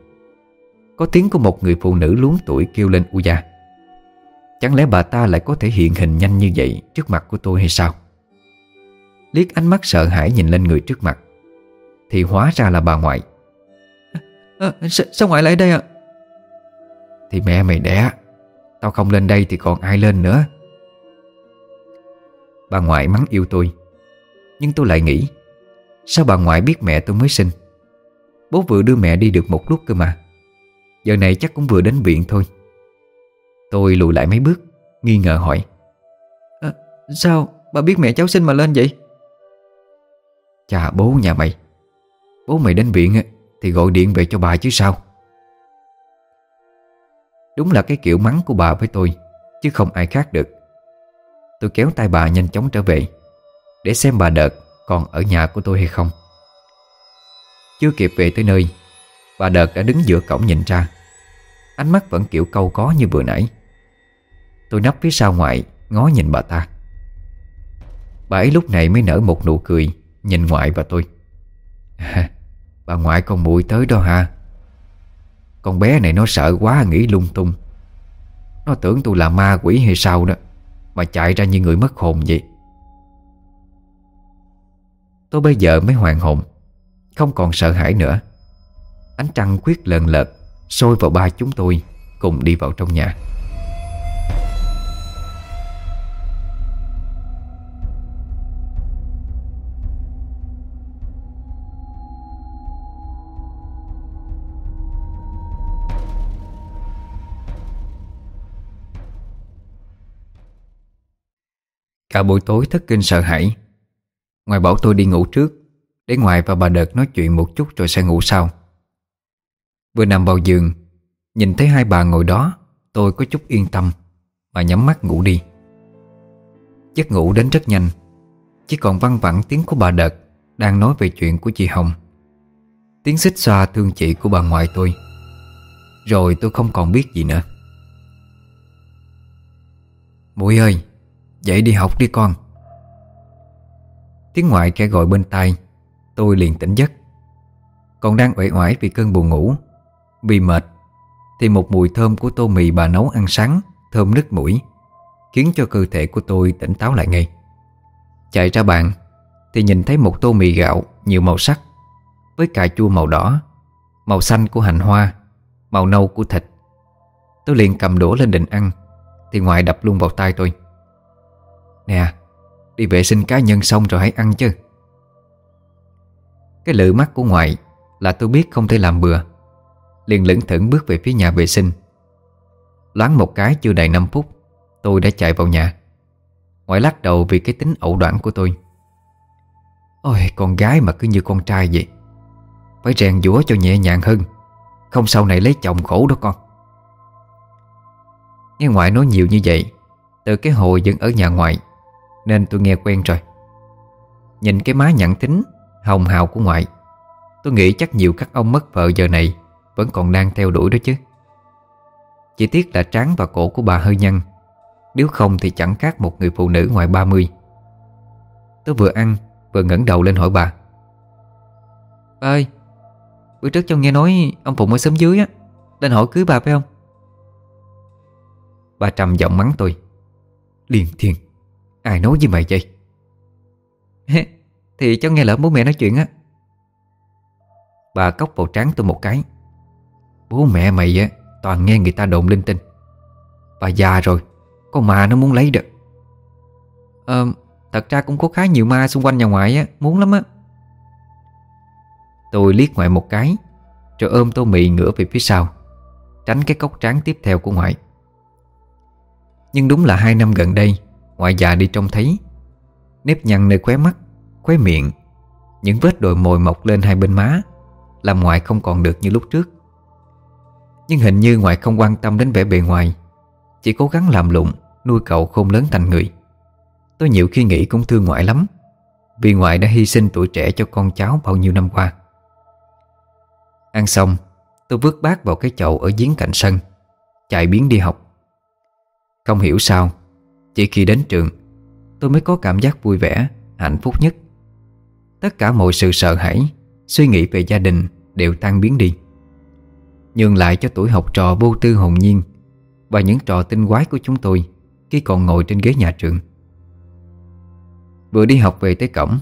Có tiếng của một người phụ nữ luống tuổi kêu lên u da Chẳng lẽ bà ta lại có thể hiện hình nhanh như vậy Trước mặt của tôi hay sao? Liếc ánh mắt sợ hãi nhìn lên người trước mặt Thì hóa ra là bà ngoại. À, sao, sao ngoại lại đây ạ? Thì mẹ mày đẻ Tao không lên đây thì còn ai lên nữa. Bà ngoại mắng yêu tôi Nhưng tôi lại nghĩ Sao bà ngoại biết mẹ tôi mới sinh? Bố vừa đưa mẹ đi được một lúc cơ mà Giờ này chắc cũng vừa đến viện thôi. Tôi lùi lại mấy bước Nghi ngờ hỏi. À, Sao bà biết mẹ cháu sinh mà lên vậy? Chà bố nhà mày. Bố mày đến viện Thì gọi điện về cho bà chứ sao? Đúng là cái kiểu mắng của bà với tôi Chứ không ai khác được. Tôi kéo tay bà nhanh chóng trở về Để xem bà đợt còn ở nhà của tôi hay không. Chưa kịp về tới nơi Bà đợt đã đứng giữa cổng nhìn ra. Ánh mắt vẫn kiểu câu có như vừa nãy. Tôi nấp phía sau ngoại Ngó nhìn bà ta. Bà ấy lúc này mới nở một nụ cười Nhìn ngoại và tôi. À, Bà ngoại con muội tới đó hả? Con bé này nó sợ quá nghĩ lung tung. Nó tưởng tôi là ma quỷ hay sao đó Mà chạy ra như người mất hồn vậy. Tôi bây giờ mới hoàn hồn Không còn sợ hãi nữa. Ánh trăng quyết lần lợt Sôi vào ba chúng tôi, Cùng đi vào trong nhà. Cả buổi tối thất kinh sợ hãi. Ngoài bảo tôi đi ngủ trước, Để ngoài và bà đợt nói chuyện một chút rồi sẽ ngủ sau. Vừa nằm vào giường, Nhìn thấy hai bà ngồi đó, Tôi có chút yên tâm, Mà nhắm mắt ngủ đi. Giấc ngủ đến rất nhanh, Chỉ còn văng vẳng tiếng của bà Đợt Đang nói về chuyện của chị Hồng. Tiếng xích xoa thương chị của bà ngoại tôi. Rồi tôi không còn biết gì nữa. Mũi ơi, Dậy đi học đi con. Tiếng ngoại kẻ gọi bên tai, Tôi liền tỉnh giấc. Còn đang uể oải vì cơn buồn ngủ vì mệt, Thì một mùi thơm của tô mì bà nấu ăn sáng, Thơm nứt mũi, Khiến cho cơ thể của tôi tỉnh táo lại ngay. Chạy ra bàn, Thì nhìn thấy một tô mì gạo Nhiều màu sắc, Với cà chua màu đỏ, Màu xanh của hành hoa, Màu nâu của thịt. Tôi liền cầm đũa lên định ăn, Thì ngoại đập luôn vào tay tôi. Nè, Đi vệ sinh cá nhân xong rồi hãy ăn chứ. Cái lự mắt của ngoại Là tôi biết không thể làm bừa. Liền lững thững bước về phía nhà vệ sinh. Loáng một cái chưa đầy 5 phút, Tôi đã chạy vào nhà. Ngoại lắc đầu vì cái tính ẩu đoạn của tôi. Ôi, con gái mà cứ như con trai vậy. Phải rèn dũa cho nhẹ nhàng hơn, Không sau này lấy chồng khổ đó con. Nghe ngoại nói nhiều như vậy, Từ cái hồi vẫn ở nhà ngoại, Nên tôi nghe quen rồi. Nhìn cái má nhẵn tính Hồng hào của ngoại, Tôi nghĩ chắc nhiều các ông mất vợ giờ này vẫn còn đang theo đuổi đó chứ. Chỉ tiếc là trán và cổ của bà hơi nhăn Nếu không thì chẳng khác một người phụ nữ ngoài 30 Tôi vừa ăn Vừa ngẩng đầu lên hỏi bà. Bà ơi Bữa trước cháu nghe nói Ông Phụng ở xóm dưới á Lên hỏi cưới bà phải không? Bà trầm giọng mắng tôi. Liền thiền, Ai nói với mày vậy? Thì cháu nghe lỡ bố mẹ nói chuyện á. Bà cốc vào trán tôi một cái. Bố mẹ mày á, Toàn nghe người ta đồn linh tinh. Bà già rồi, Có ma nó muốn lấy được Ờ Thật ra cũng có khá nhiều ma xung quanh nhà ngoại á, Muốn lắm á. Tôi liếc ngoại một cái, Rồi ôm tô mì ngửa về phía sau, Tránh cái cốc tráng tiếp theo của ngoại. Nhưng đúng là hai năm gần đây, Ngoại già đi trông thấy, Nếp nhăn nơi khóe mắt, Khóe miệng, Những vết đồi mồi mọc lên hai bên má, Làm ngoại không còn được như lúc trước. Nhưng hình như ngoại không quan tâm đến vẻ bề ngoài, Chỉ cố gắng làm lụng, Nuôi cậu khôn lớn thành người. Tôi nhiều khi nghĩ cũng thương ngoại lắm, Vì ngoại đã hy sinh tuổi trẻ cho con cháu bao nhiêu năm qua. Ăn xong, Tôi vứt bát vào cái chậu ở giếng cạnh sân, Chạy biến đi học. Không hiểu sao, Chỉ khi đến trường, Tôi mới có cảm giác vui vẻ, Hạnh phúc nhất. Tất cả mọi sự sợ hãi, Suy nghĩ về gia đình đều tan biến đi. Nhường lại cho tuổi học trò vô tư hồn nhiên Và những trò tinh quái của chúng tôi Khi còn ngồi trên ghế nhà trường. Vừa đi học về tới cổng,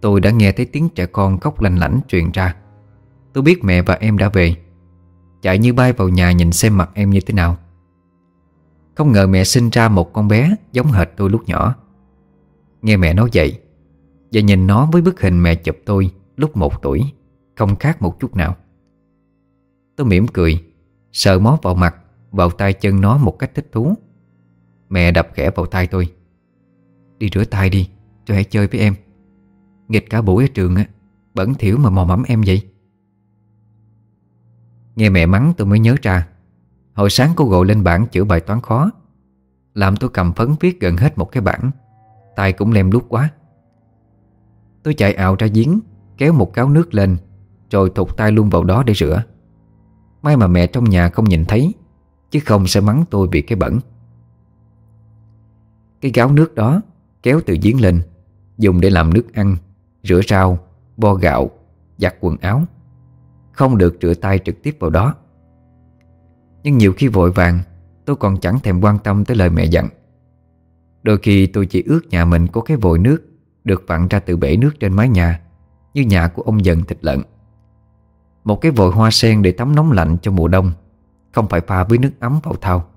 Tôi đã nghe thấy tiếng trẻ con khóc lanh lảnh truyền ra. Tôi biết mẹ và em đã về. Chạy như bay vào nhà nhìn xem mặt em như thế nào. Không ngờ mẹ sinh ra một con bé Giống hệt tôi lúc nhỏ. Nghe mẹ nói vậy Và nhìn nó với bức hình mẹ chụp tôi Lúc một tuổi, Không khác một chút nào. Tôi mỉm cười, Sờ mó vào mặt, Vào tay chân nó một cách thích thú. Mẹ đập khẽ vào tay tôi. Đi rửa tay đi cho hãy chơi với em. Nghịch cả buổi ở trường á, Bẩn thiểu mà mò mẫm em vậy. Nghe mẹ mắng tôi mới nhớ ra, Hồi sáng cô gọi lên bảng chữa bài toán khó. Làm tôi cầm phấn viết gần hết một cái bảng, tay cũng lem lút quá. Tôi chạy ảo ra giếng, Kéo một cáo nước lên, Rồi thụt tay luôn vào đó để rửa. May mà mẹ trong nhà không nhìn thấy Chứ không sẽ mắng tôi bị cái bẩn. Cái gáo nước đó Kéo từ giếng lên Dùng để làm nước ăn Rửa rau, bo gạo, giặt quần áo. Không được rửa tay trực tiếp vào đó. Nhưng nhiều khi vội vàng Tôi còn chẳng thèm quan tâm tới lời mẹ dặn. Đôi khi tôi chỉ ước nhà mình có cái vòi nước Được vặn ra từ bể nước trên mái nhà Như nhà của ông dần thịt lợn. Một cái vòi hoa sen để tắm nóng lạnh cho mùa đông. Không phải pha với nước ấm vào thau.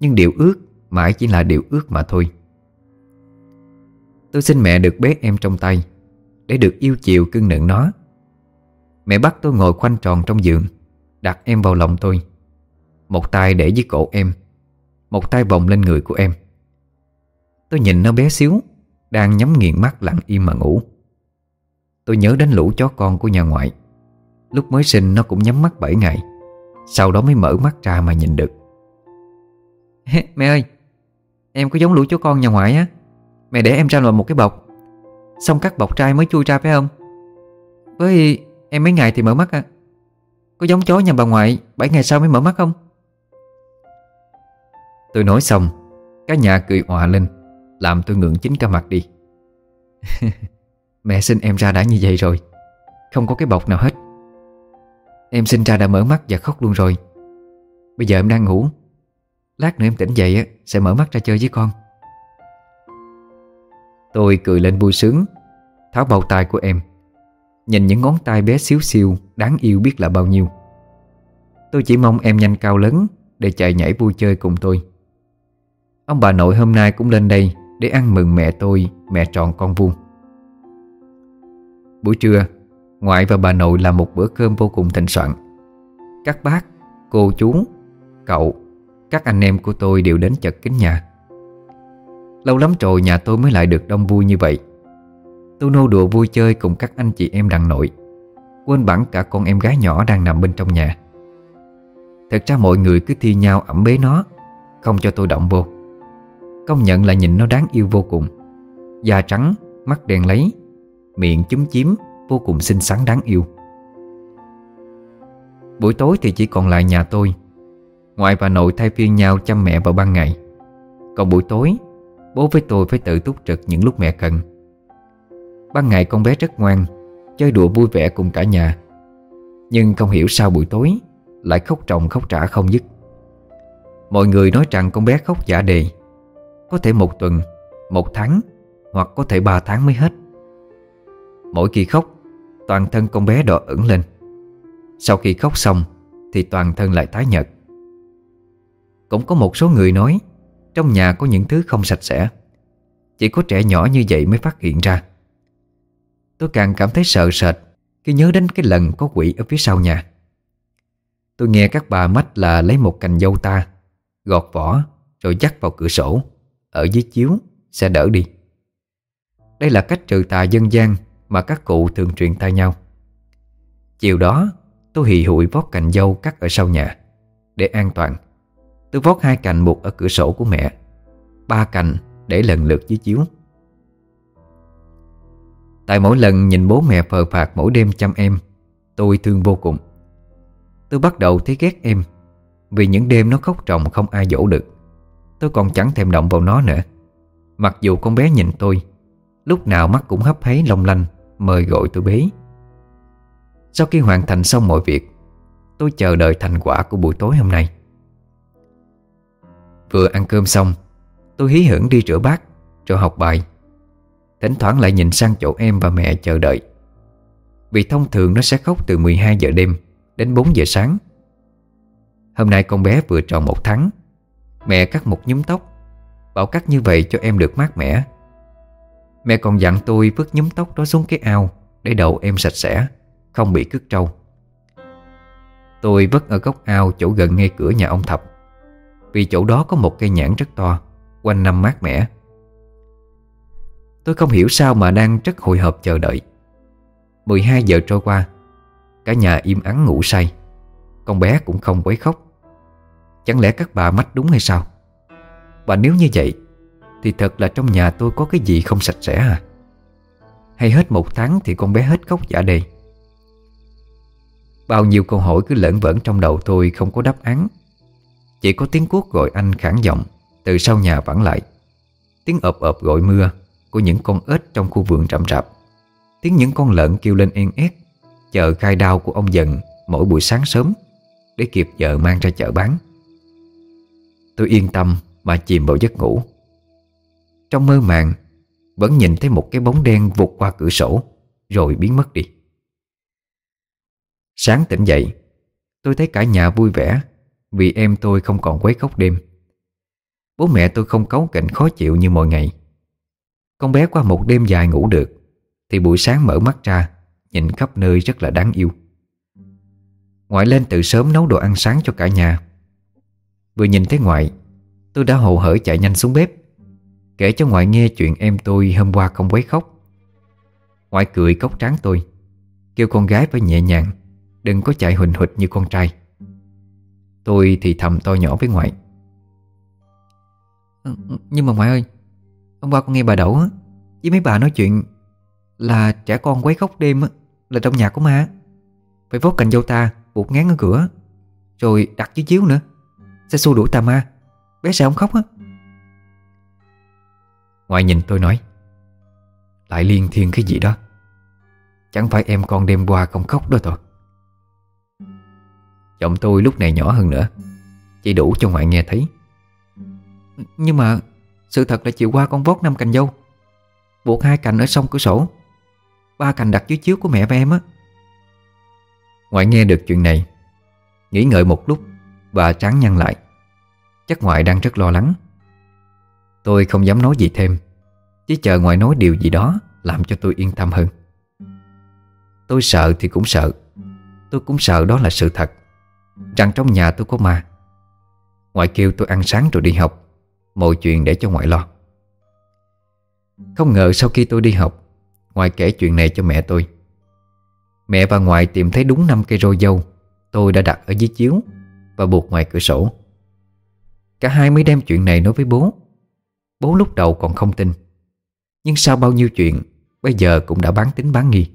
Nhưng điều ước mãi chỉ là điều ước mà thôi. Tôi xin mẹ được bế em trong tay, Để được yêu chiều cưng nựng nó. Mẹ bắt tôi ngồi khoanh tròn trong giường, Đặt em vào lòng tôi. Một tay để dưới cổ em, Một tay vòng lên người của em. Tôi nhìn nó bé xíu, Đang nhắm nghiền mắt lặng im mà ngủ. Tôi nhớ đến lũ chó con của nhà ngoại. Lúc mới sinh nó cũng nhắm mắt 7 ngày. Sau đó mới mở mắt ra mà nhìn được. Mẹ ơi, Em có giống lũ chó con nhà ngoại á. Mẹ để em ra loại một cái bọc. Xong cắt bọc trai mới chui ra phải không? Với em mấy ngày thì mở mắt à Có giống chó nhà bà ngoại 7 ngày sau mới mở mắt không? Tôi nói xong Cả nhà cười òa lên, Làm tôi ngượng chính cả mặt đi. Mẹ sinh em ra đã như vậy rồi. Không có cái bọc nào hết. Em sinh ra đã mở mắt và khóc luôn rồi. Bây giờ em đang ngủ. Lát nữa em tỉnh dậy Sẽ mở mắt ra chơi với con. Tôi cười lên vui sướng, Tháo bầu tay của em. Nhìn những ngón tay bé xíu xiu, Đáng yêu biết là bao nhiêu. Tôi chỉ mong em nhanh cao lớn Để chạy nhảy vui chơi cùng tôi. Ông bà nội hôm nay cũng lên đây Để ăn mừng mẹ tôi, Mẹ tròn con vuông. Buổi trưa Ngoại và bà nội làm một bữa cơm vô cùng thịnh soạn. Các bác, cô chú, cậu Các anh em của tôi đều đến chật kính nhà. Lâu lắm rồi nhà tôi mới lại được đông vui như vậy. Tôi nô đùa vui chơi cùng các anh chị em đằng nội. Quên bẵng cả con em gái nhỏ đang nằm bên trong nhà. Thật ra mọi người cứ thi nhau ẩm bế nó Không cho tôi động vô. Công nhận là nhìn nó đáng yêu vô cùng. Da trắng, mắt đen lấy Miệng chúm chím. Vô cùng xinh xắn đáng yêu. Buổi tối thì chỉ còn lại nhà tôi. Ngoại và nội thay phiên nhau chăm mẹ vào ban ngày. Còn buổi tối Bố với tôi phải tự túc trực những lúc mẹ cần. Ban ngày con bé rất ngoan Chơi đùa vui vẻ cùng cả nhà. Nhưng không hiểu sao buổi tối Lại khóc trồng khóc trả không dứt. Mọi người nói rằng con bé khóc giả đề. Có thể một tuần, một tháng Hoặc có thể ba tháng mới hết. Mỗi khi khóc Toàn thân con bé đỏ ửng lên. Sau khi khóc xong, Thì toàn thân lại tái nhợt. Cũng có một số người nói, Trong nhà có những thứ không sạch sẽ. Chỉ có trẻ nhỏ như vậy mới phát hiện ra. Tôi càng cảm thấy sợ sệt Khi nhớ đến cái lần có quỷ ở phía sau nhà. Tôi nghe các bà mách là lấy một cành dâu ta, Gọt vỏ, Rồi dắt vào cửa sổ, Ở dưới chiếu, sẽ đỡ đi. Đây là cách trừ tà dân gian mà các cụ thường truyền tay nhau. Chiều đó, tôi hì hụi vót cành dâu cắt ở sau nhà, Để an toàn. Tôi vót hai cành buộc ở cửa sổ của mẹ, Ba cành để lần lượt dưới chiếu. Tại mỗi lần nhìn bố mẹ phờ phạt mỗi đêm chăm em, Tôi thương vô cùng. Tôi bắt đầu thấy ghét em, Vì những đêm nó khóc ròng không ai dỗ được. Tôi còn chẳng thèm động vào nó nữa. Mặc dù con bé nhìn tôi, Lúc nào mắt cũng hấp háy long lanh. Mời gọi tôi bế. Sau khi hoàn thành xong mọi việc, Tôi chờ đợi thành quả của buổi tối hôm nay. Vừa ăn cơm xong, Tôi hí hưởng đi rửa bát Rồi học bài. Thỉnh thoảng lại nhìn sang chỗ em và mẹ chờ đợi. Vì thông thường nó sẽ khóc từ 12 giờ đêm Đến 4 giờ sáng. Hôm nay con bé vừa tròn một tháng, Mẹ cắt một nhúm tóc. Bảo cắt như vậy cho em được mát mẻ. Mẹ còn dặn tôi vứt nhúm tóc đó xuống cái ao Để đầu em sạch sẽ, Không bị cứt trâu. Tôi vứt ở góc ao chỗ gần ngay cửa nhà ông Thập, Vì chỗ đó có một cây nhãn rất to, Quanh năm mát mẻ. Tôi không hiểu sao mà đang rất hồi hộp chờ đợi. 12 giờ trôi qua, Cả nhà im ắng ngủ say. Con bé cũng không quấy khóc. Chẳng lẽ các bà mách đúng hay sao? Và nếu như vậy thì thật là trong nhà tôi có cái gì không sạch sẽ à? Hay hết một tháng thì con bé hết khóc giả đề Bao nhiêu câu hỏi cứ lẫn vẩn trong đầu tôi không có đáp án. Chỉ có tiếng cuốc gọi anh khản giọng, Từ sau nhà vẳng lại. Tiếng ợp ợp gọi mưa Của những con ếch trong khu vườn rậm rạp. Tiếng những con lợn kêu lên en ét, Chờ khai đao của ông dần Mỗi buổi sáng sớm, Để kịp giờ mang ra chợ bán. Tôi yên tâm mà chìm vào giấc ngủ trong mơ màng, Vẫn nhìn thấy một cái bóng đen vụt qua cửa sổ, Rồi biến mất đi. Sáng tỉnh dậy, Tôi thấy cả nhà vui vẻ, Vì em tôi không còn quấy khóc đêm. Bố mẹ tôi không cấu cảnh khó chịu như mọi ngày. Con bé qua một đêm dài ngủ được, Thì buổi sáng mở mắt ra, Nhìn khắp nơi rất là đáng yêu. Ngoại lên từ sớm nấu đồ ăn sáng cho cả nhà. Vừa nhìn thấy ngoại, Tôi đã hồ hởi chạy nhanh xuống bếp. Kể cho ngoại nghe chuyện em tôi hôm qua không quấy khóc. Ngoại cười cốc tráng tôi, Kêu con gái phải nhẹ nhàng, Đừng có chạy huỳnh huỵch như con trai. Tôi thì thầm to nhỏ với ngoại. Ừ, nhưng mà ngoại ơi, Hôm qua con nghe bà Đậu á, Với mấy bà nói chuyện Là trẻ con quấy khóc đêm á, Là trong nhà của ma Phải vót cành dâu ta buộc ngán ở cửa, Rồi đặt dưới chiếu nữa, Sẽ xua đuổi tà ma. Bé sẽ không khóc á. Ngoại nhìn tôi nói, Lại liên thiên cái gì đó? Chẳng phải em con đêm qua không khóc đó thôi. Giọng tôi lúc này nhỏ hơn nữa, Chỉ đủ cho ngoại nghe thấy. Nhưng mà Sự thật là chiều qua con vót năm cành dâu. Buộc hai cành ở sông cửa sổ, Ba cành đặt dưới chiếu của mẹ và em á. Ngoại nghe được chuyện này, Nghĩ ngợi một lúc Và tráng nhăn lại. Chắc ngoại đang rất lo lắng. Tôi không dám nói gì thêm. Chỉ chờ ngoại nói điều gì đó Làm cho tôi yên tâm hơn. Tôi sợ thì cũng sợ. Tôi cũng sợ đó là sự thật. Rằng trong nhà tôi có ma. Ngoại kêu tôi ăn sáng rồi đi học. Mọi chuyện để cho ngoại lo. Không ngờ sau khi tôi đi học, Ngoại kể chuyện này cho mẹ tôi. Mẹ và ngoại tìm thấy đúng năm cây rô dâu Tôi đã đặt ở dưới chiếu Và buộc ngoài cửa sổ. Cả hai mới đem chuyện này nói với bố. Bố lúc đầu còn không tin. Nhưng sau bao nhiêu chuyện Bây giờ cũng đã bán tính bán nghi.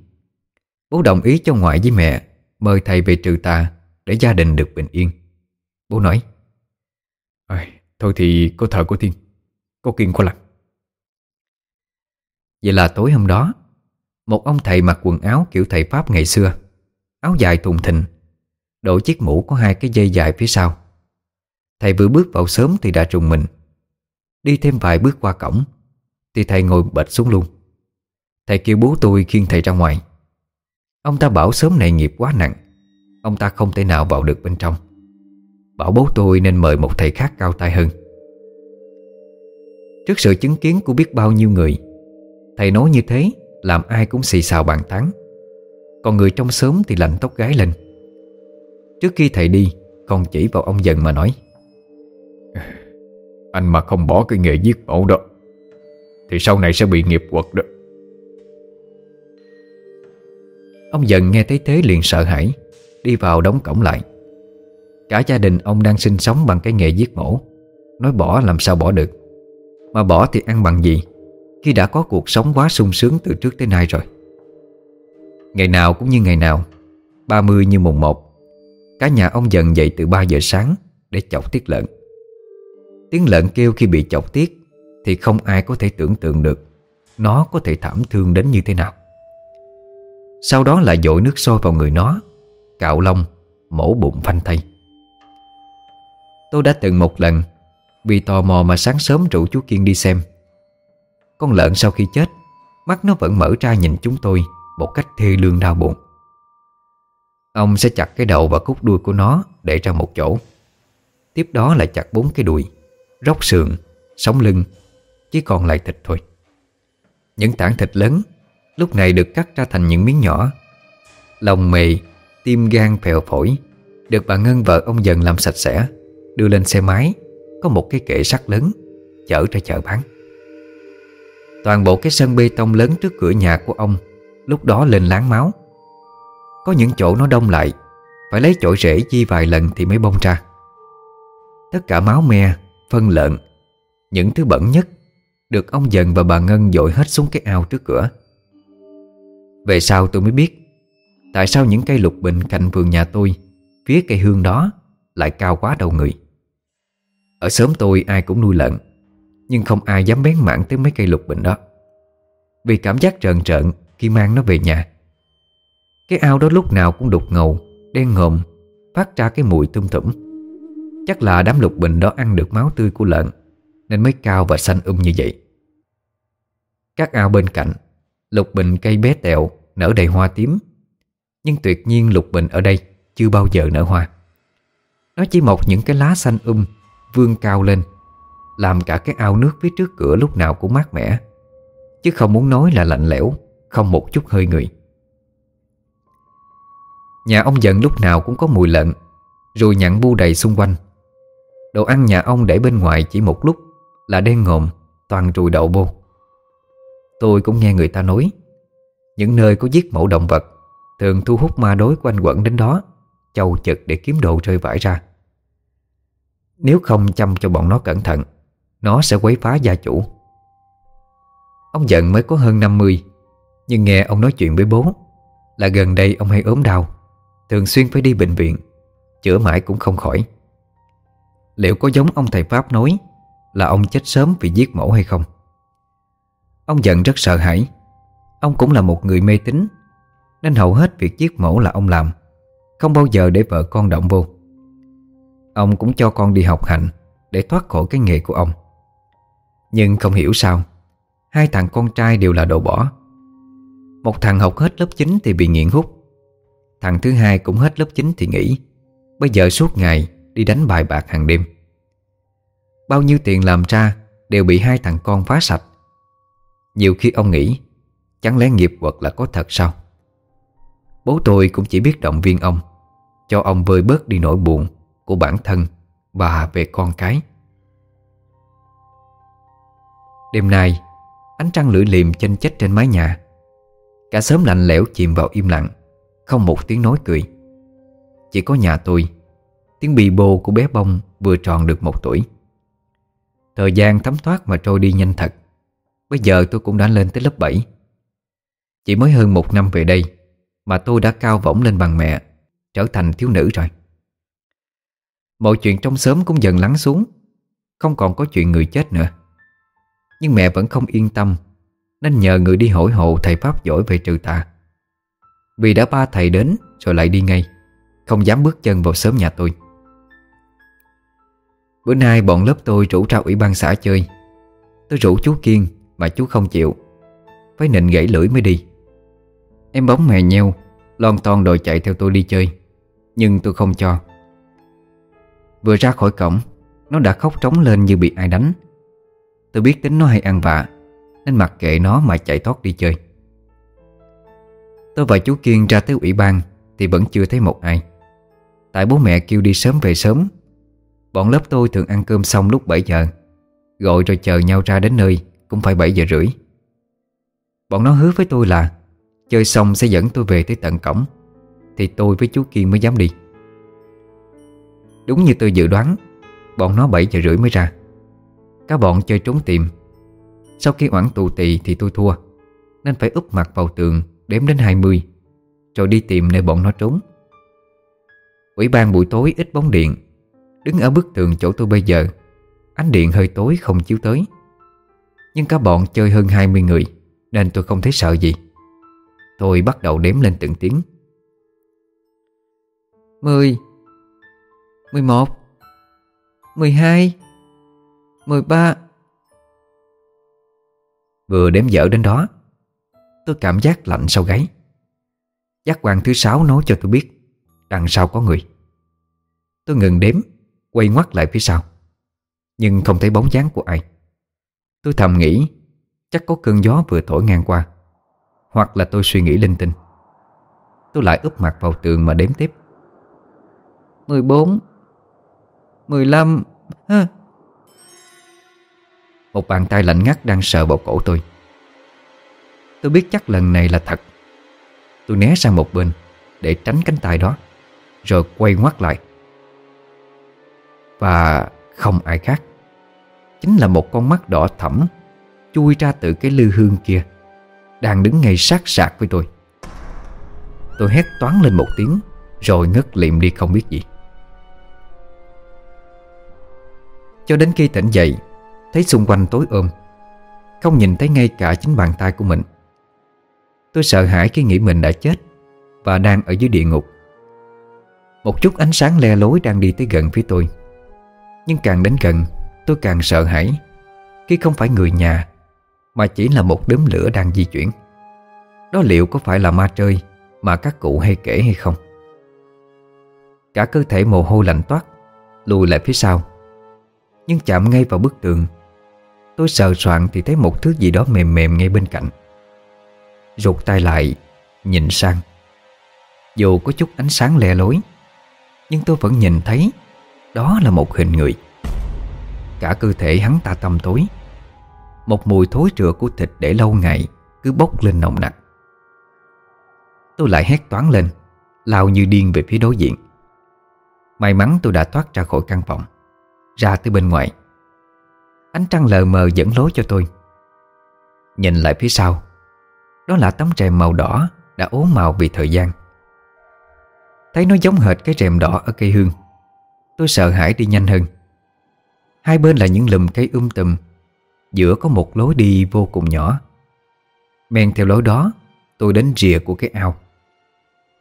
Bố đồng ý cho ngoại với mẹ Mời thầy về trừ tà Để gia đình được bình yên. Bố nói Thôi thì có thờ có thiên Có kiên có lành. Vậy là tối hôm đó Một ông thầy mặc quần áo kiểu thầy Pháp ngày xưa Áo dài thùng thình Đội chiếc mũ có hai cái dây dài phía sau. Thầy vừa bước vào sớm thì đã trùng mình Đi thêm vài bước qua cổng, Thì thầy ngồi bệt xuống luôn. Thầy kêu bố tôi khiêng thầy ra ngoài. Ông ta bảo sớm này nghiệp quá nặng, Ông ta không thể nào vào được bên trong. Bảo bố tôi nên mời một thầy khác cao tay hơn. Trước sự chứng kiến của biết bao nhiêu người, Thầy nói như thế, Làm ai cũng xì xào bàn tán. Còn người trong sớm thì lạnh tóc gái lên. Trước khi thầy đi, Còn chỉ vào ông dần mà nói. Anh mà không bỏ cái nghề giết mổ đó, Thì sau này sẽ bị nghiệp quật đó. Ông dần nghe thấy thế liền sợ hãi, Đi vào đóng cổng lại. Cả gia đình ông đang sinh sống bằng cái nghề giết mổ, Nói bỏ làm sao bỏ được. Mà bỏ thì ăn bằng gì, Khi đã có cuộc sống quá sung sướng từ trước tới nay rồi. Ngày nào cũng như ngày nào 30 như mùng 1 Cả nhà ông dần dậy từ 3 giờ sáng Để chọc tiết lợn. Tiếng lợn kêu khi bị chọc tiết Thì không ai có thể tưởng tượng được Nó có thể thảm thương đến như thế nào. Sau đó là dội nước sôi vào người nó, Cạo lông, Mổ bụng phanh thay Tôi đã từng một lần Vì tò mò mà sáng sớm rủ chú Kiên đi xem. Con lợn sau khi chết, Mắt nó vẫn mở ra nhìn chúng tôi Một cách thê lương đau buồn. Ông sẽ chặt cái đầu và cúc đuôi của nó Để ra một chỗ, Tiếp đó là chặt bốn cái đùi. Róc sườn, sống lưng Chỉ còn lại thịt thôi. Những tảng thịt lớn Lúc này được cắt ra thành những miếng nhỏ. Lòng mề, tim gan phèo phổi Được bà Ngân vợ ông dần làm sạch sẽ Đưa lên xe máy Có một cái kệ sắt lớn Chở ra chợ bán. Toàn bộ cái sân bê tông lớn trước cửa nhà của ông Lúc đó lên láng máu. Có những chỗ nó đông lại Phải lấy chổi rễ chi vài lần thì mới bông ra. Tất cả máu me, phân lợn. Những thứ bẩn nhất Được ông dần và bà Ngân dội hết xuống cái ao trước cửa. Về sau tôi mới biết Tại sao những cây lục bình cạnh vườn nhà tôi, Phía cây hương đó Lại cao quá đầu người. Ở xóm tôi ai cũng nuôi lợn, Nhưng không ai dám bén mảng tới mấy cây lục bình đó. Vì cảm giác trợn trợn Khi mang nó về nhà. Cái ao đó lúc nào cũng đục ngầu, Đen ngòm, Phát ra cái mùi tum tủm Chắc là đám lục bình đó ăn được máu tươi của lợn, Nên mới cao và xanh um như vậy. Các ao bên cạnh, Lục bình cây bé tẹo, Nở đầy hoa tím. Nhưng tuyệt nhiên lục bình ở đây Chưa bao giờ nở hoa. Nó chỉ mọc những cái lá xanh um vươn cao lên, Làm cả cái ao nước phía trước cửa lúc nào cũng mát mẻ. Chứ không muốn nói là lạnh lẽo, Không một chút hơi người. Nhà ông giận lúc nào cũng có mùi lợn, Rồi nhặn bu đầy xung quanh. Đồ ăn nhà ông để bên ngoài chỉ một lúc Là đen ngộm Toàn rùi đậu bô. Tôi cũng nghe người ta nói, Những nơi có giết mẫu động vật Thường thu hút ma đối quanh quẩn đến đó Châu chực để kiếm đồ rơi vãi ra. Nếu không chăm cho bọn nó cẩn thận, Nó sẽ quấy phá gia chủ. Ông giận mới có hơn 50 Nhưng nghe ông nói chuyện với bố Là gần đây ông hay ốm đau, Thường xuyên phải đi bệnh viện, Chữa mãi cũng không khỏi. Liệu có giống ông thầy Pháp nói Là ông chết sớm vì giết mổ hay không? Ông giận rất sợ hãi. Ông cũng là một người mê tín, Nên hầu hết việc giết mổ là ông làm, Không bao giờ để vợ con động vô. Ông cũng cho con đi học hành Để thoát khỏi cái nghề của ông. Nhưng không hiểu sao, Hai thằng con trai đều là đồ bỏ. Một thằng học hết lớp 9 thì bị nghiện hút, Thằng thứ hai cũng hết lớp 9 thì nghỉ. Bây giờ suốt ngày đi đánh bài bạc hàng đêm. Bao nhiêu tiền làm ra Đều bị hai thằng con phá sạch. Nhiều khi ông nghĩ, Chẳng lẽ nghiệp quật là có thật sao? Bố tôi cũng chỉ biết động viên ông, Cho ông vơi bớt đi nỗi buồn Của bản thân Và về con cái. Đêm nay, Ánh trăng lưỡi liềm chênh chết trên mái nhà. Cả xóm lạnh lẽo chìm vào im lặng, Không một tiếng nói cười. Chỉ có nhà tôi Tiếng bì bô của bé bông vừa tròn được một tuổi. Thời gian thấm thoát mà trôi đi nhanh thật. Bây giờ tôi cũng đã lên tới lớp 7 Chỉ mới hơn một năm về đây Mà tôi đã cao võng lên bằng mẹ, Trở thành thiếu nữ rồi. Mọi chuyện trong xóm cũng dần lắng xuống. Không còn có chuyện người chết nữa. Nhưng mẹ vẫn không yên tâm, Nên nhờ người đi hỏi hộ thầy Pháp giỏi về trừ tà. Vì đã ba thầy đến rồi lại đi ngay, Không dám bước chân vào xóm nhà tôi. Bữa nay bọn lớp tôi rủ ra ủy ban xã chơi. Tôi rủ chú Kiên Mà chú không chịu. Phải nịnh gãy lưỡi mới đi. Em bóng mè nheo, Lon ton đòi chạy theo tôi đi chơi, Nhưng tôi không cho. Vừa ra khỏi cổng, Nó đã khóc trống lên như bị ai đánh. Tôi biết tính nó hay ăn vạ, Nên mặc kệ nó mà chạy thoát đi chơi. Tôi và chú Kiên ra tới ủy ban Thì vẫn chưa thấy một ai. Tại bố mẹ kêu đi sớm về sớm Bọn lớp tôi thường ăn cơm xong lúc 7 giờ. Gọi rồi chờ nhau ra đến nơi, Cũng phải 7 giờ rưỡi. Bọn nó hứa với tôi là, Chơi xong sẽ dẫn tôi về tới tận cổng. Thì tôi với chú Kiên mới dám đi. Đúng như tôi dự đoán, Bọn nó 7 giờ rưỡi mới ra. Các bọn chơi trốn tìm. Sau khi oản tù tì thì tôi thua, Nên phải úp mặt vào tường, Đếm đến 20 Rồi đi tìm nơi bọn nó trốn. Ủy ban buổi tối ít bóng điện Đứng ở bức tường chỗ tôi bây giờ, Ánh điện hơi tối không chiếu tới. Nhưng cả bọn chơi hơn 20 người, Nên tôi không thấy sợ gì. Tôi bắt đầu đếm lên từng tiếng. Mười Mười một, Mười hai, Mười ba. Vừa đếm dở đến đó, Tôi cảm giác lạnh sau gáy. Giác quan thứ sáu nói cho tôi biết Đằng sau có người. Tôi ngừng đếm. Quay ngoắt lại phía sau. Nhưng không thấy bóng dáng của ai. Tôi thầm nghĩ, Chắc có cơn gió vừa thổi ngang qua, Hoặc là tôi suy nghĩ linh tinh. Tôi lại úp mặt vào tường mà đếm tiếp. 14 15 ha. Một bàn tay lạnh ngắt đang sờ vào cổ tôi. Tôi biết chắc lần này là thật. Tôi né sang một bên Để tránh cánh tay đó, Rồi quay ngoắt lại và không ai khác. Chính là một con mắt đỏ thẫm, Chui ra từ cái lư hương kia, Đang đứng ngay sát sạc với tôi. Tôi hét toán lên một tiếng, Rồi ngất liệm đi không biết gì. Cho đến khi tỉnh dậy, Thấy xung quanh tối ôm Không nhìn thấy ngay cả chính bàn tay của mình. Tôi sợ hãi khi nghĩ mình đã chết Và đang ở dưới địa ngục. Một chút ánh sáng le lối đang đi tới gần phía tôi nhưng càng đến gần, Tôi càng sợ hãi. Khi không phải người nhà, Mà chỉ là một đốm lửa đang di chuyển. Đó liệu có phải là ma chơi Mà các cụ hay kể hay không? Cả cơ thể mồ hôi lạnh toát, Lùi lại phía sau. Nhưng chạm ngay vào bức tường, Tôi sờ soạn thì thấy một thứ gì đó mềm mềm ngay bên cạnh. Rụt tay lại, Nhìn sang. Dù có chút ánh sáng le lối, Nhưng tôi vẫn nhìn thấy đó là một hình người. Cả cơ thể hắn ta tăm tối. Một mùi thối rữa của thịt để lâu ngày Cứ bốc lên nồng nặc. Tôi lại hét toán lên, Lao như điên về phía đối diện. May mắn tôi đã thoát ra khỏi căn phòng, Ra tới bên ngoài. Ánh trăng lờ mờ dẫn lối cho tôi. Nhìn lại phía sau, Đó là tấm rèm màu đỏ Đã ố màu vì thời gian. Thấy nó giống hệt cái rèm đỏ ở cây hương. Tôi sợ hãi đi nhanh hơn. Hai bên là những lùm cây um tùm. Giữa có một lối đi vô cùng nhỏ. Men theo lối đó, Tôi đến rìa của cái ao.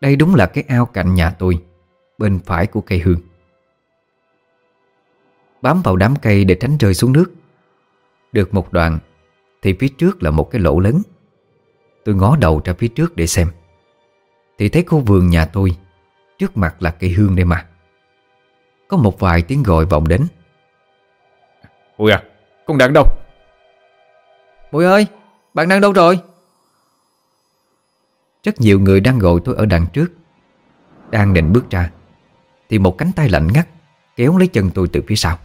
Đây đúng là cái ao cạnh nhà tôi, Bên phải của cây hương. Bám vào đám cây để tránh rơi xuống nước. Được một đoạn, Thì phía trước là một cái lỗ lớn. Tôi ngó đầu ra phía trước để xem. Thì thấy khu vườn nhà tôi, Trước mặt là cây hương đây mà. Có một vài tiếng gọi vọng đến. Ui à, con đang đâu? Mùi ơi, bạn đang đâu rồi? Rất nhiều người đang gọi tôi ở đằng trước. Đang định bước ra Thì một cánh tay lạnh ngắt Kéo lấy chân tôi từ phía sau.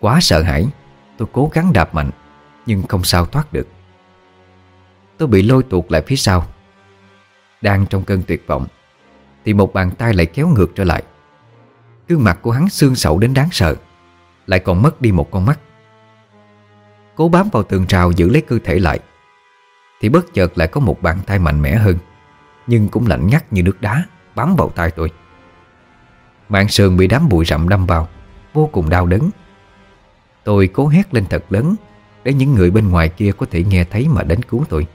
Quá sợ hãi Tôi cố gắng đạp mạnh Nhưng không sao thoát được. Tôi bị lôi tuột lại phía sau. Đang trong cơn tuyệt vọng Thì một bàn tay lại kéo ngược trở lại Gương mặt của hắn xương sậu đến đáng sợ, Lại còn mất đi một con mắt. Cố bám vào tường rào giữ lấy cơ thể lại, Thì bất chợt lại có một bàn tay mạnh mẽ hơn, Nhưng cũng lạnh ngắt như nước đá, Bám vào tay tôi. Mạng sườn bị đám bụi rậm đâm vào, Vô cùng đau đớn. Tôi cố hét lên thật lớn Để những người bên ngoài kia có thể nghe thấy mà đến cứu tôi.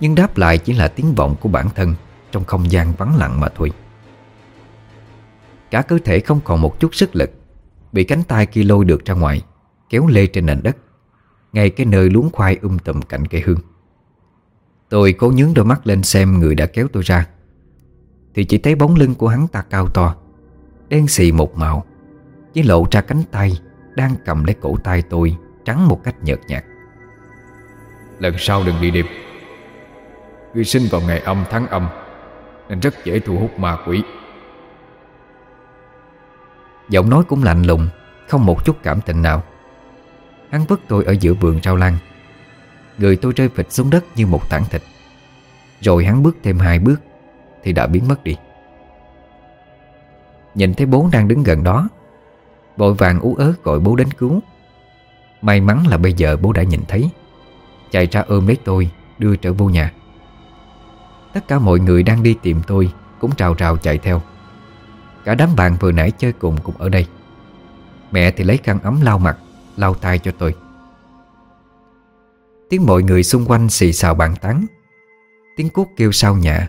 Nhưng đáp lại chỉ là tiếng vọng của bản thân Trong không gian vắng lặng mà thôi. Cả cơ thể không còn một chút sức lực. Bị cánh tay kia lôi được ra ngoài, Kéo lê trên nền đất. Ngay cái nơi luống khoai um tùm cạnh cây hương. Tôi cố nhướng đôi mắt lên xem người đã kéo tôi ra. Thì chỉ thấy bóng lưng của hắn ta cao to, Đen xì một màu, Chỉ lộ ra cánh tay Đang cầm lấy cổ tay tôi Trắng một cách nhợt nhạt. Lần sau đừng đi đêm Ngươi sinh vào ngày âm tháng âm, Nên rất dễ thu hút ma quỷ. Giọng nói cũng lạnh lùng, Không một chút cảm tình nào. Hắn vứt tôi ở giữa vườn rau lan. Người tôi rơi phịch xuống đất như một tảng thịt. Rồi hắn bước thêm hai bước, Thì đã biến mất đi. Nhìn thấy bố đang đứng gần đó, Vội vàng ú ớ gọi bố đến cứu. May mắn là bây giờ bố đã nhìn thấy, Chạy ra ôm lấy tôi, Đưa trở vô nhà. Tất cả mọi người đang đi tìm tôi, Cũng trào trào chạy theo. Cả đám bạn vừa nãy chơi cùng cũng ở đây. Mẹ thì lấy khăn ấm lau mặt, Lau tay cho tôi. Tiếng mọi người xung quanh xì xào bàn tán. Tiếng cuốc kêu sau nhà.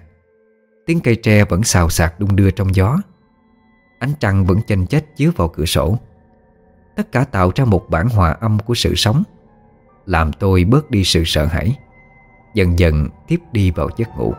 Tiếng cây tre vẫn xào xạc đung đưa trong gió. Ánh trăng vẫn chênh chết chiếu vào cửa sổ. Tất cả tạo ra một bản hòa âm của sự sống, Làm tôi bớt đi sự sợ hãi, Dần dần tiếp đi vào giấc ngủ.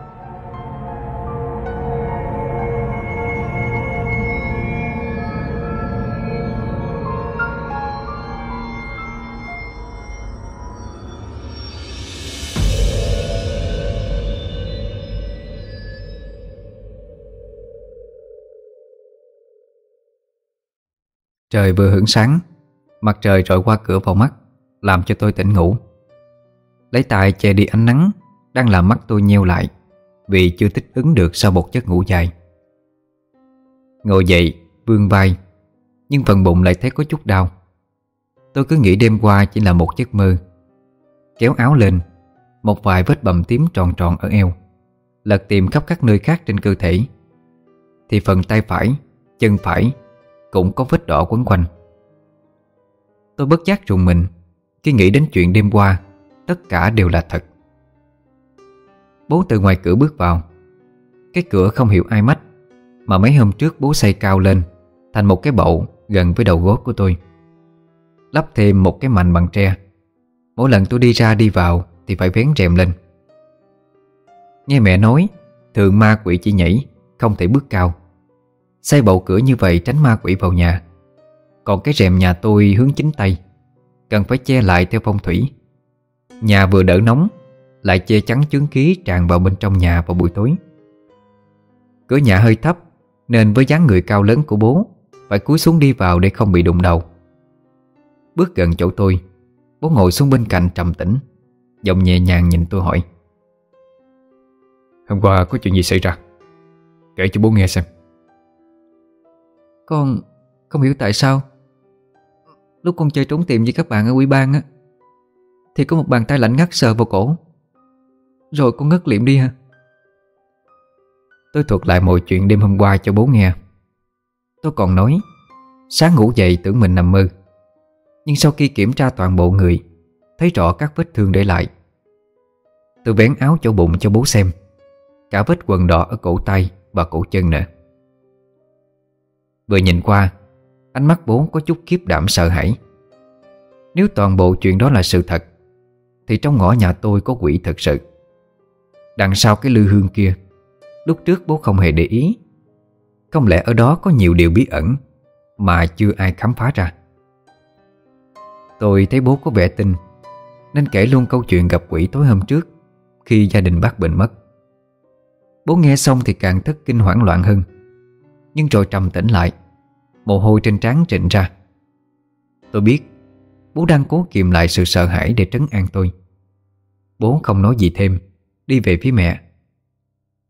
Trời vừa hưởng sáng Mặt trời rọi qua cửa vào mắt Làm cho tôi tỉnh ngủ. Lấy tay che đi ánh nắng Đang làm mắt tôi nheo lại Vì chưa thích ứng được sau một giấc ngủ dài. Ngồi dậy, vươn vai Nhưng phần bụng lại thấy có chút đau. Tôi cứ nghĩ đêm qua chỉ là một giấc mơ. Kéo áo lên Một vài vết bầm tím tròn tròn ở eo Lật tìm khắp các nơi khác trên cơ thể. Thì phần tay phải, chân phải cũng có vết đỏ quấn quanh. Tôi bất giác rùng mình, Khi nghĩ đến chuyện đêm qua, Tất cả đều là thật. Bố từ ngoài cửa bước vào. Cái cửa không hiểu ai mách Mà mấy hôm trước bố xây cao lên, Thành một cái bậu gần với đầu gối của tôi. Lắp thêm một cái mành bằng tre. Mỗi lần tôi đi ra đi vào Thì phải vén rèm lên. Nghe mẹ nói Thường ma quỷ chỉ nhảy, Không thể bước cao. Xây bầu cửa như vậy tránh ma quỷ vào nhà. Còn cái rèm nhà tôi hướng chính tây Cần phải che lại theo phong thủy. Nhà vừa đỡ nóng, Lại che chắn chướng khí tràn vào bên trong nhà vào buổi tối. Cửa nhà hơi thấp, Nên với dáng người cao lớn của bố, Phải cúi xuống đi vào để không bị đụng đầu. Bước gần chỗ tôi, Bố ngồi xuống bên cạnh trầm tĩnh, Giọng nhẹ nhàng nhìn tôi hỏi. Hôm qua có chuyện gì xảy ra? Kể cho bố nghe xem con không hiểu tại sao. Lúc con chơi trốn tìm với các bạn ở ủy ban á Thì có một bàn tay lạnh ngắt sờ vào cổ. Rồi con ngất liệm đi hả Tôi thuật lại mọi chuyện đêm hôm qua cho bố nghe. Tôi còn nói Sáng ngủ dậy tưởng mình nằm mơ. Nhưng sau khi kiểm tra toàn bộ người Thấy rõ các vết thương để lại. Tôi vén áo chỗ bụng cho bố xem. Cả vết quần đỏ ở cổ tay và cổ chân nữa Vừa nhìn qua, Ánh mắt bố có chút kiếp đảm sợ hãi. Nếu toàn bộ chuyện đó là sự thật, Thì trong ngõ nhà tôi có quỷ thật sự. Đằng sau cái lư hương kia, Lúc trước bố không hề để ý. Không lẽ ở đó có nhiều điều bí ẩn Mà chưa ai khám phá ra? Tôi thấy bố có vẻ tin, Nên kể luôn câu chuyện gặp quỷ tối hôm trước, Khi gia đình bác bệnh mất. Bố nghe xong thì càng thất kinh hoảng loạn hơn, Nhưng rồi trầm tĩnh lại. Mồ hôi trên trán trịnh ra. Tôi biết Bố đang cố kiềm lại sự sợ hãi để trấn an tôi. Bố không nói gì thêm Đi về phía mẹ.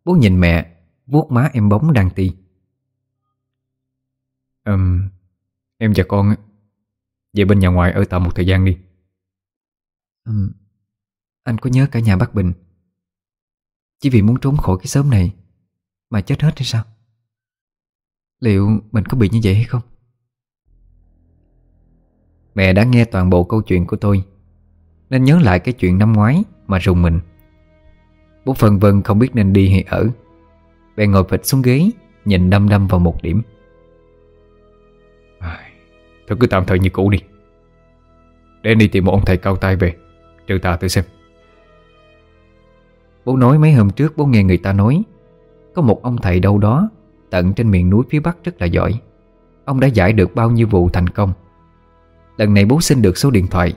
Bố nhìn mẹ vuốt má em bóng đang ti. Um, Em và con Về bên nhà ngoại ở tạm một thời gian đi. Um, Anh có nhớ cả nhà bác Bình? Chỉ vì muốn trốn khỏi cái xóm này Mà chết hết hay sao? Liệu mình có bị như vậy hay không? Mẹ đã nghe toàn bộ câu chuyện của tôi Nên nhớ lại cái chuyện năm ngoái Mà rùng mình. Bố phân vân không biết nên đi hay ở. Bèn ngồi phịch xuống ghế Nhìn đăm đăm vào một điểm. Thôi cứ tạm thời như cũ đi. Để đi tìm một ông thầy cao tay về Trừ tà tự xem. Bố nói mấy hôm trước bố nghe người ta nói Có một ông thầy đâu đó Tận trên miền núi phía Bắc rất là giỏi. Ông đã giải được bao nhiêu vụ thành công. Lần này bố xin được số điện thoại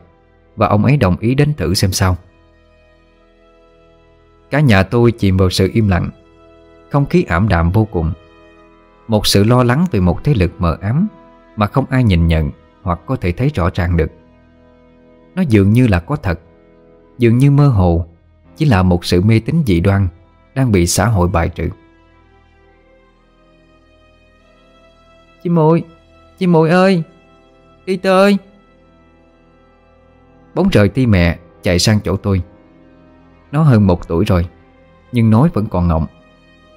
Và ông ấy đồng ý đến thử xem sao. Cả nhà tôi chìm vào sự im lặng, Không khí ảm đạm vô cùng. Một sự lo lắng về một thế lực mờ ám Mà không ai nhìn nhận Hoặc có thể thấy rõ ràng được. Nó dường như là có thật, Dường như mơ hồ, Chỉ là một sự mê tín dị đoan Đang bị xã hội bài trừ. Chị muội Chị muội ơi. Đi ơi. Bóng trời ti mẹ chạy sang chỗ tôi. Nó hơn một tuổi rồi, Nhưng nói vẫn còn ngọng.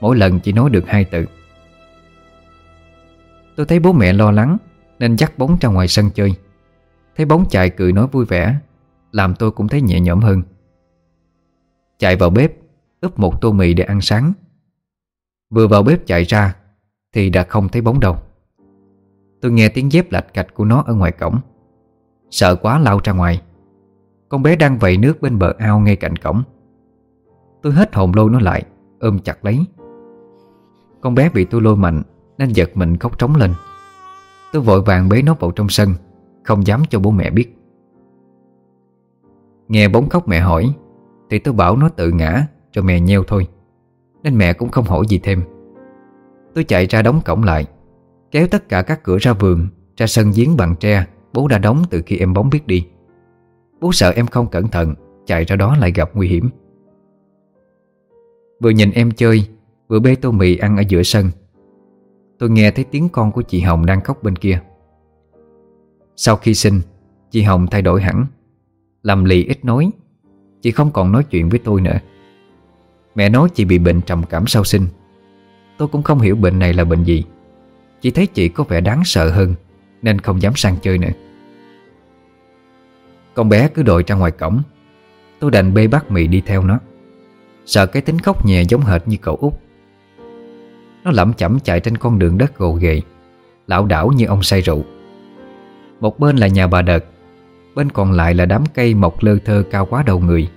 Mỗi lần chỉ nói được hai từ. Tôi thấy bố mẹ lo lắng, Nên dắt bóng ra ngoài sân chơi. Thấy bóng chạy cười nói vui vẻ, Làm tôi cũng thấy nhẹ nhõm hơn. Chạy vào bếp ướp một tô mì để ăn sáng. Vừa vào bếp chạy ra, Thì đã không thấy bóng đâu. Tôi nghe tiếng dép lạch cạch của nó ở ngoài cổng. Sợ quá lao ra ngoài. Con bé đang vẩy nước bên bờ ao ngay cạnh cổng. Tôi hết hồn lôi nó lại, Ôm chặt lấy. Con bé bị tôi lôi mạnh, Nên giật mình khóc trống lên. Tôi vội vàng bế nó vào trong sân, Không dám cho bố mẹ biết. Nghe bóng khóc mẹ hỏi, Thì tôi bảo nó tự ngã Rồi mẹ nheo thôi, Nên mẹ cũng không hỏi gì thêm. Tôi chạy ra đóng cổng lại Kéo tất cả các cửa ra vườn, Ra sân giếng bằng tre, Bố đã đóng từ khi em bóng biết đi. Bố sợ em không cẩn thận, Chạy ra đó lại gặp nguy hiểm. Vừa nhìn em chơi, Vừa bê tô mì ăn ở giữa sân. Tôi nghe thấy tiếng con của chị Hồng đang khóc bên kia. Sau khi sinh, Chị Hồng thay đổi hẳn Làm lì ít nói. Chị không còn nói chuyện với tôi nữa. Mẹ nói chị bị bệnh trầm cảm sau sinh. Tôi cũng không hiểu bệnh này là bệnh gì. Chỉ thấy chị có vẻ đáng sợ hơn, Nên không dám sang chơi nữa. Con bé cứ đội ra ngoài cổng. Tôi đành bê bát mì đi theo nó. Sợ cái tính khóc nhẹ giống hệt như cậu út. Nó lẩm chẩm chạy trên con đường đất gồ ghề Lão đảo như ông say rượu. Một bên là nhà bà đợt, Bên còn lại là đám cây mọc lơ thơ cao quá đầu người,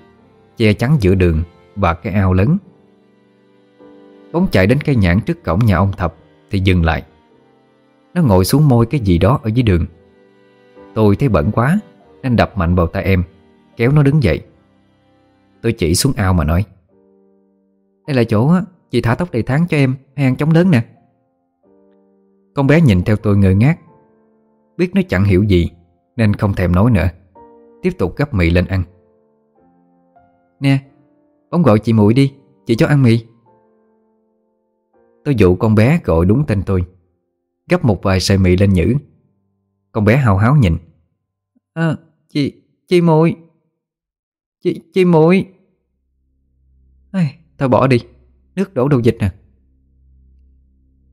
Che chắn giữa đường Và cái ao lớn. Bóng chạy đến cây nhãn trước cổng nhà ông Thập Thì dừng lại. Nó ngồi xuống môi cái gì đó ở dưới đường. Tôi thấy bẩn quá, Nên đập mạnh vào tay em, Kéo nó đứng dậy. Tôi chỉ xuống ao mà nói. Đây là chỗ chị thả tóc đầy tháng cho em Hay ăn chống lớn nè. Con bé nhìn theo tôi ngơ ngác. Biết nó chẳng hiểu gì, Nên không thèm nói nữa. Tiếp tục gấp mì lên ăn. Nè Ông gọi chị muội đi, Chị cho ăn mì. Tôi dụ con bé gọi đúng tên tôi. Gấp một vài sợi mì lên nhử. Con bé hào háo nhìn. À, chị, chị muội Chị, chị muội Ai, Thôi bỏ đi Nước đổ đầu dịch nè.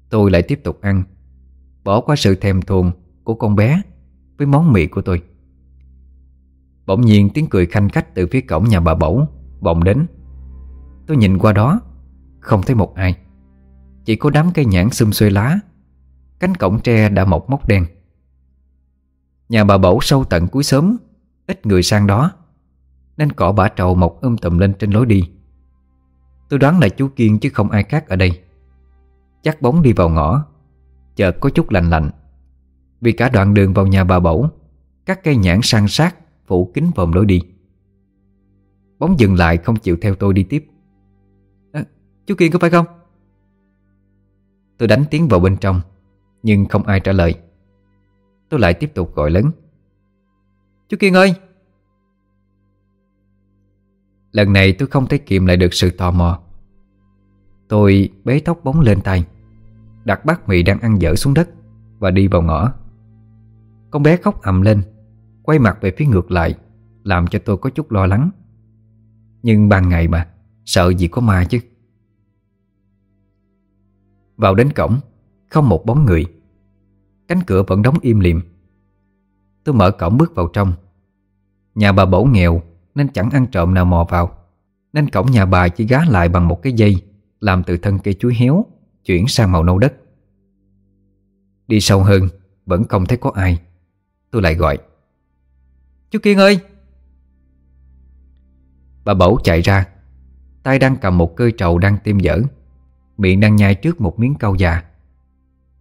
Tôi lại tiếp tục ăn. Bỏ qua sự thèm thuồng của con bé Với món mì của tôi. Bỗng nhiên tiếng cười khanh khách Từ phía cổng nhà bà Bẩu vọng đến. Tôi nhìn qua đó Không thấy một ai. Chỉ có đám cây nhãn xum xuê lá Cánh cổng tre đã mọc mốc đen. Nhà bà Bẩu sâu tận cuối sớm Ít người sang đó Nên cỏ bã trầu mọc um tùm lên trên lối đi. Tôi đoán là chú Kiên chứ không ai khác ở đây. Chắc bóng đi vào ngõ Chợt có chút lạnh lạnh. Vì cả đoạn đường vào nhà bà Bẩu Các cây nhãn sang sát Phủ kính vòng lối đi. Bóng dừng lại không chịu theo tôi đi tiếp. À, Chú Kiên có phải không? Tôi đánh tiếng vào bên trong. Nhưng không ai trả lời. Tôi lại tiếp tục gọi lớn. Chú Kiên ơi! Lần này tôi không thể kiềm lại được sự tò mò. Tôi bế tóc bóng lên tay, Đặt bát mì đang ăn dở xuống đất Và đi vào ngõ. Con bé khóc ầm lên, Quay mặt về phía ngược lại, Làm cho tôi có chút lo lắng. Nhưng ban ngày mà, Sợ gì có ma chứ. Vào đến cổng không một bóng người. Cánh cửa vẫn đóng im lìm. Tôi mở cổng bước vào trong. Nhà bà bổ nghèo, Nên chẳng ăn trộm nào mò vào. Nên cổng nhà bà chỉ gá lại bằng một cái dây, Làm từ thân cây chuối héo, Chuyển sang màu nâu đất. Đi sâu hơn, Vẫn không thấy có ai. Tôi lại gọi. Chú Kiên ơi! Bà Bẩu chạy ra. Tay đang cầm một cơi trầu đang tiêm dở. Miệng đang nhai trước một miếng cau già.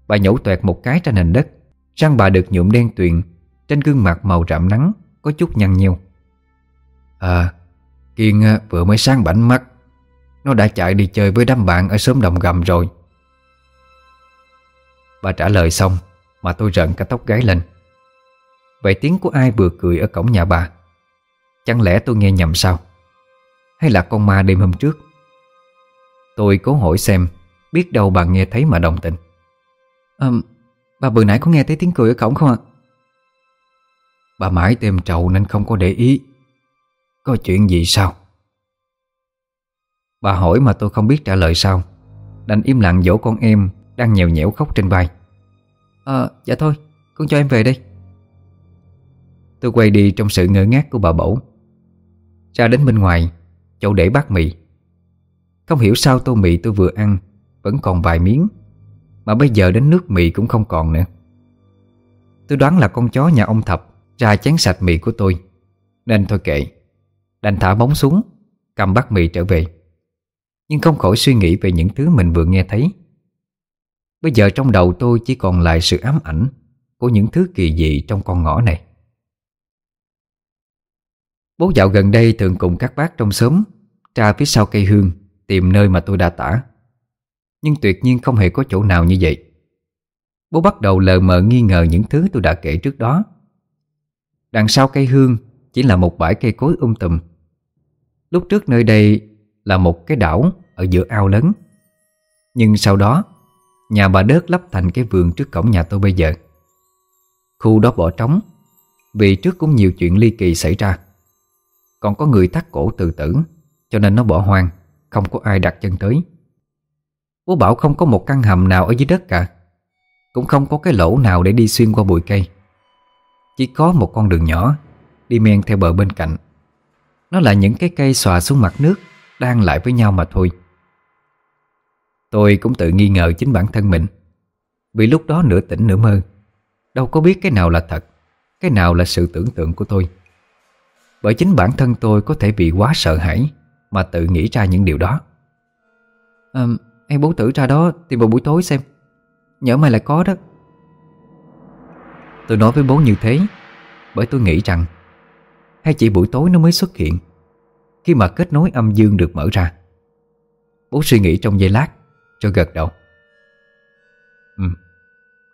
Bà nhổ tuẹt một cái trên nền đất. Răng bà được nhuộm đen tuyền. Trên gương mặt màu rạm nắng, Có chút nhăn nheo. À Kiên à, vừa mới sáng bảnh mắt. Nó đã chạy đi chơi với đám bạn Ở xóm đồng gầm rồi. Bà trả lời xong, Mà tôi rợn cả tóc gáy lên. Vậy tiếng của ai vừa cười ở cổng nhà bà? Chẳng lẽ tôi nghe nhầm sao? Hay là con ma đêm hôm trước? Tôi cố hỏi xem, Biết đâu bà nghe thấy mà đồng tình à, Bà vừa nãy có nghe thấy tiếng cười ở cổng không ạ? Bà mãi tìm trầu nên không có để ý. Có chuyện gì sao? Bà hỏi mà tôi không biết trả lời sao. Đành im lặng dỗ con em Đang nhèo nhẽo khóc trên vai. À dạ thôi Con cho em về đây. Tôi quay đi trong sự ngỡ ngác của bà Bẩu. Ra đến bên ngoài Chỗ để bát mì. Không hiểu sao tô mì tôi vừa ăn Vẫn còn vài miếng. Mà bây giờ đến nước mì cũng không còn nữa. Tôi đoán là con chó nhà ông Thập Ra chén sạch mì của tôi. Nên thôi kệ. Đành thả bóng xuống, Cầm bát mì trở về. Nhưng không khỏi suy nghĩ về những thứ mình vừa nghe thấy. Bây giờ trong đầu tôi chỉ còn lại sự ám ảnh Của những thứ kỳ dị trong con ngõ này. Bố dạo gần đây thường cùng các bác trong xóm Tra phía sau cây hương Tìm nơi mà tôi đã tả. Nhưng tuyệt nhiên không hề có chỗ nào như vậy. Bố bắt đầu lờ mờ nghi ngờ những thứ tôi đã kể trước đó. Đằng sau cây hương Chỉ là một bãi cây cối um tùm. Lúc trước nơi đây Là một cái đảo Ở giữa ao lớn. Nhưng sau đó, Nhà bà đớt lắp thành cái vườn trước cổng nhà tôi bây giờ. Khu đó bỏ trống, Vì trước cũng nhiều chuyện ly kỳ xảy ra. Còn có người thắt cổ tự tử, Cho nên nó bỏ hoang, Không có ai đặt chân tới. Bố bảo không có một căn hầm nào ở dưới đất cả. Cũng không có cái lỗ nào để đi xuyên qua bụi cây. Chỉ có một con đường nhỏ Đi men theo bờ bên cạnh. Nó là những cái cây xòa xuống mặt nước Đang lại với nhau mà thôi. Tôi cũng tự nghi ngờ chính bản thân mình. Vì lúc đó nửa tỉnh nửa mơ Đâu có biết cái nào là thật Cái nào là sự tưởng tượng của tôi. Bởi chính bản thân tôi có thể bị quá sợ hãi Mà tự nghĩ ra những điều đó. À, Em bố tử ra đó tìm vào buổi tối xem. Nhớ mày lại có đó. Tôi nói với bố như thế, Bởi tôi nghĩ rằng, Hay chỉ buổi tối nó mới xuất hiện, Khi mà kết nối âm dương được mở ra. Bố suy nghĩ trong giây lát, Rồi gật đầu. Ừ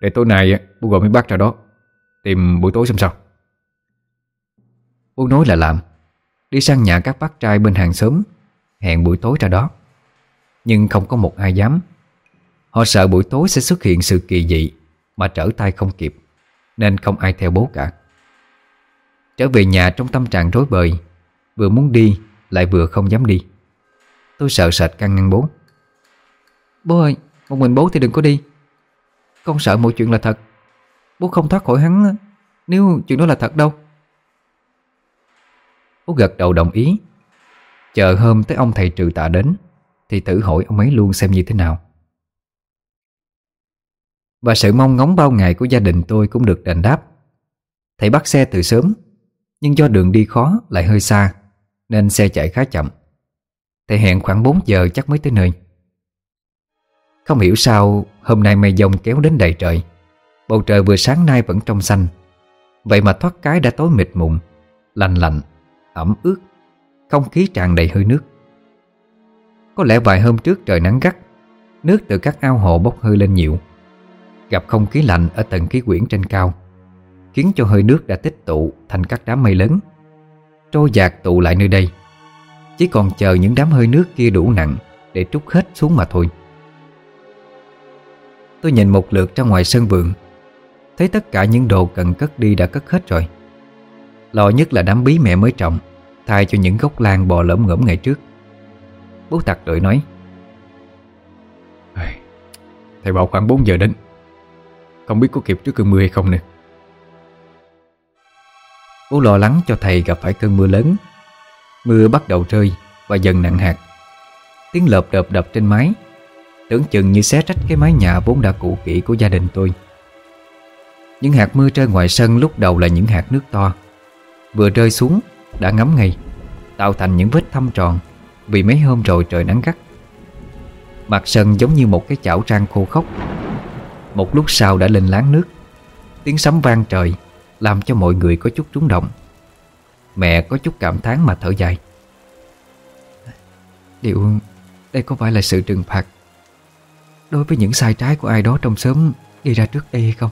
Để tối nay bố gọi mấy bác ra đó, Tìm buổi tối xem sao. Bố nói là làm, Đi sang nhà các bác trai bên hàng xóm, Hẹn buổi tối ra đó. Nhưng không có một ai dám. Họ sợ buổi tối sẽ xuất hiện sự kỳ dị, Mà trở tay không kịp, Nên không ai theo bố cả. Trở về nhà trong tâm trạng rối bời, Vừa muốn đi, lại vừa không dám đi. Tôi sợ sệt căng ngăn bố. Bố ơi, Một mình bố thì đừng có đi. Con sợ mọi chuyện là thật. Bố không thoát khỏi hắn Nếu chuyện đó là thật đâu. Bố gật đầu đồng ý. Chờ hôm tới ông thầy trừ tạ đến thì thử hỏi ông ấy luôn xem như thế nào. Và sự mong ngóng bao ngày của gia đình tôi cũng được đền đáp. Thầy bắt xe từ sớm Nhưng do đường đi khó lại hơi xa Nên xe chạy khá chậm. Thầy hẹn khoảng 4 giờ chắc mới tới nơi. Không hiểu sao hôm nay mây dông kéo đến đầy trời. Bầu trời vừa sáng nay vẫn trong xanh. Vậy mà thoát cái đã tối mịt mùng Lạnh lạnh, ẩm ướt Không khí tràn đầy hơi nước. Có lẽ vài hôm trước trời nắng gắt, Nước từ các ao hồ bốc hơi lên nhiều. Gặp không khí lạnh ở tầng khí quyển trên cao, Khiến cho hơi nước đã tích tụ thành các đám mây lớn. Trôi dạt tụ lại nơi đây, Chỉ còn chờ những đám hơi nước kia đủ nặng Để trút hết xuống mà thôi. Tôi nhìn một lượt ra ngoài sân vườn, Thấy tất cả những đồ cần cất đi đã cất hết rồi. Lo nhất là đám bí mẹ mới trồng, Thay cho những gốc lan bò lởm ngỗm ngày trước. Bố tặc đợi nói. Thầy bảo khoảng 4 giờ đến. Không biết có kịp trước cơn mưa hay không nè Bố lo lắng cho thầy gặp phải cơn mưa lớn. Mưa bắt đầu rơi Và dần nặng hạt. Tiếng lợp đợp đập trên mái. Tưởng chừng như xé rách cái mái nhà vốn đã cũ kỹ của gia đình tôi. Những hạt mưa rơi ngoài sân lúc đầu là những hạt nước to. Vừa rơi xuống, đã ngấm ngay, Tạo thành những vết thâm tròn. Vì mấy hôm rồi trời nắng gắt. Mặt sân giống như một cái chảo rang khô khốc. Một lúc sau đã lên láng nước. Tiếng sấm vang trời, Làm cho mọi người có chút trúng động. Mẹ có chút cảm thán mà thở dài. Liệu đây có phải là sự trừng phạt Đối với những sai trái của ai đó trong xóm Gây ra trước đây hay không?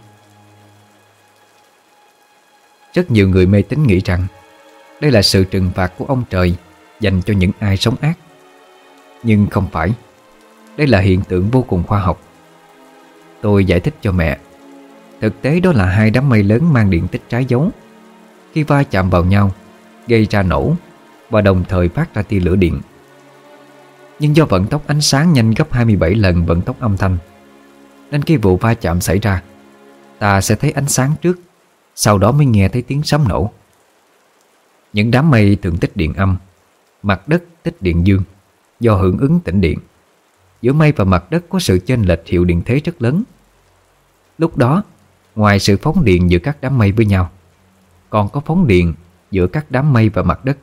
Rất nhiều người mê tín nghĩ rằng Đây là sự trừng phạt của ông trời Dành cho những ai sống ác. Nhưng không phải, Đây là hiện tượng vô cùng khoa học. Tôi giải thích cho mẹ. Thực tế đó là hai đám mây lớn mang điện tích trái dấu. Khi va chạm vào nhau, Gây ra nổ Và đồng thời phát ra tia lửa điện. Nhưng do vận tốc ánh sáng nhanh gấp 27 lần vận tốc âm thanh, Nên khi vụ va chạm xảy ra, Ta sẽ thấy ánh sáng trước, Sau đó mới nghe thấy tiếng sấm nổ. Những đám mây thường tích điện âm. Mặt đất tích điện dương, Do hưởng ứng tĩnh điện. Giữa mây và mặt đất có sự chênh lệch hiệu điện thế rất lớn. Lúc đó, Ngoài sự phóng điện giữa các đám mây với nhau, Còn có phóng điện giữa các đám mây và mặt đất.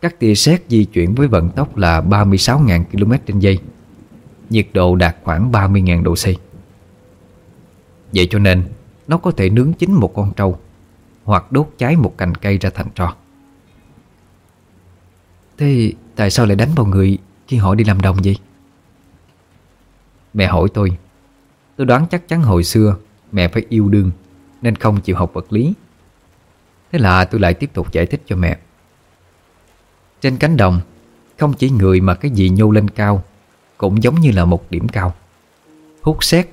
Các tia sét di chuyển với vận tốc là 36.000 km trên giây, Nhiệt độ đạt khoảng 30.000 độ C. Vậy cho nên, Nó có thể nướng chín một con trâu Hoặc đốt cháy một cành cây ra thành tro. Thế tại sao lại đánh vào người Khi họ đi làm đồng vậy? Mẹ hỏi tôi. Tôi đoán chắc chắn hồi xưa Mẹ phải yêu đương, Nên không chịu học vật lý. Thế là tôi lại tiếp tục giải thích cho mẹ. Trên cánh đồng, Không chỉ người mà cái gì nhô lên cao Cũng giống như là một điểm cao. Hút xét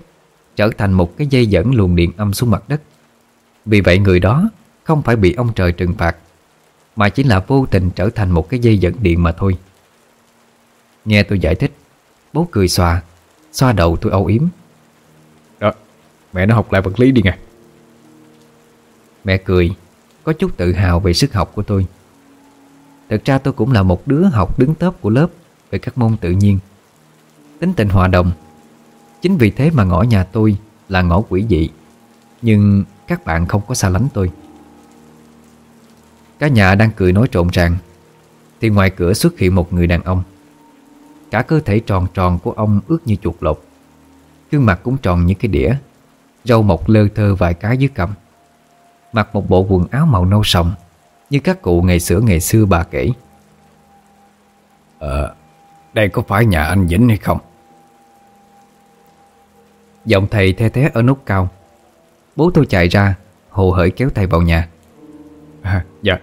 Trở thành một cái dây dẫn luồng điện âm xuống mặt đất. Vì vậy người đó Không phải bị ông trời trừng phạt mà chỉ là vô tình trở thành một cái dây dẫn điện mà thôi. Nghe tôi giải thích Bố cười xòa Xoa đầu tôi âu yếm. Đó Mẹ nó học lại vật lý đi nghe. Mẹ cười Có chút tự hào về sức học của tôi. Thực ra tôi cũng là một đứa học đứng tớp của lớp Về các môn tự nhiên. Tính tình hòa đồng Chính vì thế mà ngõ nhà tôi là ngõ quỷ dị. Nhưng các bạn không có xa lánh tôi Cả nhà đang cười nói trộn ràng. Thì ngoài cửa xuất hiện một người đàn ông. Cả cơ thể tròn tròn của ông ướt như chuột lột. Gương mặt cũng tròn như cái đĩa. Râu mọc lơ thơ vài cái dưới cầm Mặc một bộ quần áo màu nâu sòng Như các cụ ngày xưa ngày xưa bà kể. Ờ Đây có phải nhà anh Vĩnh hay không? Giọng thầy the thế ở nút cao. Bố tôi chạy ra Hồ hởi kéo thầy vào nhà. À, Dạ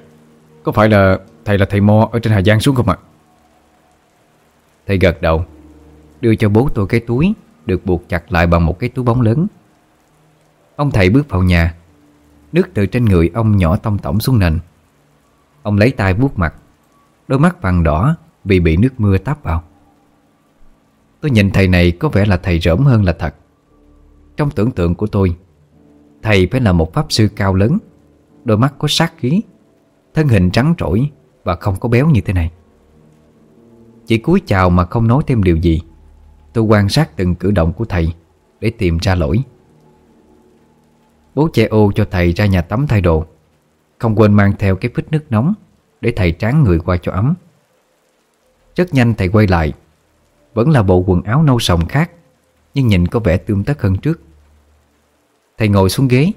có phải là thầy là thầy Mo ở trên Hà Giang xuống không ạ? Thầy gật đầu, Đưa cho bố tôi cái túi, Được buộc chặt lại bằng một cái túi bóng lớn. Ông thầy bước vào nhà, Nước từ trên người ông nhỏ tông tổng xuống nền. Ông lấy tay vuốt mặt, Đôi mắt vàng đỏ vì bị nước mưa táp vào. Tôi nhìn thầy này có vẻ là thầy rỡm hơn là thật. Trong tưởng tượng của tôi, Thầy phải là một pháp sư cao lớn, Đôi mắt có sát khí Thân hình trắng trỗi Và không có béo như thế này. Chỉ cúi chào mà không nói thêm điều gì, Tôi quan sát từng cử động của thầy Để tìm ra lỗi. Bố che ô cho thầy ra nhà tắm thay đồ, Không quên mang theo cái phích nước nóng Để thầy tráng người qua cho ấm. Rất nhanh thầy quay lại, Vẫn là bộ quần áo nâu sòng khác, Nhưng nhìn có vẻ tươm tất hơn trước. Thầy ngồi xuống ghế,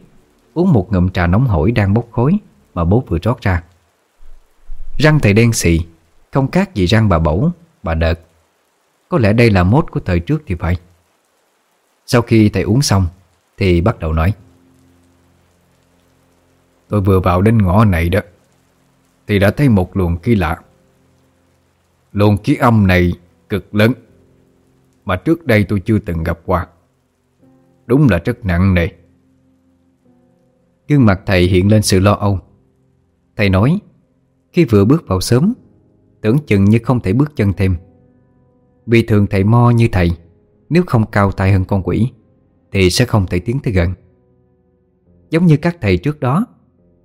Uống một ngụm trà nóng hổi đang bốc khói. Mà bố vừa rót ra. Răng thầy đen xị Không khác gì răng bà bẩu, bà đợt. Có lẽ đây là mốt của thời trước thì phải. Sau khi thầy uống xong Thì bắt đầu nói. Tôi vừa vào đến ngõ này đó Thì đã thấy một luồng khí lạ. Luồng khí âm này cực lớn Mà trước đây tôi chưa từng gặp qua. Đúng là rất nặng nề. Gương mặt thầy hiện lên sự lo âu. Thầy nói, Khi vừa bước vào sớm, Tưởng chừng như không thể bước chân thêm. Vì thường thầy mo như thầy, Nếu không cao tay hơn con quỷ, Thì sẽ không thể tiến tới gần. Giống như các thầy trước đó,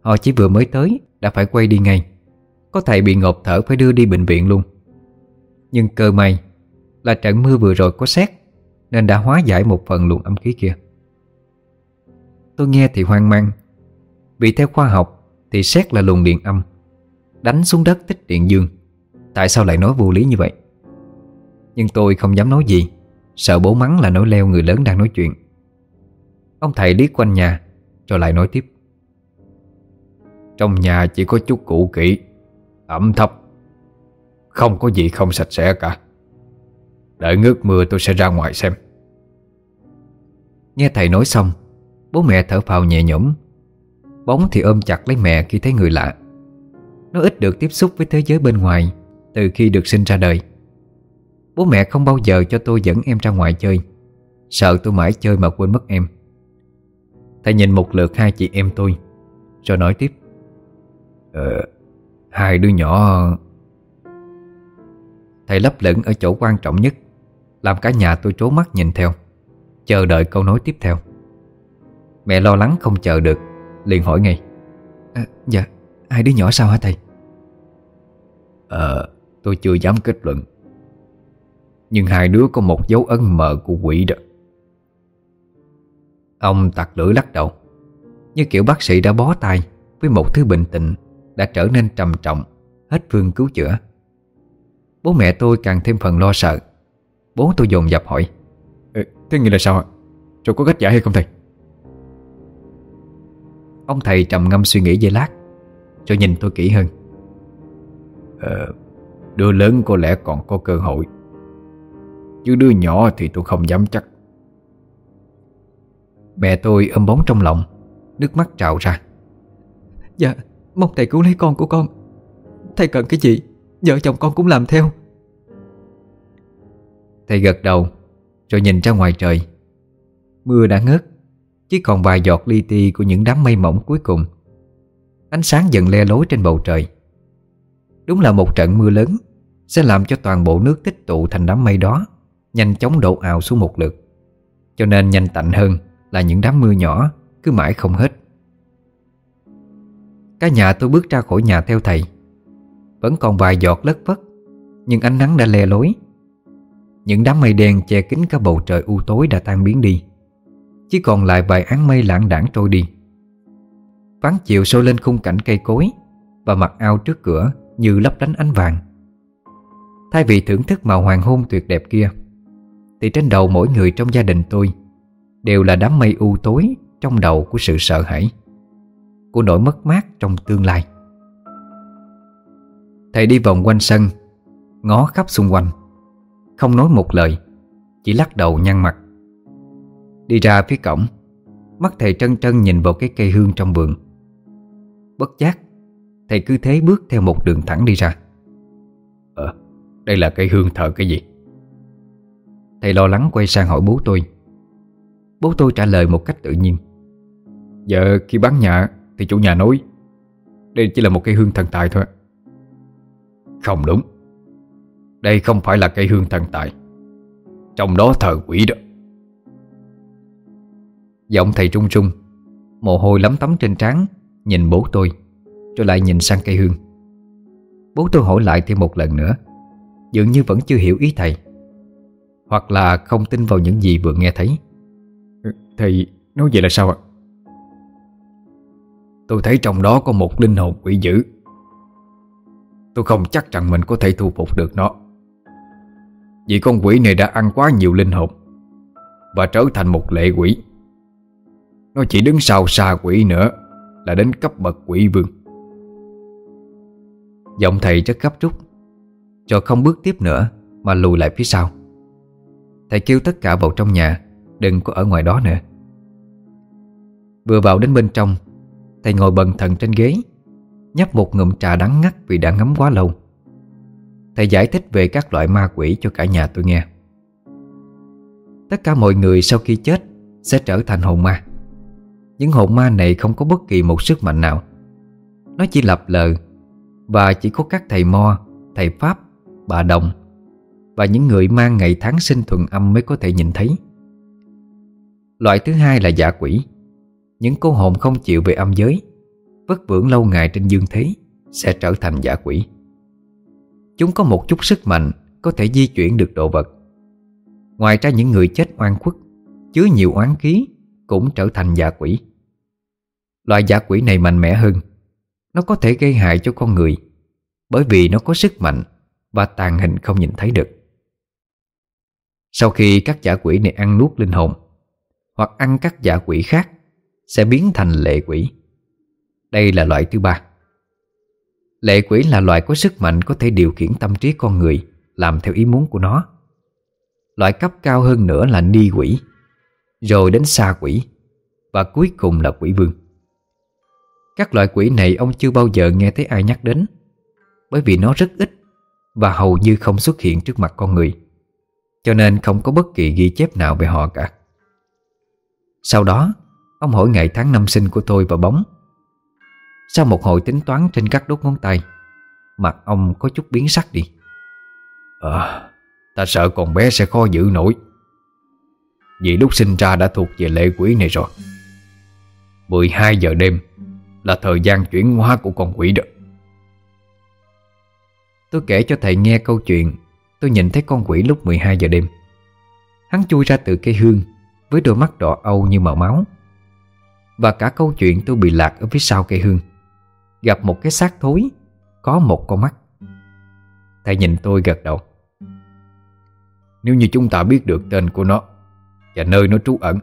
Họ chỉ vừa mới tới Đã phải quay đi ngay. Có thầy bị ngộp thở phải đưa đi bệnh viện luôn. Nhưng cơ may Là trận mưa vừa rồi có xét, Nên đã hóa giải một phần luồng âm khí kia. Tôi nghe thì hoang mang, Vì theo khoa học thì xét là luồng điện âm. Đánh xuống đất tích điện dương. Tại sao lại nói vô lý như vậy? Nhưng tôi không dám nói gì. Sợ bố mắng là nói leo người lớn đang nói chuyện. Ông thầy liếc quanh nhà, Rồi lại nói tiếp. Trong nhà chỉ có chút cũ kỹ, Ẩm thấp. Không có gì không sạch sẽ cả. Đợi ngước mưa tôi sẽ ra ngoài xem. Nghe thầy nói xong, Bố mẹ thở phào nhẹ nhõm. Bóng thì ôm chặt lấy mẹ khi thấy người lạ. Nó ít được tiếp xúc với thế giới bên ngoài Từ khi được sinh ra đời. Bố mẹ không bao giờ cho tôi dẫn em ra ngoài chơi. Sợ tôi mãi chơi mà quên mất em. Thầy nhìn một lượt hai chị em tôi Rồi nói tiếp. Ờ, hai đứa nhỏ... Thầy lấp lửng ở chỗ quan trọng nhất Làm cả nhà tôi trố mắt nhìn theo Chờ đợi câu nói tiếp theo. Mẹ lo lắng không chờ được liền hỏi ngay à, Dạ, hai đứa nhỏ sao hả thầy? Ờ, tôi chưa dám kết luận Nhưng hai đứa có một dấu ấn mờ của quỷ đó Ông tặc lưỡi lắc đầu Như kiểu bác sĩ đã bó tay Với một thứ bệnh tình đã trở nên trầm trọng Hết phương cứu chữa Bố mẹ tôi càng thêm phần lo sợ Bố tôi dồn dập hỏi ừ, Thế nghĩa là sao ạ? Rồi có cách giải hay không thầy? Ông thầy trầm ngâm suy nghĩ giây lát Rồi nhìn tôi kỹ hơn. Ờ, Đứa lớn có lẽ còn có cơ hội. Chứ đứa nhỏ thì tôi không dám chắc. Mẹ tôi ôm bóng trong lòng Nước mắt trào ra. Dạ Mong thầy cứu lấy con của con. Thầy cần cái gì Vợ chồng con cũng làm theo. Thầy gật đầu Rồi nhìn ra ngoài trời. Mưa đã ngớt chỉ còn vài giọt li ti của những đám mây mỏng cuối cùng. Ánh sáng dần le lối trên bầu trời. Đúng là một trận mưa lớn, Sẽ làm cho toàn bộ nước tích tụ thành đám mây đó, Nhanh chóng đổ ào xuống một lượt. Cho nên nhanh tạnh hơn Là những đám mưa nhỏ Cứ mãi không hết. Cả nhà tôi bước ra khỏi nhà theo thầy. Vẫn còn vài giọt lất vất Nhưng ánh nắng đã le lối. Những đám mây đen che kín cả bầu trời u tối đã tan biến đi. Chỉ còn lại vài án mây lãng đảng trôi đi. Phán chiều sôi lên khung cảnh cây cối Và mặt ao trước cửa như lấp lánh ánh vàng. Thay vì thưởng thức màu hoàng hôn tuyệt đẹp kia, Thì trên đầu mỗi người trong gia đình tôi Đều là đám mây u tối trong đầu của sự sợ hãi, của nỗi mất mát trong tương lai. Thầy đi vòng quanh sân, Ngó khắp xung quanh, Không nói một lời, Chỉ lắc đầu nhăn mặt. Đi ra phía cổng, Mắt thầy trân trân nhìn vào cái cây hương trong vườn. Bất giác, Thầy cứ thế bước theo một đường thẳng đi ra. Ờ Đây là cây hương thờ cái gì? Thầy lo lắng quay sang hỏi bố tôi. Bố tôi trả lời một cách tự nhiên. Giờ khi bán nhà Thì chủ nhà nói, Đây chỉ là một cây hương thần tài thôi. Không đúng. Đây không phải là cây hương thần tài. Trong đó thờ quỷ đó. Giọng thầy trung trung Mồ hôi lấm tấm trên trán Nhìn bố tôi Rồi lại nhìn sang cây hương. Bố tôi hỏi lại thêm một lần nữa. Dường như vẫn chưa hiểu ý thầy. Hoặc là không tin vào những gì vừa nghe thấy. Thầy nói vậy là sao ạ? Tôi thấy trong đó có một linh hồn quỷ dữ. Tôi không chắc rằng mình có thể thu phục được nó. Vì con quỷ này đã ăn quá nhiều linh hồn Và trở thành một lệ quỷ nó chỉ đứng sau xa quỷ nữa, Là đến cấp bậc quỷ vương. Giọng thầy rất gấp rút, Cho không bước tiếp nữa Mà lùi lại phía sau. Thầy kêu tất cả vào trong nhà, Đừng có ở ngoài đó nữa. Vừa vào đến bên trong, Thầy ngồi bần thần trên ghế, Nhấp một ngụm trà đắng ngắt vì đã ngắm quá lâu. Thầy giải thích về các loại ma quỷ cho cả nhà tôi nghe. Tất cả mọi người sau khi chết Sẽ trở thành hồn ma. Những hồn ma này không có bất kỳ một sức mạnh nào. Nó chỉ lập lờ Và chỉ có các thầy mo Thầy Pháp, bà Đồng Và những người mang ngày tháng sinh thuần âm Mới có thể nhìn thấy. Loại thứ hai là giả quỷ. Những cô hồn không chịu về âm giới Vất vưởng lâu ngày trên dương thế Sẽ trở thành giả quỷ. Chúng có một chút sức mạnh Có thể di chuyển được đồ vật. Ngoài ra những người chết oan khuất Chứa nhiều oán khí Cũng trở thành giả quỷ. Loại giả quỷ này mạnh mẽ hơn Nó có thể gây hại cho con người Bởi vì nó có sức mạnh Và tàn hình không nhìn thấy được Sau khi các giả quỷ này ăn nuốt linh hồn hoặc ăn các giả quỷ khác sẽ biến thành lệ quỷ. Đây là loại thứ ba. Lệ quỷ là loại có sức mạnh có thể điều khiển tâm trí con người làm theo ý muốn của nó. Loại cấp cao hơn nữa là ni quỷ, rồi đến xa quỷ và cuối cùng là quỷ vương. Các loại quỷ này ông chưa bao giờ nghe thấy ai nhắc đến, bởi vì nó rất ít và hầu như không xuất hiện trước mặt con người. Cho nên không có bất kỳ ghi chép nào về họ cả. Sau đó, Ông hỏi ngày tháng năm sinh của tôi và bóng Sau một hồi tính toán trên các đốt ngón tay, Mặt ông có chút biến sắc đi Ờ Ta sợ con bé sẽ khó giữ nổi Vì lúc sinh ra đã thuộc về lệ quỷ này rồi 12 giờ đêm là thời gian chuyển hóa của con quỷ đó. Tôi kể cho thầy nghe câu chuyện Tôi nhìn thấy con quỷ lúc 12 giờ đêm. Hắn chui ra từ cây hương với đôi mắt đỏ âu như màu máu. Và cả câu chuyện tôi bị lạc ở phía sau cây hương. Gặp một cái xác thối, Có một con mắt. Thầy nhìn tôi gật đầu. Nếu như chúng ta biết được tên của nó Và nơi nó trú ẩn,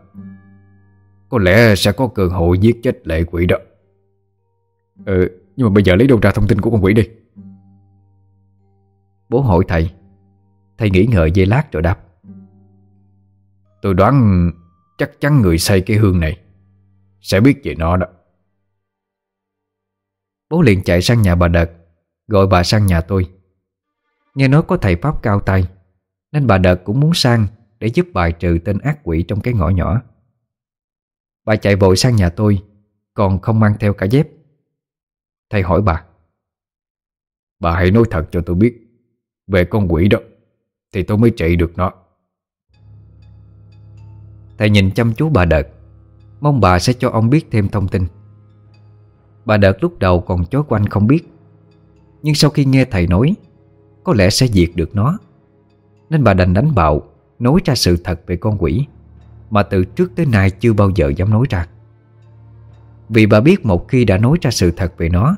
Có lẽ sẽ có cơ hội giết chết lệ quỷ đó. Ừ Nhưng mà bây giờ lấy đâu ra thông tin của con quỷ đi? Bố hỏi thầy. Thầy nghĩ ngợi dây lát rồi đáp. Tôi đoán chắc chắn người xây cái hương này Sẽ biết về nó đó. Bố liền chạy sang nhà bà Đợt, Gọi bà sang nhà tôi. Nghe nói có thầy Pháp cao tay, Nên bà Đợt cũng muốn sang Để giúp bài trừ tên ác quỷ trong cái ngõ nhỏ. Bà chạy vội sang nhà tôi, Còn không mang theo cả dép. Thầy hỏi bà. Bà hãy nói thật cho tôi biết. Về con quỷ đó, Thì tôi mới trị được nó. Thầy nhìn chăm chú bà Đợt. Mong bà sẽ cho ông biết thêm thông tin. Bà Đợt lúc đầu còn chối quanh không biết. Nhưng sau khi nghe thầy nói, Có lẽ sẽ diệt được nó. Nên bà đành đánh bạo, Nói ra sự thật về con quỷ, Mà từ trước tới nay chưa bao giờ dám nói ra. Vì bà biết một khi đã nói ra sự thật về nó,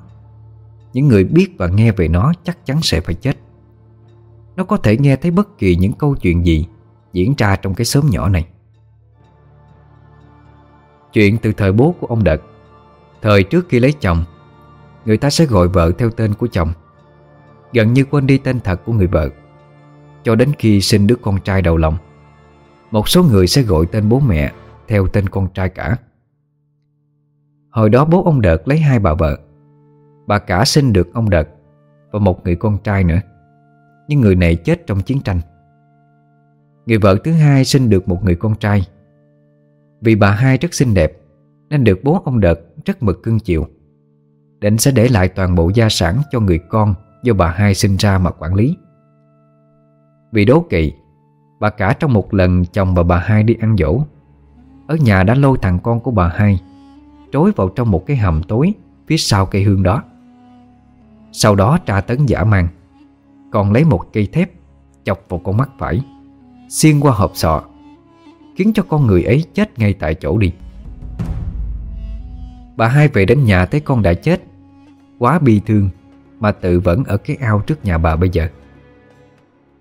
Những người biết và nghe về nó chắc chắn sẽ phải chết. Nó có thể nghe thấy bất kỳ những câu chuyện gì Diễn ra trong cái xóm nhỏ này. Chuyện từ thời bố của ông Đợt Thời trước khi lấy chồng, Người ta sẽ gọi vợ theo tên của chồng, Gần như quên đi tên thật của người vợ. Cho đến khi sinh đứa con trai đầu lòng, Một số người sẽ gọi tên bố mẹ Theo tên con trai cả. Hồi đó bố ông Đợt lấy hai bà vợ. Bà cả sinh được ông Đợt Và một người con trai nữa. Nhưng người này chết trong chiến tranh. Người vợ thứ hai sinh được một người con trai. Vì bà hai rất xinh đẹp, Nên được bố ông Đợt rất mực cưng chiều. Định sẽ để lại toàn bộ gia sản cho người con Do bà hai sinh ra mà quản lý. Vì đố kỵ, Bà cả trong một lần chồng và bà hai đi ăn dỗ. Ở nhà đã lôi thằng con của bà hai Trối vào trong một cái hầm tối Phía sau cây hương đó. Sau đó tra tấn giả mang, Còn lấy một cây thép Chọc vào con mắt phải Xuyên qua hộp sọ, Khiến cho con người ấy chết ngay tại chỗ đi. Bà hai về đến nhà thấy con đã chết, Quá bi thương Mà tự vẫn ở cái ao trước nhà bà bây giờ.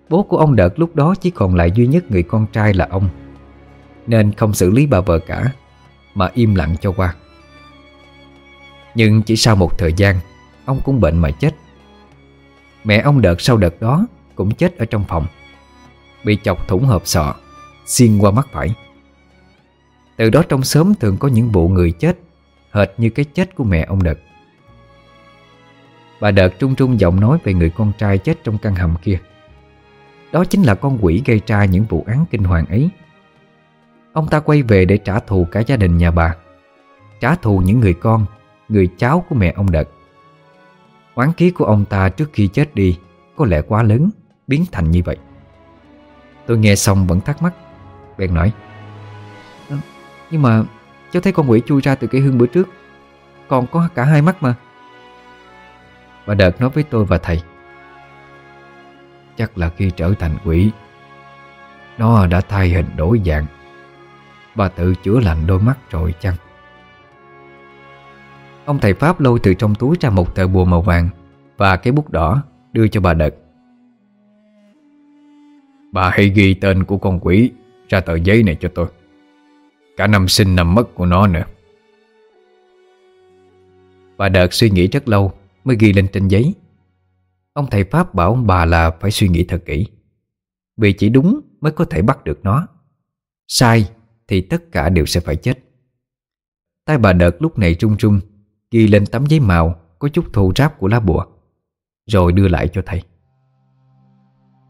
Bố của ông Đợt lúc đó chỉ còn lại duy nhất người con trai là ông, Nên không xử lý bà vợ cả, Mà im lặng cho qua. Nhưng chỉ sau một thời gian, Ông cũng bệnh mà chết. Mẹ ông Đợt sau đợt đó Cũng chết ở trong phòng, Bị chọc thủng hộp sọ Xuyên qua mắt phải. Từ đó trong xóm thường có những vụ người chết, Hệt như cái chết của mẹ ông Đợt. Bà Đợt trung trung giọng nói về người con trai chết trong căn hầm kia. Đó chính là con quỷ gây ra những vụ án kinh hoàng ấy. Ông ta quay về để trả thù cả gia đình nhà bà, Trả thù những người con Người cháu của mẹ ông Đợt Oán khí của ông ta trước khi chết đi Có lẽ quá lớn, Biến thành như vậy. Tôi nghe xong vẫn thắc mắc, Bèn nói ờ, Nhưng mà cháu thấy con quỷ chui ra từ cây hương bữa trước, Còn có cả hai mắt mà. Bà đợt nói với tôi và thầy, Chắc là khi trở thành quỷ, Nó đã thay hình đổi dạng. Bà tự chữa lành đôi mắt rồi chăng? Ông thầy Pháp lôi từ trong túi ra một tờ bùa màu vàng Và cái bút đỏ đưa cho bà đợt Bà hãy ghi tên của con quỷ Ra tờ giấy này cho tôi. Cả năm sinh năm mất của nó nữa. Bà đợt suy nghĩ rất lâu Mới ghi lên trên giấy. Ông thầy Pháp bảo ông bà là phải suy nghĩ thật kỹ. Vì chỉ đúng mới có thể bắt được nó. Sai thì tất cả đều sẽ phải chết. Tay bà đợt lúc này trung trung Ghi lên tấm giấy màu Có chút thô ráp của lá bùa Rồi đưa lại cho thầy.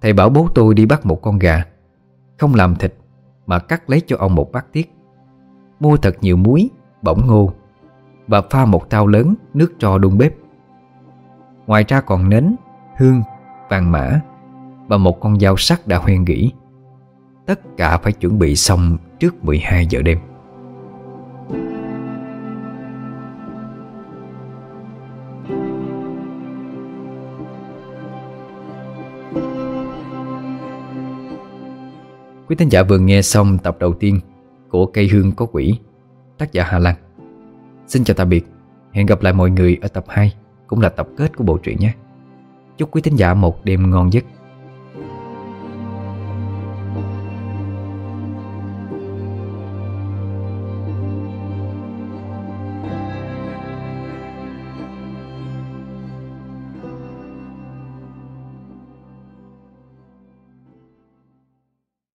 Thầy bảo bố tôi đi bắt một con gà Không làm thịt Mà cắt lấy cho ông một bát tiết. Mua thật nhiều muối, bỗng ngô Và pha một thao lớn nước trò đun bếp. Ngoài ra còn nến, hương, vàng mã Và một con dao sắc đã hoen gỉ. Tất cả phải chuẩn bị xong trước 12 giờ đêm. Quý thính giả vừa nghe xong tập đầu tiên của Cây Hương Có Quỷ, Tác giả Hà Lan. Xin chào tạm biệt. Hẹn gặp lại mọi người ở tập 2 Cũng là tập kết của bộ truyện nhé. Chúc quý thính giả một đêm ngon giấc.